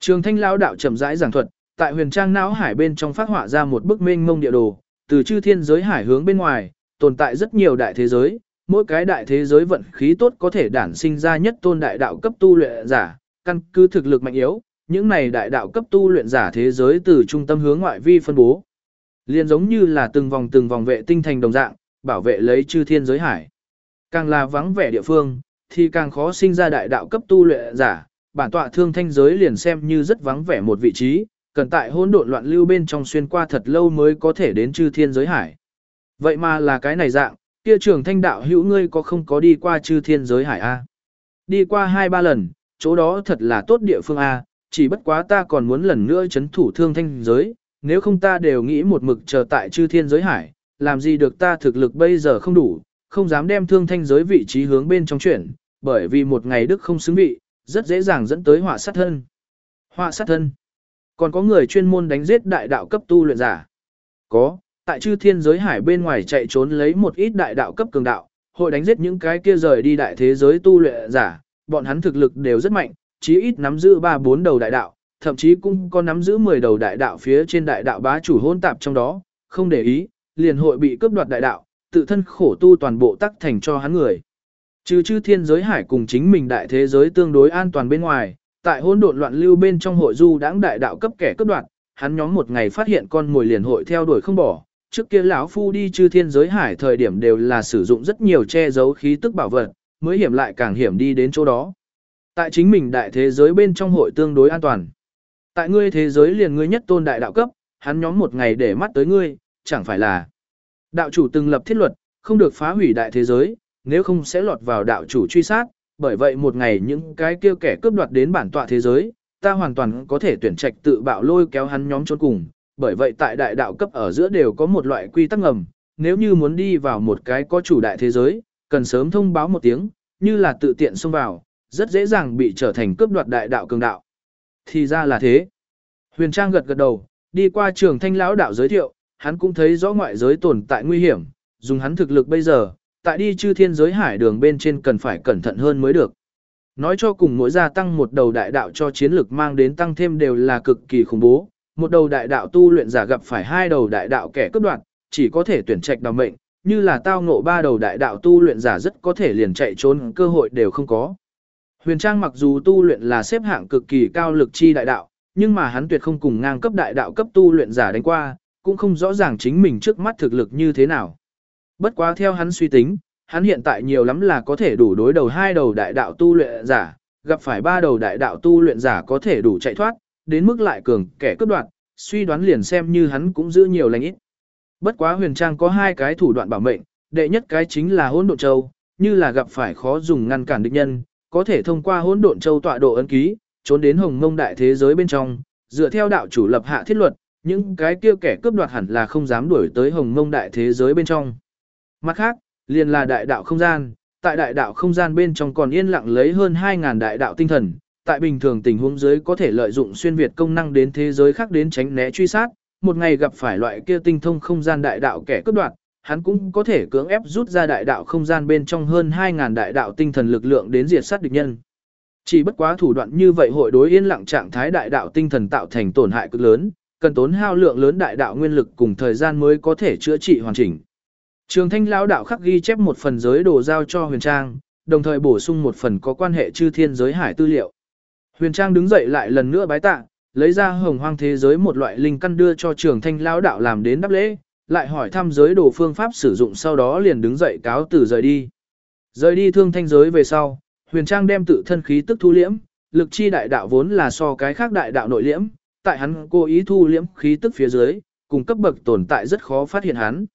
Trường Thanh lão đạo chậm rãi giảng thuật, tại Huyền Trang não hải bên trong phát họa ra một bức mênh mông địa đồ, từ chư thiên giới hải hướng bên ngoài, tồn tại rất nhiều đại thế giới, mỗi cái đại thế giới vận khí tốt có thể đản sinh ra nhất tôn đại đạo cấp tu luyện giả, căn cứ thực lực mạnh yếu, những này đại đạo cấp tu luyện giả thế giới từ trung tâm hướng ngoại vi phân bố. Liên giống như là từng vòng từng vòng vệ tinh thành đồng dạng, bảo vệ lấy chư thiên giới hải. Càng là vắng vẻ địa phương, thì càng khó sinh ra đại đạo cấp tu luyện giả, bản tọa thương thanh giới liền xem như rất vắng vẻ một vị trí, cần tại hỗn độn loạn lưu bên trong xuyên qua thật lâu mới có thể đến chư thiên giới hải. Vậy mà là cái này dạng, kia trưởng thanh đạo hữu ngươi có không có đi qua chư thiên giới hải a? Đi qua hai ba lần, chỗ đó thật là tốt địa phương a, chỉ bất quá ta còn muốn lần nữa chấn thủ thương thanh giới, nếu không ta đều nghĩ một mực chờ tại chư thiên giới hải, làm gì được ta thực lực bây giờ không đủ, không dám đem thương thanh giới vị trí hướng bên trong chuyển, bởi vì một ngày đức không xứng vị, rất dễ dàng dẫn tới họa sát thân. Họa sát thân. Còn có người chuyên môn đánh giết đại đạo cấp tu luyện giả. Có, tại chư thiên giới hải bên ngoài chạy trốn lấy một ít đại đạo cấp cường đạo, hội đánh giết những cái kia rời đi đại thế giới tu luyện giả, bọn hắn thực lực đều rất mạnh, chí ít nắm giữ 3 4 đầu đại đạo, thậm chí cũng có nắm giữ 10 đầu đại đạo phía trên đại đạo bá chủ hôn tạp trong đó, không để ý, liền hội bị cướp đoạt đại đạo, tự thân khổ tu toàn bộ tắc thành cho hắn người. Trừ chư thiên giới hải cùng chính mình đại thế giới tương đối an toàn bên ngoài, tại hỗn độn loạn lưu bên trong hội du đãng đại đạo cấp kẻ cướp đoạt, hắn nhóm một ngày phát hiện con mồi liền hội theo đuổi không bỏ. Trước kia lão phu đi chư thiên giới hải thời điểm đều là sử dụng rất nhiều che giấu khí tức bảo vật, mới hiểm lại càng hiểm đi đến chỗ đó. Tại chính mình đại thế giới bên trong hội tương đối an toàn. Tại ngươi thế giới liền ngươi nhất tôn đại đạo cấp, hắn nhóm một ngày để mắt tới ngươi, chẳng phải là. Đạo chủ từng lập thiết luật, không được phá hủy đại thế giới, nếu không sẽ lọt vào đạo chủ truy sát, bởi vậy một ngày những cái kêu kẻ cướp đoạt đến bản tọa thế giới, ta hoàn toàn có thể tuyển trạch tự bạo lôi kéo hắn nhóm trốn cùng, bởi vậy tại đại đạo cấp ở giữa đều có một loại quy tắc ngầm, nếu như muốn đi vào một cái có chủ đại thế giới, cần sớm thông báo một tiếng, như là tự tiện xông vào, rất dễ dàng bị trở thành cướp đoạt đại đạo cường đạo. Thì ra là thế. Huyền Trang gật gật đầu, đi qua trường thanh lão đạo giới thiệu, hắn cũng thấy rõ ngoại giới tồn tại nguy hiểm, dùng hắn thực lực bây giờ, tại đi chư thiên giới hải đường bên trên cần phải cẩn thận hơn mới được. Nói cho cùng mỗi gia tăng một đầu đại đạo cho chiến lực mang đến tăng thêm đều là cực kỳ khủng bố, một đầu đại đạo tu luyện giả gặp phải hai đầu đại đạo kẻ cướp đoạt, chỉ có thể tuyển trạch đào mệnh, như là tao ngộ ba đầu đại đạo tu luyện giả rất có thể liền chạy trốn cơ hội đều không có. Huyền Trang mặc dù tu luyện là xếp hạng cực kỳ cao lực chi đại đạo, nhưng mà hắn tuyệt không cùng ngang cấp đại đạo cấp tu luyện giả đánh qua, cũng không rõ ràng chính mình trước mắt thực lực như thế nào. Bất quá theo hắn suy tính, hắn hiện tại nhiều lắm là có thể đủ đối đầu hai đầu đại đạo tu luyện giả, gặp phải ba đầu đại đạo tu luyện giả có thể đủ chạy thoát, đến mức lại cường kẻ cướp đoạt, suy đoán liền xem như hắn cũng giữ nhiều lành ít. Bất quá huyền trang có hai cái thủ đoạn bảo mệnh, đệ nhất cái chính là hỗn độn châu, như là gặp phải khó dùng ngăn cản địch nhân, có thể thông qua hỗn độn châu tọa độ ấn ký, trốn đến hồng mông đại thế giới bên trong, dựa theo đạo chủ lập hạ thiết luật, những cái kia kẻ cướp đoạt hẳn là không dám đuổi tới hồng mông đại thế giới bên trong. Mặt khác, liền là đại đạo không gian, tại đại đạo không gian bên trong còn yên lặng lấy hơn 2.000 đại đạo tinh thần, tại bình thường tình huống dưới có thể lợi dụng xuyên việt công năng đến thế giới khác đến tránh né truy sát, một ngày gặp phải loại kia tinh thông không gian đại đạo kẻ cướp đoạt, hắn cũng có thể cưỡng ép rút ra đại đạo không gian bên trong hơn 2.000 đại đạo tinh thần lực lượng đến diệt sát địch nhân. Chỉ bất quá thủ đoạn như vậy hội đối yên lặng trạng thái đại đạo tinh thần tạo thành tổn hại cực lớn, cần tốn hao lượng lớn đại đạo nguyên lực cùng thời gian mới có thể chữa trị hoàn chỉnh. Trường Thanh lão đạo khắc ghi chép một phần giới đồ giao cho Huyền Trang, đồng thời bổ sung một phần có quan hệ chư thiên giới hải tư liệu. Huyền Trang đứng dậy lại lần nữa bái tạ, lấy ra hồng hoang thế giới một loại linh căn đưa cho Trường Thanh lão đạo làm đến đáp lễ, lại hỏi thăm giới đồ phương pháp sử dụng sau đó liền đứng dậy cáo từ rời đi. Rời đi thương thanh giới về sau, Huyền Trang đem tự thân khí tức thu liễm, lực chi đại đạo vốn là so cái khác đại đạo nội liễm, tại hắn cố ý thu liễm khí tức phía dưới, cùng cấp bậc tồn tại rất khó phát hiện hắn.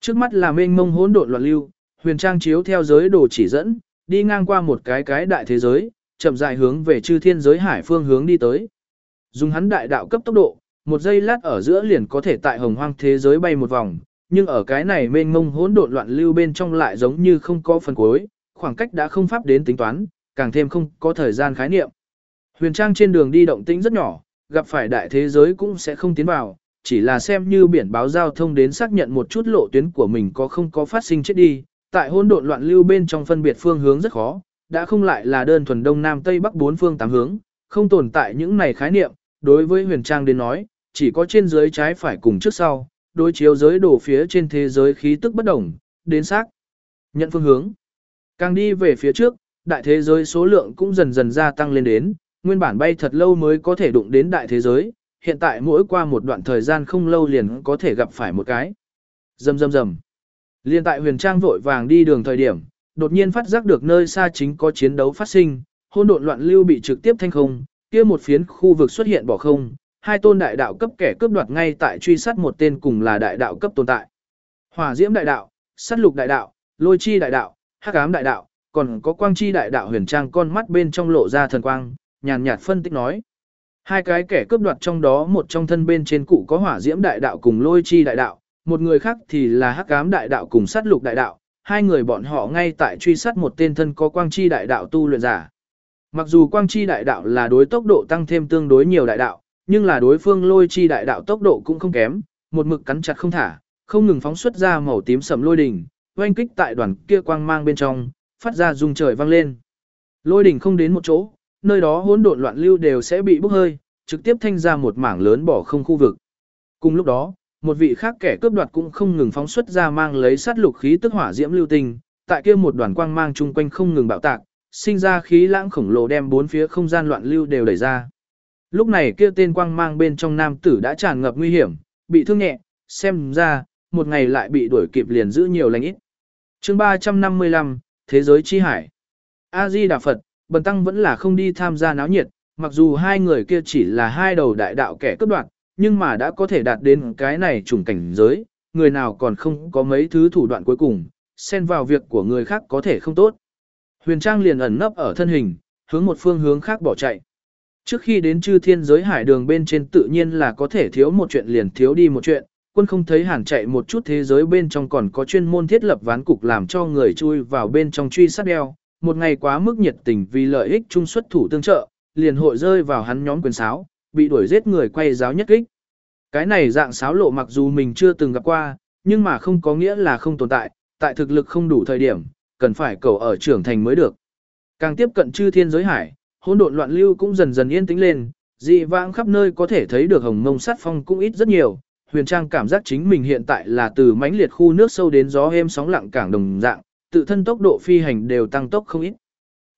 Trước mắt là mênh mông hỗn độn loạn lưu, Huyền Trang chiếu theo giới đồ chỉ dẫn, đi ngang qua một cái cái đại thế giới, chậm rãi hướng về chư thiên giới hải phương hướng đi tới. Dùng hắn đại đạo cấp tốc độ, một giây lát ở giữa liền có thể tại hồng hoang thế giới bay một vòng, nhưng ở cái này mênh mông hỗn độn loạn lưu bên trong lại giống như không có phần cuối, khoảng cách đã không pháp đến tính toán, càng thêm không có thời gian khái niệm. Huyền Trang trên đường đi động tĩnh rất nhỏ, gặp phải đại thế giới cũng sẽ không tiến vào, chỉ là xem như biển báo giao thông đến xác nhận một chút lộ tuyến của mình có không có phát sinh chết đi, tại hỗn độn loạn lưu bên trong phân biệt phương hướng rất khó, đã không lại là đơn thuần đông nam tây bắc bốn phương tám hướng, không tồn tại những này khái niệm, đối với huyền trang đến nói, chỉ có trên dưới trái phải cùng trước sau, đối chiếu giới đổ phía trên thế giới khí tức bất đồng, đến xác nhận phương hướng. Càng đi về phía trước, đại thế giới số lượng cũng dần dần gia tăng lên đến, nguyên bản bay thật lâu mới có thể đụng đến đại thế giới, hiện tại mỗi qua một đoạn thời gian không lâu liền có thể gặp phải một cái. Rầm rầm rầm. Liên tại huyền trang vội vàng đi đường thời điểm, đột nhiên phát giác được nơi xa chính có chiến đấu phát sinh, hỗn độn loạn lưu bị trực tiếp thanh không, kia một phiến khu vực xuất hiện bỏ không, hai tôn đại đạo cấp kẻ cướp đoạt ngay tại truy sát một tên cùng là đại đạo cấp tồn tại. Hỏa diễm đại đạo, sát lục đại đạo, lôi chi đại đạo, hắc ám đại đạo, còn có quang chi đại đạo huyền trang con mắt bên trong lộ ra thần quang, nhàn nhạt phân tích nói. Hai cái kẻ cướp đoạt trong đó một trong thân bên trên cụ có hỏa diễm đại đạo cùng lôi chi đại đạo, một người khác thì là hắc ám đại đạo cùng sát lục đại đạo, hai người bọn họ ngay tại truy sát một tên thân có quang chi đại đạo tu luyện giả. Mặc dù quang chi đại đạo là đối tốc độ tăng thêm tương đối nhiều đại đạo, nhưng là đối phương lôi chi đại đạo tốc độ cũng không kém, một mực cắn chặt không thả, không ngừng phóng xuất ra màu tím sầm lôi đỉnh, oanh kích tại đoàn kia quang mang bên trong, phát ra rung trời vang lên. Lôi đỉnh không đến một chỗ, nơi đó hỗn độn loạn lưu đều sẽ bị bốc hơi, trực tiếp thanh ra một mảng lớn bỏ không khu vực. Cùng lúc đó, một vị khác kẻ cướp đoạt cũng không ngừng phóng xuất ra mang lấy sát lục khí tức hỏa diễm lưu tinh, tại kia một đoàn quang mang chung quanh không ngừng bạo tạc, sinh ra khí lãng khổng lồ đem bốn phía không gian loạn lưu đều đẩy ra. Lúc này kia tên quang mang bên trong nam tử đã tràn ngập nguy hiểm, bị thương nhẹ, xem ra, một ngày lại bị đuổi kịp liền giữ nhiều lành ít. chương 355, Thế giới chi hải. A-di Đà Phật, Bần Tăng vẫn là không đi tham gia náo nhiệt, mặc dù hai người kia chỉ là hai đầu đại đạo kẻ cướp đoạt, nhưng mà đã có thể đạt đến cái này trùng cảnh giới, người nào còn không có mấy thứ thủ đoạn cuối cùng, xen vào việc của người khác có thể không tốt. Huyền Trang liền ẩn nấp ở thân hình, hướng một phương hướng khác bỏ chạy. Trước khi đến chư thiên giới hải đường bên trên tự nhiên là có thể thiếu một chuyện liền thiếu đi một chuyện, quân không thấy hẳn chạy một chút thế giới bên trong còn có chuyên môn thiết lập ván cục làm cho người chui vào bên trong truy sát đeo, một ngày quá mức nhiệt tình vì lợi ích chung xuất thủ tương trợ, liền hội rơi vào hắn nhóm quyền sáo, bị đuổi giết người quay giáo nhất kích. Cái này dạng sáo lộ mặc dù mình chưa từng gặp qua, nhưng mà không có nghĩa là không tồn tại, tại thực lực không đủ thời điểm, cần phải cầu ở trưởng thành mới được. Càng tiếp cận chư thiên giới hải, hỗn độn loạn lưu cũng dần dần yên tĩnh lên, dị vãng khắp nơi có thể thấy được hồng mông sát phong cũng ít rất nhiều. Huyền Trang cảm giác chính mình hiện tại là từ mãnh liệt khu nước sâu đến gió êm sóng lặng cảng đồng dạng, tự thân tốc độ phi hành đều tăng tốc không ít.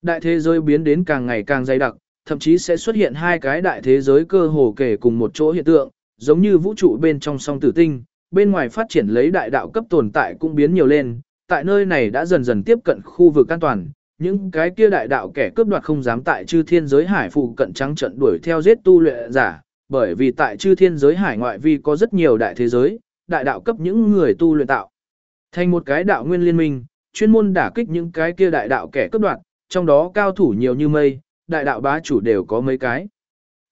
Đại thế giới biến đến càng ngày càng dày đặc, thậm chí sẽ xuất hiện hai cái đại thế giới cơ hồ kể cùng một chỗ hiện tượng, giống như vũ trụ bên trong song tử tinh, bên ngoài phát triển lấy đại đạo cấp tồn tại cũng biến nhiều lên, tại nơi này đã dần dần tiếp cận khu vực an toàn, những cái kia đại đạo kẻ cướp đoạt không dám tại chư thiên giới hải phụ cận trắng trận đuổi theo giết tu luyện giả, bởi vì tại chư thiên giới hải ngoại vi có rất nhiều đại thế giới, đại đạo cấp những người tu luyện tạo. Thành một cái đạo nguyên liên minh, chuyên môn đả kích những cái kia đại đạo kẻ cướp đoạt, trong đó cao thủ nhiều như mây, đại đạo bá chủ đều có mấy cái.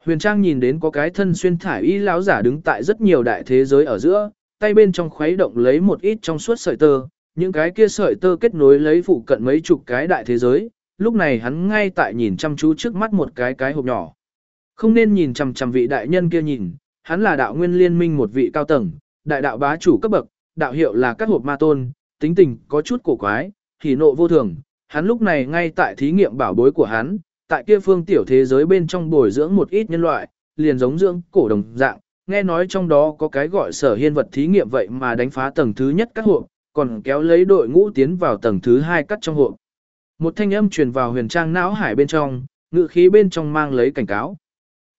Huyền Trang nhìn đến có cái thân xuyên thải y lão giả đứng tại rất nhiều đại thế giới ở giữa, tay bên trong khuấy động lấy một ít trong suốt sợi tơ, những cái kia sợi tơ kết nối lấy phụ cận mấy chục cái đại thế giới, lúc này hắn ngay tại nhìn chăm chú trước mắt một cái cái hộp nhỏ. Không nên nhìn chằm chằm vị đại nhân kia nhìn, hắn là đạo nguyên liên minh một vị cao tầng, đại đạo bá chủ cấp bậc, đạo hiệu là các hộp ma tôn, tính tình có chút cổ quái, hỉ nộ vô thường, hắn lúc này ngay tại thí nghiệm bảo bối của hắn, tại kia phương tiểu thế giới bên trong bồi dưỡng một ít nhân loại, liền giống dưỡng cổ đồng dạng, nghe nói trong đó có cái gọi sở hiên vật thí nghiệm vậy mà đánh phá tầng thứ nhất các hộp, còn kéo lấy đội ngũ tiến vào tầng thứ hai cắt trong hộp. Một thanh âm truyền vào huyền trang não hải bên trong, ngự khí bên trong mang lấy cảnh cáo.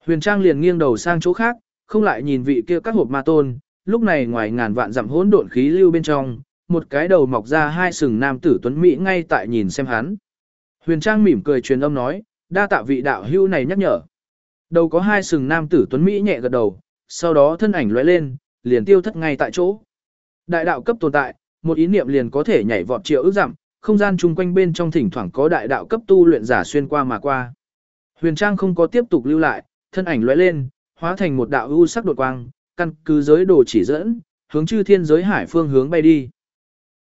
Huyền trang liền nghiêng đầu sang chỗ khác, không lại nhìn vị kia các hộp ma tôn, lúc này ngoài ngàn vạn dặm hỗn độn khí lưu bên trong, một cái đầu mọc ra hai sừng nam tử tuấn mỹ ngay tại nhìn xem hắn. Huyền trang mỉm cười truyền âm nói, đa tạ vị đạo hưu này nhắc nhở. Đầu có hai sừng nam tử tuấn mỹ nhẹ gật đầu, sau đó thân ảnh lóe lên, liền tiêu thất ngay tại chỗ. Đại đạo cấp tồn tại, một ý niệm liền có thể nhảy vọt triệu ước dặm, không gian chung quanh bên trong thỉnh thoảng có đại đạo cấp tu luyện giả xuyên qua mà qua. Huyền Trang không có tiếp tục lưu lại, thân ảnh lóe lên, hóa thành một đạo u sắc đột quang, căn cứ giới đồ chỉ dẫn, hướng chư thiên giới hải phương hướng bay đi.